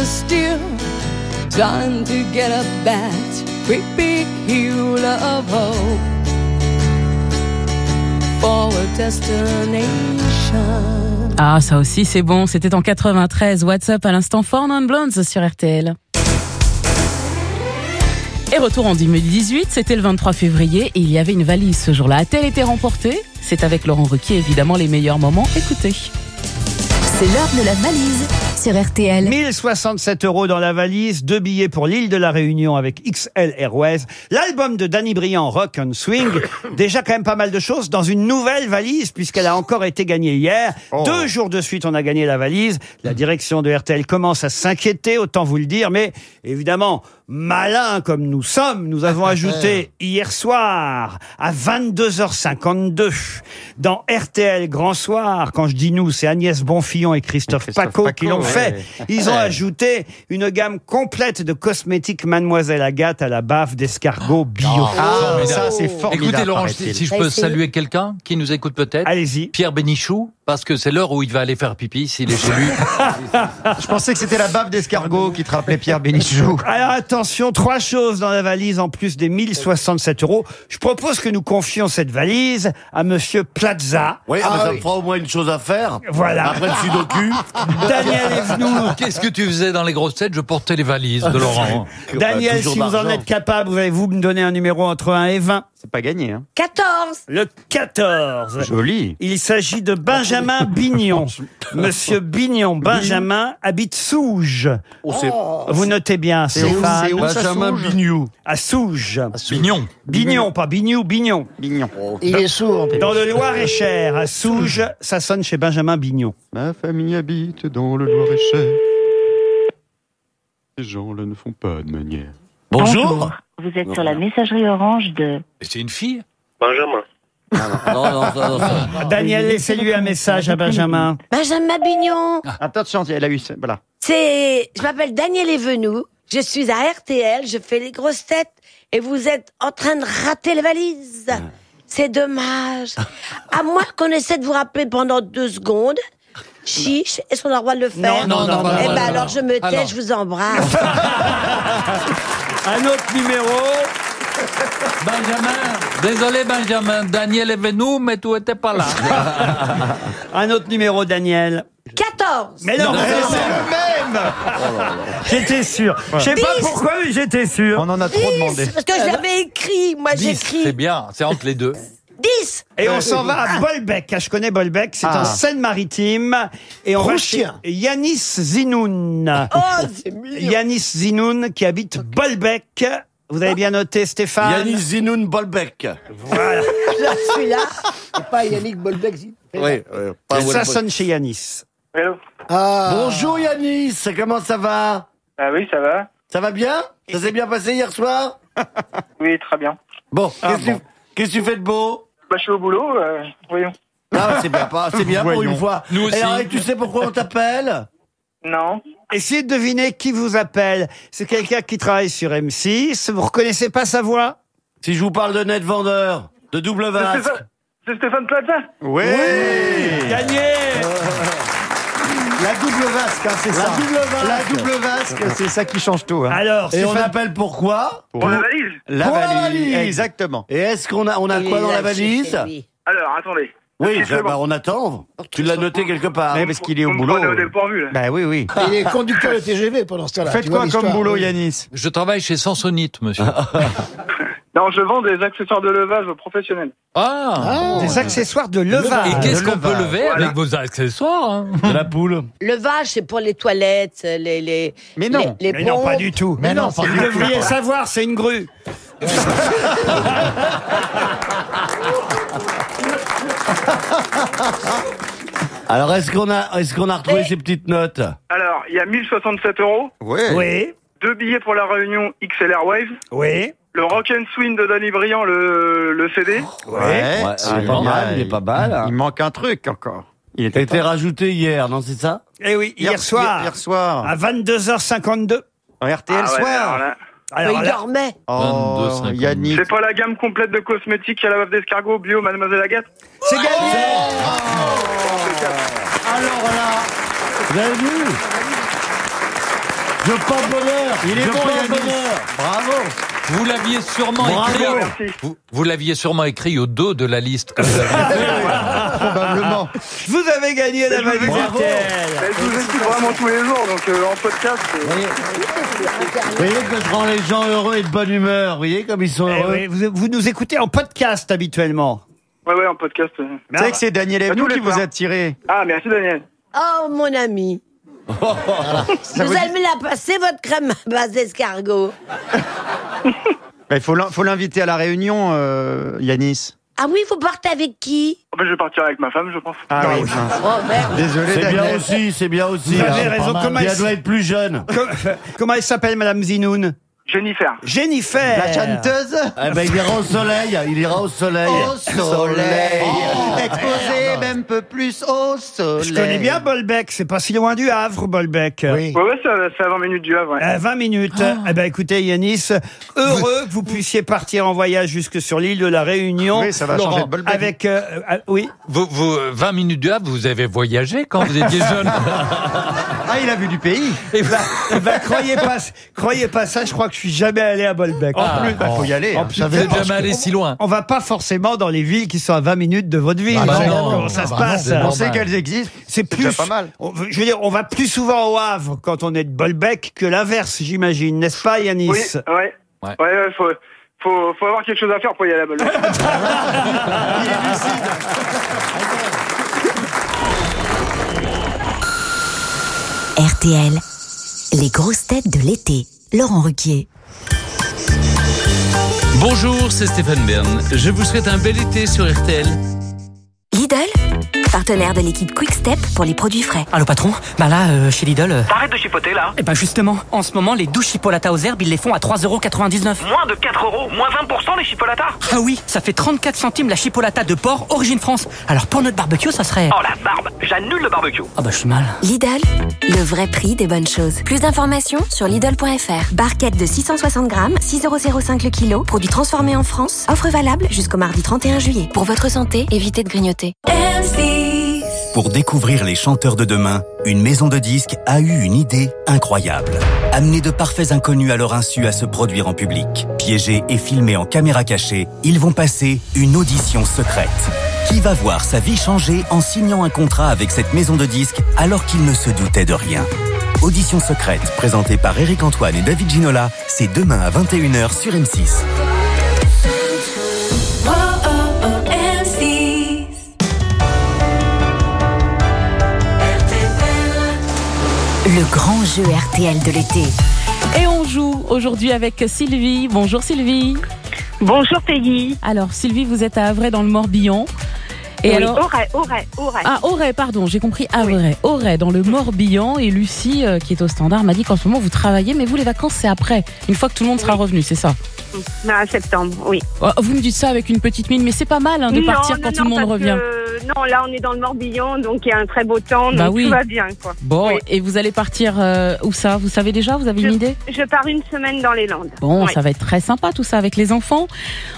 is still trying to get up that great big hill of hope for a destination. Ah, ça aussi, c'est bon. C'était en 93. WhatsApp à l'instant Four Non Blondes sur RTL. Et retour en 2018, c'était le 23 février et il y avait une valise ce jour-là. A-t-elle été remportée? C'est avec Laurent Ruquier, évidemment, les meilleurs moments. Écoutez. C'est l'heure de la valise sur RTL. 1067 euros dans la valise, deux billets pour l'île de la Réunion avec XL Airways, l'album de Danny Briand, Rock and Swing, [coughs] déjà quand même pas mal de choses dans une nouvelle valise puisqu'elle a encore été gagnée hier. Deux jours de suite, on a gagné la valise. La direction de RTL commence à s'inquiéter, autant vous le dire, mais évidemment, malin comme nous sommes, nous avons [laughs] ajouté hier soir à 22h52 dans RTL Grand Soir, quand je dis nous, c'est Agnès Bonfillon et Christophe, Paco, qui l'ont ouais. fait. Ils ont ajouté une gamme complète de cosmétiques Mademoiselle Agathe à la baffe d'escargot bio. Ah, ça, c'est formidable. Écoutez, Laurent, si, je peux saluer quelqu'un qui nous écoute peut-être. Allez-y. Pierre Bénichou, parce que c'est l'heure où il va aller faire pipi s'il est chez lui. [laughs] Je pensais que c'était la bave d'escargot qui te rappelait Pierre Bénichou. Alors attention, trois choses dans la valise en plus des 1067 euros. Je propose que nous confions cette valise à Monsieur Plaza. Oui, Ah mais ça oui. me fera au moins une chose à faire. Voilà. Après le sudoku. [laughs] Daniel Evenou. Qu'est-ce que tu faisais dans les grosses têtes? Je portais les valises de Laurent. Daniel, toujours si vous en d'argent. êtes capable, allez-vous me donner un numéro entre 1 et 20 C'est pas gagné, hein. 14. Le 14. Joli. Il s'agit de Benjamin [laughs] Bignon. Monsieur Bignon, Benjamin, habite Souge. Oh, c'est- Vous notez bien, C'est où- Stéphane. c'est où, ça, Benjamin Souge Bignou. À Souge. Bignon. Bignon, pas Bignou, Bignon. Mignon. Il est sourd. Dans le Loir-et-Cher, à Souge, ça sonne chez Benjamin Bignon. Ma famille habite dans le Loir-et-Cher. Ces gens-là ne font pas de manière. Bonjour. Vous êtes sur la messagerie orange de... C'est une fille Benjamin. Non, non, non, non, non. Daniel, laissez-lui un message à Benjamin. Benjamin Bignon. Attention, elle a eu. Voilà. C'est, je m'appelle Daniel Evenou. Je suis à RTL. Je fais les grosses têtes. Et vous êtes en train de rater les valises. C'est dommage. À moins qu'on essaie de vous rappeler pendant deux secondes. Chiche, est-ce qu'on a le droit de le faire? Non, non, non, non, Eh ben alors je me tais, Alors. je vous embrasse. [laughs] Un autre numéro. Benjamin. Désolé, Benjamin. Daniel est venu, mais tu étais pas là. [laughs] Un autre numéro, Daniel. 14. Mais non, Non, mais c'est le même J'étais sûr. Je sais pas Dix. pourquoi, mais j'étais sûr. On en a trop demandé. Parce que je l'avais écrit. Moi, 10, c'est j'écris bien. C'est entre les deux. 10. Et on s'en va à Bolbec. Ah, je connais Bolbec, c'est Ah. en Seine-Maritime. Et on va chez Proustien. Yanis Zinoun. Oh, c'est mignon. Yanis Zinoun qui habite Bolbec. Vous avez bien noté, Stéphane Yannis Zinoun Bolbec. Voilà. Je suis là. C'est pas Yannick Bolbec. si. Oui, oui. pas Ça sonne chez Yanis. Hello. Ah. Bonjour Yanis, comment ça va? Ah oui, ça va Ça va bien? Ça s'est bien passé hier soir? Oui, très bien. Bon, Ah, qu'est-ce que tu- qu'est-ce que tu fais de beau Bah, je suis au boulot, euh, voyons. Ah, c'est bien, pas- c'est bien pour Voyons. une fois. Nous aussi. Et alors, et tu sais pourquoi on t'appelle Non. Essayez de deviner qui vous appelle. C'est quelqu'un qui travaille sur M6. Vous reconnaissez pas sa voix Si je vous parle de net vendeur, de double C'est vasque. Stéphane, c'est Stéphane Plaza Oui. Gagné La double vasque, hein, c'est La ça. double vasque. La double vasque, c'est ça qui change tout. Hein. Alors, Et on Stéphane- appelle pourquoi Pour la valise La Pour la valise. valise. Exactement. Et est-ce qu'on a, on a quoi est dans la valise. Alors, attendez. Oui, je- second. bah, on attend. Tu l'as noté quelque part. Mais parce qu'il est au boulot. prenez au dépourvu, là. Bah oui, oui. Il est conducteur de TGV pendant ce temps-là. Faites Tu vois quoi comme l'histoire, boulot, oui. Yanis? Je travaille chez Sansonite, monsieur. [laughs] Non, je vends des accessoires de levage aux professionnels. Ah, Des accessoires de levage. Et qu'est-ce qu'on peut levage. lever avec vos accessoires hein De la poule. Le vage, c'est pour les toilettes, les les Mais non. les, les Mais non, pas du tout. Mais non, pas Vous du tout. devriez savoir, c'est une grue. [laughs] Alors, est-ce qu'on a, est-ce qu'on a retrouvé ces petites notes Alors, il y a 1067 euros, Oui. Oui, deux billets pour la réunion XL Airwaves, oui, le Rock and Swing de Danny Briand, le, le CD. Ouais, Ah, il est pas mal, il est pas mal. hein. Il manque un truc encore. Il Il a était été rajouté hier, non, c'est ça Eh oui, hier, soir, Hier soir. à 22h52. En RTL Ah ouais, alors soir. là, Alors il là, dormait. Oh, 22,50. Yannick. c'est pas la gamme complète de cosmétiques à la bave d'escargot bio Mademoiselle Agathe c'est gagné. Alors là, vous avez vu Je porte bonheur Il est Je bon, bonheur Bravo. Vous l'aviez sûrement Bravo. écrit. Merci. Vous, vous l'aviez sûrement écrit au dos de la liste. que vous fait. [laughs] Probablement. Vous avez gagné la valise Bravo. RTL. Je vous écoute vraiment tous les jours, donc euh, en podcast. c'est- Vous voyez que je rends les gens heureux et de bonne humeur. Vous voyez comme ils sont Eh heureux. oui, vous, vous nous écoutez en podcast habituellement. Ouais, ouais, en podcast. euh. Vous savez que c'est Daniel Bah, Evenou tous les qui vous soirs. a tiré. Ah, merci Daniel. Oh, mon ami. Ça vous vous allez me la passer, votre crème à base d'escargot [laughs] Il faut l'in- faut l'inviter à la réunion, euh, Yanis. Ah oui, vous partez avec qui? Oh, bah, je vais partir avec ma femme, je pense. Ah oui, mince. Oh, merde. Désolé, C'est bien Daniel. aussi, c'est bien aussi. Vous avez hein. raison, comment elle doit être plus jeune. Com- [laughs] Comment elle s'appelle, Madame Zinoun? Jennifer. Jennifer. La chanteuse Eh ben, il ira au soleil, il ira au soleil. Au soleil, exposé même peu plus au soleil. Je connais bien Bolbec, c'est pas si loin du Havre, Bolbec. Oui. Ouais, ouais, c'est à- c'est à 20 minutes du Havre. ouais. À 20 minutes. Eh ben, écoutez, Yanis, heureux que vous puissiez partir en voyage jusque sur l'île de la Réunion. Oui, ça va changer de Bolbec. Avec, euh, euh, oui. Vous, vous, euh, 20 minutes du Havre, vous avez voyagé quand vous étiez jeune [laughs] Ah, il a vu du pays. Eh ben, eh ben, croyez pas, croyez pas ça, je crois que je suis jamais allé à Bolbec. En plus, bah, faut y aller. En hein. plus, Vous n'êtes jamais allé si loin. On va pas forcément dans les villes qui sont à 20 minutes de votre ville. Ah bah non, comment ça bah se non, passe. On sait qu'elles existent. C'est plus déjà pas mal. on- je veux dire, on va plus souvent au Havre quand on est de Bolbec que l'inverse, j'imagine, n'est-ce pas, Yanis Oui, ouais. Ouais. Ouais, ouais, faut, faut, faut avoir quelque chose à faire pour y aller à Bolbec. [laughs] RTL, les grosses têtes de l'été. Laurent Ruquier. Bonjour, c'est Stéphane Bern. Je vous souhaite un bel été sur RTL. Lidl, partenaire de l'équipe Quick Step pour les produits frais. Allô patron Bah là, euh, chez Lidl... euh, Arrête de chipoter là Eh ben justement, en ce moment, les douches chipolata aux herbes, ils les font à 3,99€. Moins de 4 euros, moins 20% les chipolatas Ah oui, ça fait 34 centimes la chipolata de porc origine France. Alors pour notre barbecue, ça serait... Oh la barbe, j'annule le barbecue Ah bah je suis mal. Lidl, le vrai prix des bonnes choses. Plus d'informations sur Lidl.fr. Barquette de 660 grammes, 6,05€ le kilo. Produit transformé en France. Offre valable jusqu'au mardi 31 juillet. Pour votre santé, évitez de grignoter. Pour découvrir les chanteurs de demain, une maison de disques a eu une idée incroyable. Amener de parfaits inconnus à leur insu à se produire en public. Piégés et filmés en caméra cachée, ils vont passer une audition secrète. Qui va voir sa vie changer en signant un contrat avec cette maison de disques alors qu'il ne se doutait de rien? Audition secrète, présentée par Eric Antoine et David Ginola, c'est demain à 21h sur M6. Le grand jeu RTL de l'été. Et on joue aujourd'hui avec Sylvie. Bonjour Sylvie. Bonjour Peggy. Alors Sylvie, vous êtes à Avray dans le Morbihan. Et oui, alors Auray, Auray, Auray. Ah, Auray, pardon, j'ai compris Avray. Auray, dans le Morbihan. Et Lucie, euh, qui est au standard, m'a dit qu'en ce moment vous travaillez, mais vous, les vacances, c'est après, une fois que tout le monde sera revenu, c'est ça? À septembre, oui. Oh, Vous me dites ça avec une petite mine, mais c'est pas mal hein, de Non, partir non, quand tout le monde revient. que, non, là, on est dans le Morbihan, donc il y a un très beau temps, donc Bah oui. tout va bien, quoi. Bon, Oui. et vous allez partir euh, où ça? Vous savez déjà? Vous avez une idée? Je pars une semaine dans les Landes. Bon, Oui. ça va être très sympa tout ça avec les enfants.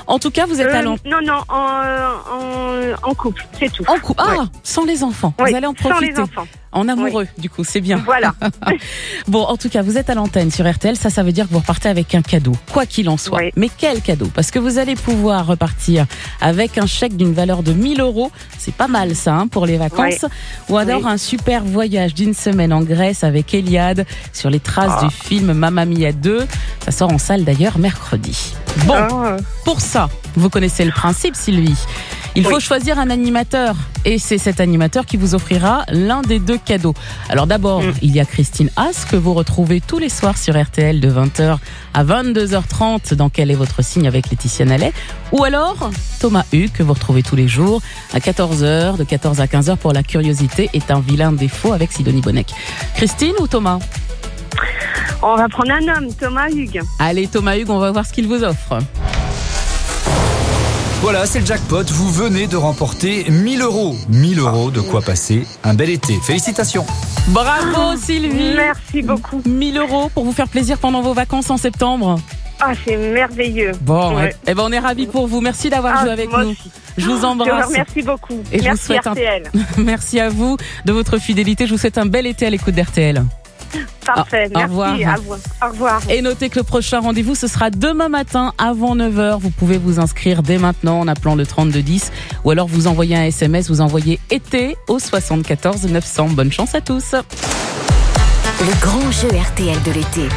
En tout cas, vous êtes Euh, à Non, non, en, en, en couple, c'est tout. En couple Ah, Ouais. sans les enfants. Vous allez en sans profiter. les enfants. En amoureux, du coup, c'est bien. Voilà. [laughs] bon, en tout cas, vous êtes à l'antenne sur RTL. Ça, ça veut dire que vous repartez avec un cadeau, quoi qu'il en soit. Mais quel cadeau? Parce que vous allez pouvoir repartir avec un chèque d'une valeur de 1000 euros. C'est pas mal, ça, hein, pour les vacances. Ou alors un super voyage d'une semaine en Grèce avec Eliade sur les traces Ah. du film Mamma Mia 2. Ça sort en salle d'ailleurs mercredi. Bon, Ah. pour ça, vous connaissez le principe, Sylvie. Il faut choisir un animateur et c'est cet animateur qui vous offrira l'un des deux cadeaux. Alors d'abord, Mm. il y a Christine Haas que vous retrouvez tous les soirs sur RTL de 20h à 22h30 dans Quel est votre signe avec Laetitia Nallet ou alors Thomas Hugues que vous retrouvez tous les jours à 14h de 14 à 15h pour la curiosité est un vilain défaut avec Sidonie Bonnec. Christine ou Thomas? On va prendre un homme, Thomas Hugues. Allez Thomas Hugues, on va voir ce qu'il vous offre. Voilà, c'est le jackpot. Vous venez de remporter 1000 euros. 1000 euros, de quoi passer un bel été. Félicitations. Bravo Sylvie Merci beaucoup. 1000 euros pour vous faire plaisir pendant vos vacances en septembre. Ah, c'est merveilleux. Bon, Ouais. eh ben on est ravis pour vous. Merci d'avoir Ah, joué avec moi nous. aussi. Je vous Je embrasse. vous remercie beaucoup. Et je vous Merci souhaite un-. [laughs] Merci à vous de votre fidélité. Je vous souhaite un bel été à l'écoute d'RTL. [laughs] Parfait. Ah, au Merci. revoir. à vous. Au revoir. Et notez que le prochain rendez-vous, ce sera demain matin avant 9h. Vous pouvez vous inscrire dès maintenant en appelant le 3210 ou alors vous envoyez un SMS, vous envoyez été au 74 900. Bonne chance à tous. Le grand jeu RTL de l'été.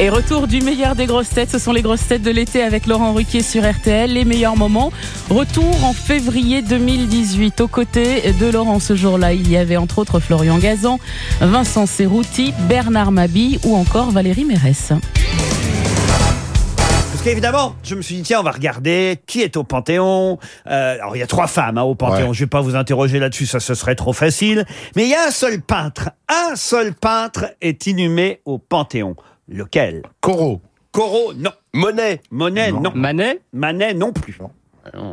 Et retour du meilleur des grosses têtes, ce sont les grosses têtes de l'été avec Laurent Ruquier sur RTL, les meilleurs moments. Retour en février 2018. Aux côtés de Laurent ce jour-là, il y avait entre autres Florian Gazan, Vincent Cerruti, Bernard Mabille ou encore Valérie Mérès. Parce qu'évidemment, je me suis dit, tiens, on va regarder qui est au Panthéon. Euh, alors, il y a trois femmes hein, au Panthéon. Je vais pas vous interroger là-dessus, ça ce serait trop facile. Mais il y a un seul peintre. Un seul peintre est inhumé au Panthéon. Lequel? Corot. Corot, non. Monet. Monet, non. Manet? Manet, non plus.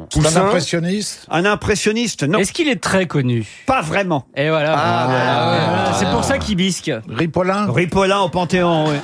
C'est un impressionniste? Un impressionniste, non. Est-ce qu'il est très connu? Pas vraiment. Et voilà. Ah, Voilà, voilà. C'est pour ça qu'il bisque. Ripollin? Ripollin au Panthéon, oui.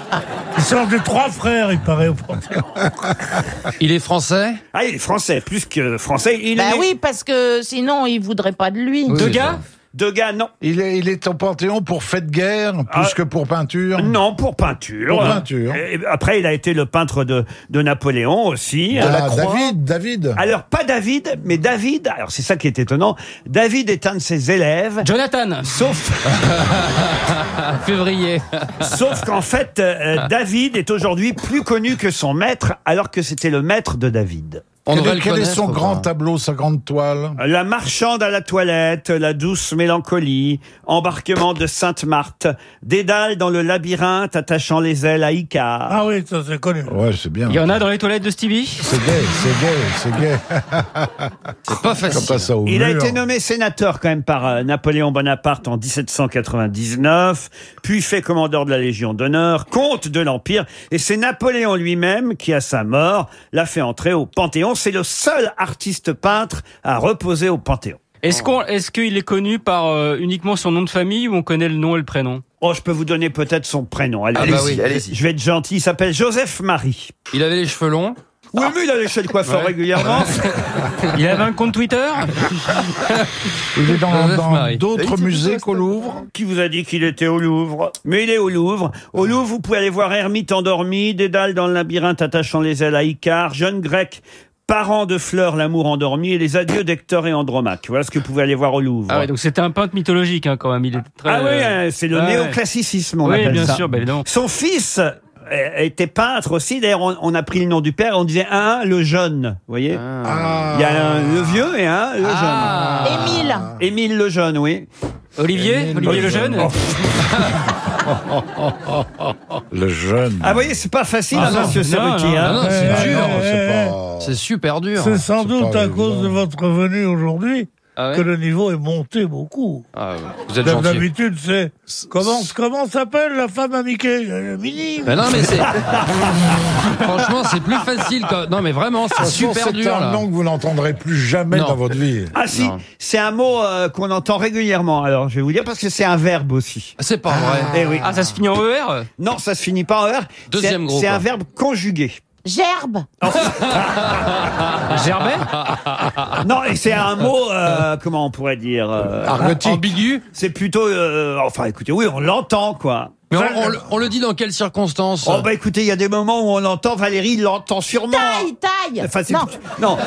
Ils sont de trois frères, il paraît. au Panthéon. [laughs] Il est français? Ah, il est français, plus que français. Il Bah est... oui, parce que sinon, il voudrait pas de lui. Degas Degas, non. il est, il est au Panthéon pour fait de guerre, plus Ah. que pour peinture Non, pour peinture. Pour peinture. Et après, il a été le peintre de, de Napoléon aussi. Ah, David, David. Alors, pas David, mais David, alors c'est ça qui est étonnant, David est un de ses élèves. Jonathan Sauf, [laughs] Février. sauf qu'en fait, euh, David est aujourd'hui plus connu que son maître, alors que c'était le maître de David. On quel est, quel son grand tableau, sa grande toile La marchande à la toilette, la douce mélancolie, embarquement de Sainte-Marthe, Dédale dans le labyrinthe attachant les ailes à Icare. Ah oui, ça c'est connu. Ouais, c'est bien. Il y en a dans les toilettes de Stevie C'est gay, c'est gay, c'est gay. [laughs] C'est pas facile. pas ça au Il a été nommé sénateur quand même par euh, Napoléon Bonaparte en 1799, puis fait commandeur de la Légion d'honneur, comte de l'Empire, et c'est Napoléon lui-même qui, à sa mort, l'a fait entrer au Panthéon. C'est le seul artiste peintre à reposer au Panthéon. Est-ce qu'on, est-ce qu'il est connu par euh, uniquement son nom de famille ou on connaît le nom et le prénom? Oh, je peux vous donner peut-être son prénom. Allez, Ah bah allez-y. oui, allez-y. Je vais être gentil. Il s'appelle Joseph Marie. Il avait les cheveux longs? Oui, mais il allait chez le coiffeur Ouais. régulièrement. [laughs] Il avait un compte Twitter? [laughs] Il est dans Joseph dans Marie. d'autres musées qu'au Louvre. Qui vous a dit qu'il était au Louvre? Mais il est au Louvre. Au Louvre, vous pouvez aller voir Hermite endormi, Dédale dans le labyrinthe attachant les ailes à Icare, jeune grec, parents de fleurs, l'amour endormi et les adieux d'Hector et Andromaque. Voilà ce que vous pouvez aller voir au Louvre. Ah ouais, donc c'était un peintre mythologique hein, quand même. Il est très. Ah oui, euh, c'est le ouais. néoclassicisme, on Oui, appelle bien ça. sûr, bah, évidemment. Son fils euh, était peintre aussi. D'ailleurs, on, on a pris le nom du père. On disait un, le jeune. Vous voyez Ah. Il y a un le vieux et un le Ah. Émile. jeune. Émile le jeune, oui. Olivier, Olivier le jeune. [laughs] Le jeune. Ah, vous voyez, c'est pas facile, Ah hein, non, monsieur non, Serruti. non, hein. non, Eh, c'est dur. eh, c'est eh, pas... C'est super dur. C'est sans doute à cause de votre venue aujourd'hui Ah ouais que le niveau est monté beaucoup. Ah, ouais. Vous êtes gentil. D'habitude, c'est comment comment s'appelle la femme à Mickey Euh, Minnie. Ben non, mais c'est. [laughs] Franchement, c'est plus facile. Quand... Non, mais vraiment, c'est façon, super C'est dur. un Là. nom que vous n'entendrez plus jamais Non. dans votre vie. Ah si, Non. c'est un mot euh, qu'on entend régulièrement. Alors, je vais vous dire parce que c'est un verbe aussi. C'est pas vrai. Eh oui. Ah, ça se finit en ER Non, ça se finit pas en R. Deuxième C'est- gros, C'est quoi. un verbe conjugué. Gerbe. [laughs] Gerbet [laughs] Non, et c'est un mot, euh, comment on pourrait dire euh, Argotique. Ambigu. C'est plutôt, euh, enfin, écoutez, oui, on l'entend, quoi. Mais on, on le- on le dit dans quelles circonstances Oh bah écoutez, il y a des moments où on l'entend. Valérie l'entend sûrement. Taille, taille. Enfin, c'est non. plutôt- non.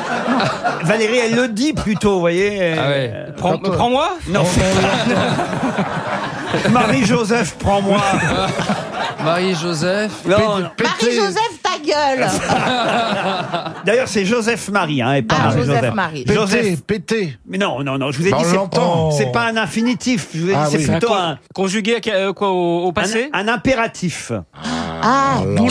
Valérie, elle le dit plutôt, vous voyez. Ah ouais. Euh, Prends- Prends-moi Non. [laughs] Marie-Joseph, prends-moi. Marie-Joseph. Non, non. Marie-Joseph, gueule. [laughs] D'ailleurs, c'est Joseph-Marie, hein, et pas Ah, Marie-Joseph. Joseph-Marie. Pété, Joseph. pété. Mais non, non, non, je vous ai Bah, dit, on c'est- l'entend. c'est pas un infinitif. Je vous ai dit, Ah c'est oui. C'est un plutôt un, conjugué à, euh, quoi, au, au passé un, un impératif. Ah, là.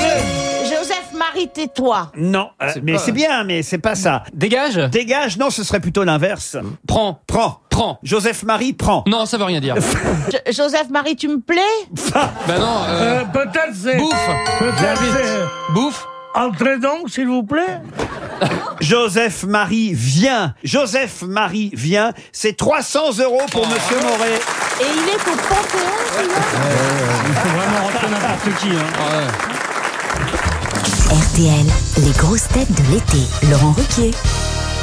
Joseph Marie, tais-toi. Non, euh, mais c'est bien, mais c'est pas ça. Dégage Dégage, non, ce serait plutôt l'inverse. Prends. Prends. Prends. Joseph-Marie, prends. Non, ça veut rien dire. [laughs] Jo- Joseph Marie, tu me plais? [laughs] Ben non. euh, Euh, Peut-être c'est. bouffe. Peut-être c'est. Bouffe. Entrez donc, s'il vous plaît. [laughs] Joseph-Marie, viens. Joseph-Marie, viens. C'est 300 euros pour Monsieur Moret. Et il est au Panthéon, celui-là Il faut vraiment rentrer n'importe qui. Hein. Ouais. RTL, les grosses têtes de l'été. Laurent Ruquier.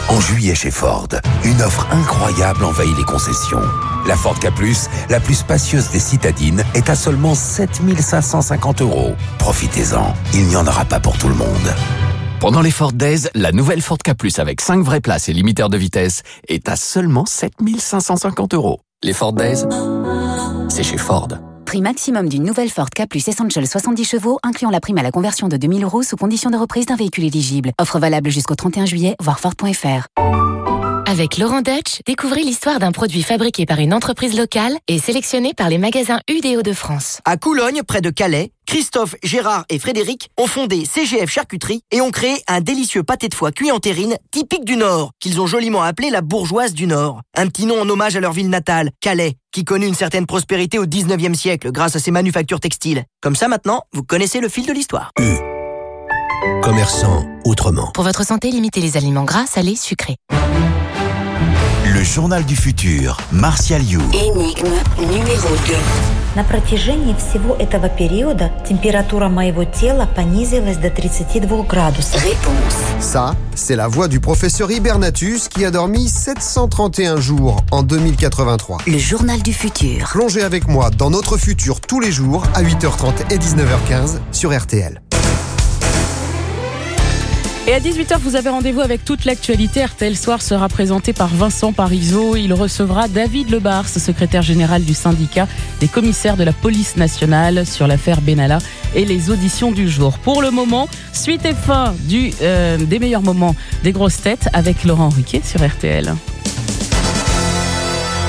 En juillet chez Ford, une offre incroyable envahit les concessions. La Ford K+, la plus spacieuse des citadines, est à seulement 7550 euros. Profitez-en, il n'y en aura pas pour tout le monde. Pendant les Ford Days, la nouvelle Ford K Plus avec 5 vraies places et limiteur de vitesse est à seulement 7550 euros. Les Ford Days, c'est chez Ford. Prix maximum d'une nouvelle Ford K plus Essential 70 chevaux, incluant la prime à la conversion de 2000 euros sous condition de reprise d'un véhicule éligible. Offre valable jusqu'au 31 juillet, voir Ford.fr. Avec Laurent Dutch, découvrez l'histoire d'un produit fabriqué par une entreprise locale et sélectionné par les magasins UDO de France. À Coulogne, près de Calais, Christophe, Gérard et Frédéric ont fondé CGF Charcuterie et ont créé un délicieux pâté de foie cuit en terrine typique du Nord, qu'ils ont joliment appelé la bourgeoise du Nord. Un petit nom en hommage à leur ville natale, Calais, qui connut une certaine prospérité au 19e siècle grâce à ses manufactures textiles. Comme ça maintenant, vous connaissez le fil de l'histoire. Commerçant autrement. Pour votre santé, limitez les aliments gras, salés, sucrés. Le journal du futur, Martial You. Énigme numéro 2. На протяжении всего этого периода температура моего тела понизилась до 32 градусов. Ça, c'est la voix du professeur Hibernatus qui a dormi 731 jours en 2083. Le journal du futur. Plongez avec moi dans notre futur tous les jours à 8h30 et 19h15 sur RTL. Et à 18h, vous avez rendez-vous avec toute l'actualité. RTL Soir sera présenté par Vincent Parisot. Il recevra David Lebars, secrétaire général du syndicat des commissaires de la police nationale sur l'affaire Benalla et les auditions du jour. Pour le moment, suite et fin euh, des meilleurs moments des grosses têtes avec Laurent Ruquier sur RTL.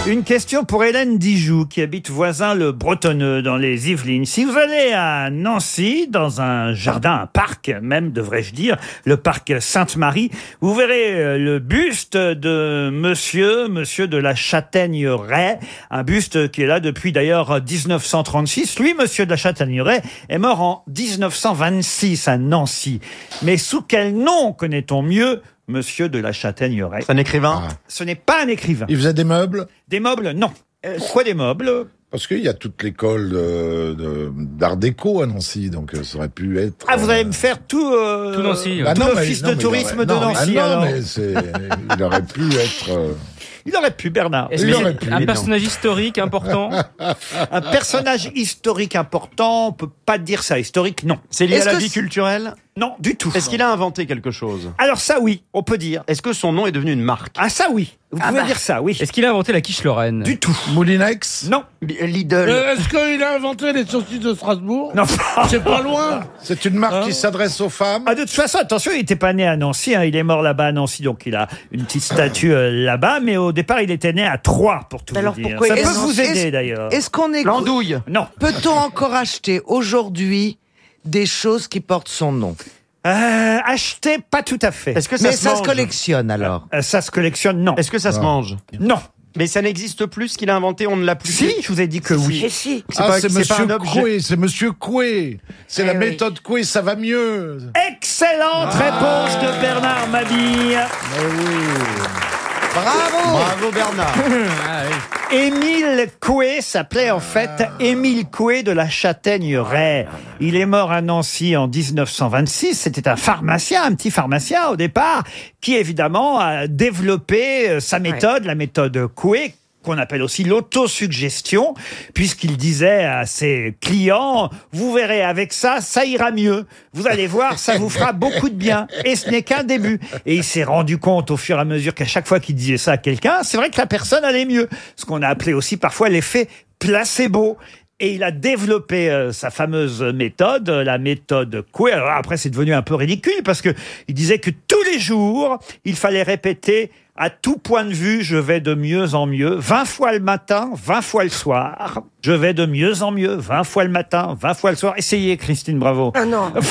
Une question pour Hélène Dijoux, qui habite voisin le Bretonneux dans les Yvelines. Si vous allez à Nancy, dans un jardin, un parc même, devrais-je dire, le parc Sainte-Marie, vous verrez euh, le buste de monsieur, monsieur de la Châtaigneraie, un buste qui est là depuis d'ailleurs 1936. Lui, monsieur de la Châtaigneraie, est mort en 1926 à Nancy. Mais sous quel nom connaît-on mieux Monsieur de la Châtaigneraie. C'est un écrivain Ce n'est pas un écrivain. Il faisait des meubles Des meubles, non. Euh, quoi des meubles? Parce qu'il y a toute l'école de- d'art déco à Nancy, donc euh, ça aurait pu être... Ah, vous allez me faire tout, euh, Tout Nancy, tout l'office non, de mais- tourisme non, mais de il aurait- Nancy. non, alors. mais c'est- il aurait pu être... euh, Il aurait pu, Bernard. Est-ce Il aurait c'est pu, un non. personnage historique important? [laughs] Un personnage historique important, on peut pas dire ça. Historique, non. C'est lié Est-ce à la que vie c'est- culturelle? Non, du tout. Est-ce qu'il a inventé quelque chose? Alors ça, oui, on peut dire. Est-ce que son nom est devenu une marque? Ah ça, oui. Vous Ah pouvez bah. dire ça, oui. Est-ce qu'il a inventé la quiche Lorraine? Du tout. Moulinex? Non. Lidl. Euh, Est-ce qu'il a inventé les saucisses de Strasbourg? Non. C'est pas loin C'est une marque qui s'adresse aux femmes Ah, de toute façon, attention, il n'était pas né à Nancy, hein, il est mort là-bas à Nancy, donc il a une petite statue euh, là-bas, mais au départ, il était né à Troyes, pour tout Alors vous dire. pourquoi Ça il peut vous Nancy? aider, Est-ce- d'ailleurs. Est-ce qu'on est L'andouille Non. Peut-on encore acheter aujourd'hui des choses qui portent son nom Euh, acheter, pas tout à fait. Est-ce que ça Mais se ça se collectionne alors. Euh, ça se collectionne, non. Est-ce que ça se mange Non. Mais ça n'existe plus, ce qu'il a inventé, on ne l'a plus. Si, je vous ai dit que oui. Et si C'est Ah, pas- c'est c'est pas Monsieur un objet. Coué, c'est Monsieur Coué. C'est Eh la oui. méthode Coué, ça va mieux. Excellente réponse de Bernard Mabille. Bravo Bravo Bernard. [laughs] Émile Coué s'appelait en fait Émile Coué de la Châtaigneraie. Il est mort à Nancy en 1926. C'était un pharmacien, un petit pharmacien au départ, qui évidemment a développé euh, sa méthode, la méthode Coué qu'on appelle aussi l'autosuggestion, puisqu'il disait à ses clients, vous verrez avec ça, ça ira mieux. Vous allez voir, ça vous fera beaucoup de bien. Et ce n'est qu'un début. Et il s'est rendu compte au fur et à mesure qu'à chaque fois qu'il disait ça à quelqu'un, c'est vrai que la personne allait mieux. Ce qu'on a appelé aussi parfois l'effet placebo. Et il a développé euh, sa fameuse méthode, la méthode Coué. Alors après, c'est devenu un peu ridicule parce que il disait que tous les jours, il fallait répéter à tout point de vue, je vais de mieux en mieux, 20 fois le matin, 20 fois le soir. Je vais de mieux en mieux, 20 fois le matin, 20 fois le soir. Essayez, Christine Bravo. Ah non. [laughs]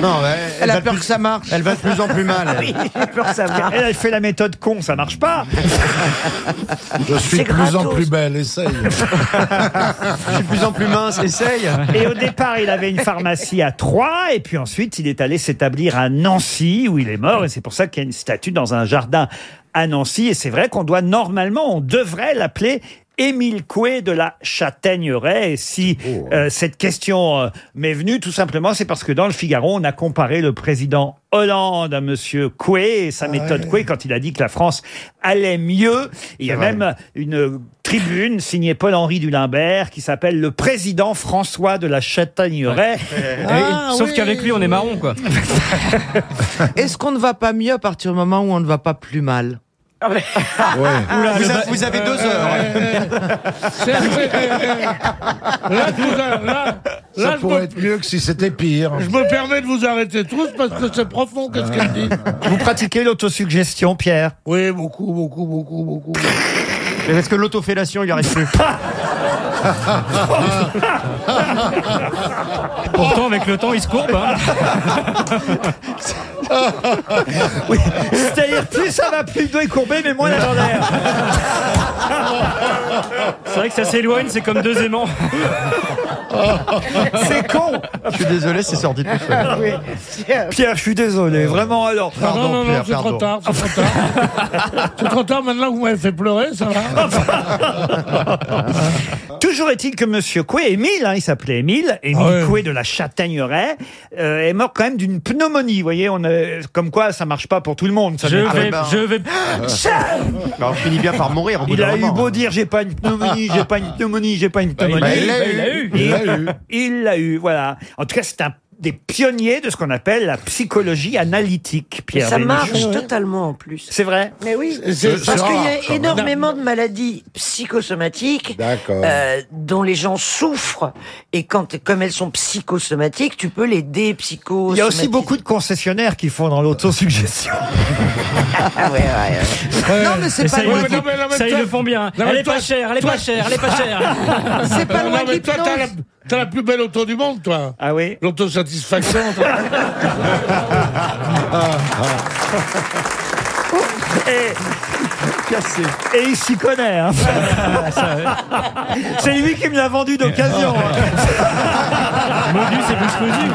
Non, elle, Elle a va peur de que ça marche. Elle va de plus en plus mal. elle. [laughs] Oui, j'ai peur que ça marche. Elle a fait la méthode con, ça marche pas. [laughs] Je suis de plus en plus belle, essaye. Je suis de plus en plus mince, essaye. Et au départ, il avait une pharmacie à Troyes, et puis ensuite, il est allé s'établir à Nancy, où il est mort, et c'est pour ça qu'il y a une statue dans un jardin à Nancy. Et c'est vrai qu'on doit normalement, on devrait l'appeler Émile Coué de la Châtaigneraie. Et si euh, cette question euh, m'est venue, tout simplement, c'est parce que dans le Figaro, on a comparé le président Hollande à Monsieur Coué et sa méthode Coué quand il a dit que la France allait mieux. Il y a même une tribune signée Paul-Henri Dulembert qui s'appelle Le président François de la Châtaigneraie. Ah, Sauf oui. qu'avec lui, on est marron, quoi. [laughs] [laughs] Est-ce qu'on ne va pas mieux à partir du moment où on ne va pas plus mal? [laughs] Oula, vous, a- vous avez deux heures. Là, je vous a- là, Ça là, pourrait me, être mieux que si c'était pire. je me permets de vous arrêter tous parce que c'est profond, qu'est-ce qu'elle dit Vous pratiquez l'autosuggestion, Pierre? Oui, beaucoup, beaucoup, beaucoup, beaucoup. Mais Est-ce que l'autofellation, il y arrive plus? [laughs] Pourtant, avec le temps, il se courbe. hein. [laughs] [laughs] Oui, c'est-à-dire plus ça va, plus le doigt est courbé, mais moins la l'air. C'est vrai que ça s'éloigne, c'est comme deux aimants. [laughs] C'est con Je suis désolé, c'est sorti tout seul. Pierre, je suis désolé, vraiment alors. Ah non, non, non, Pierre, c'est trop pardon. tard, c'est trop tard. [laughs] c'est trop tard maintenant que vous m'avez fait pleurer, ça va [laughs] Toujours est-il que Monsieur Coué, Émile, hein, il s'appelait Émile, Émile Ah ouais. Coué de la Châtaigneraie, euh, est mort quand même d'une pneumonie. Vous voyez, on a- comme quoi ça marche pas pour tout le monde. Ça Je n'est pas- vais, je vais. Bah, on finit bien par mourir au bout Il d'un a eu moment. beau dire j'ai pas une pneumonie, j'ai pas une pneumonie, j'ai pas une pneumonie. Bah, il l'a il l'a eu. Il Il l'a [laughs] eu. Il l'a eu, voilà. En tout cas, c'est un des pionniers de ce qu'on appelle la psychologie analytique, Pierre. ça Bénichou. marche totalement en plus. C'est vrai Mais oui, C'est- parce c'est qu'il y a même. énormément de maladies psychosomatiques D'accord. euh, dont les gens souffrent. Et quand, comme elles sont psychosomatiques, tu peux les dépsychosomatiser. Il y a aussi beaucoup de concessionnaires qui font dans l'autosuggestion. [laughs] Ah ouais, ouais, ouais. Non, mais c'est pas ça, ils loin. le font- non, ça, ils toi- le font bien. Non, mais Elle est toi- pas chère, elle est pas chère, elle est pas chère. C'est pas Non, loin mais toi, t'as la, plus belle auto du monde, toi. Ah oui L'autosatisfaction. [laughs] [laughs] Et, et il s'y connaît. hein. [laughs] C'est lui qui me l'a vendu d'occasion. hein. Modus et exclusif.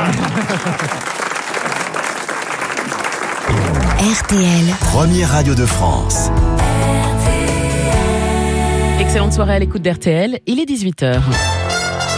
RTL. Première radio de France. Excellente soirée à l'écoute d'RTL. Il est 18h.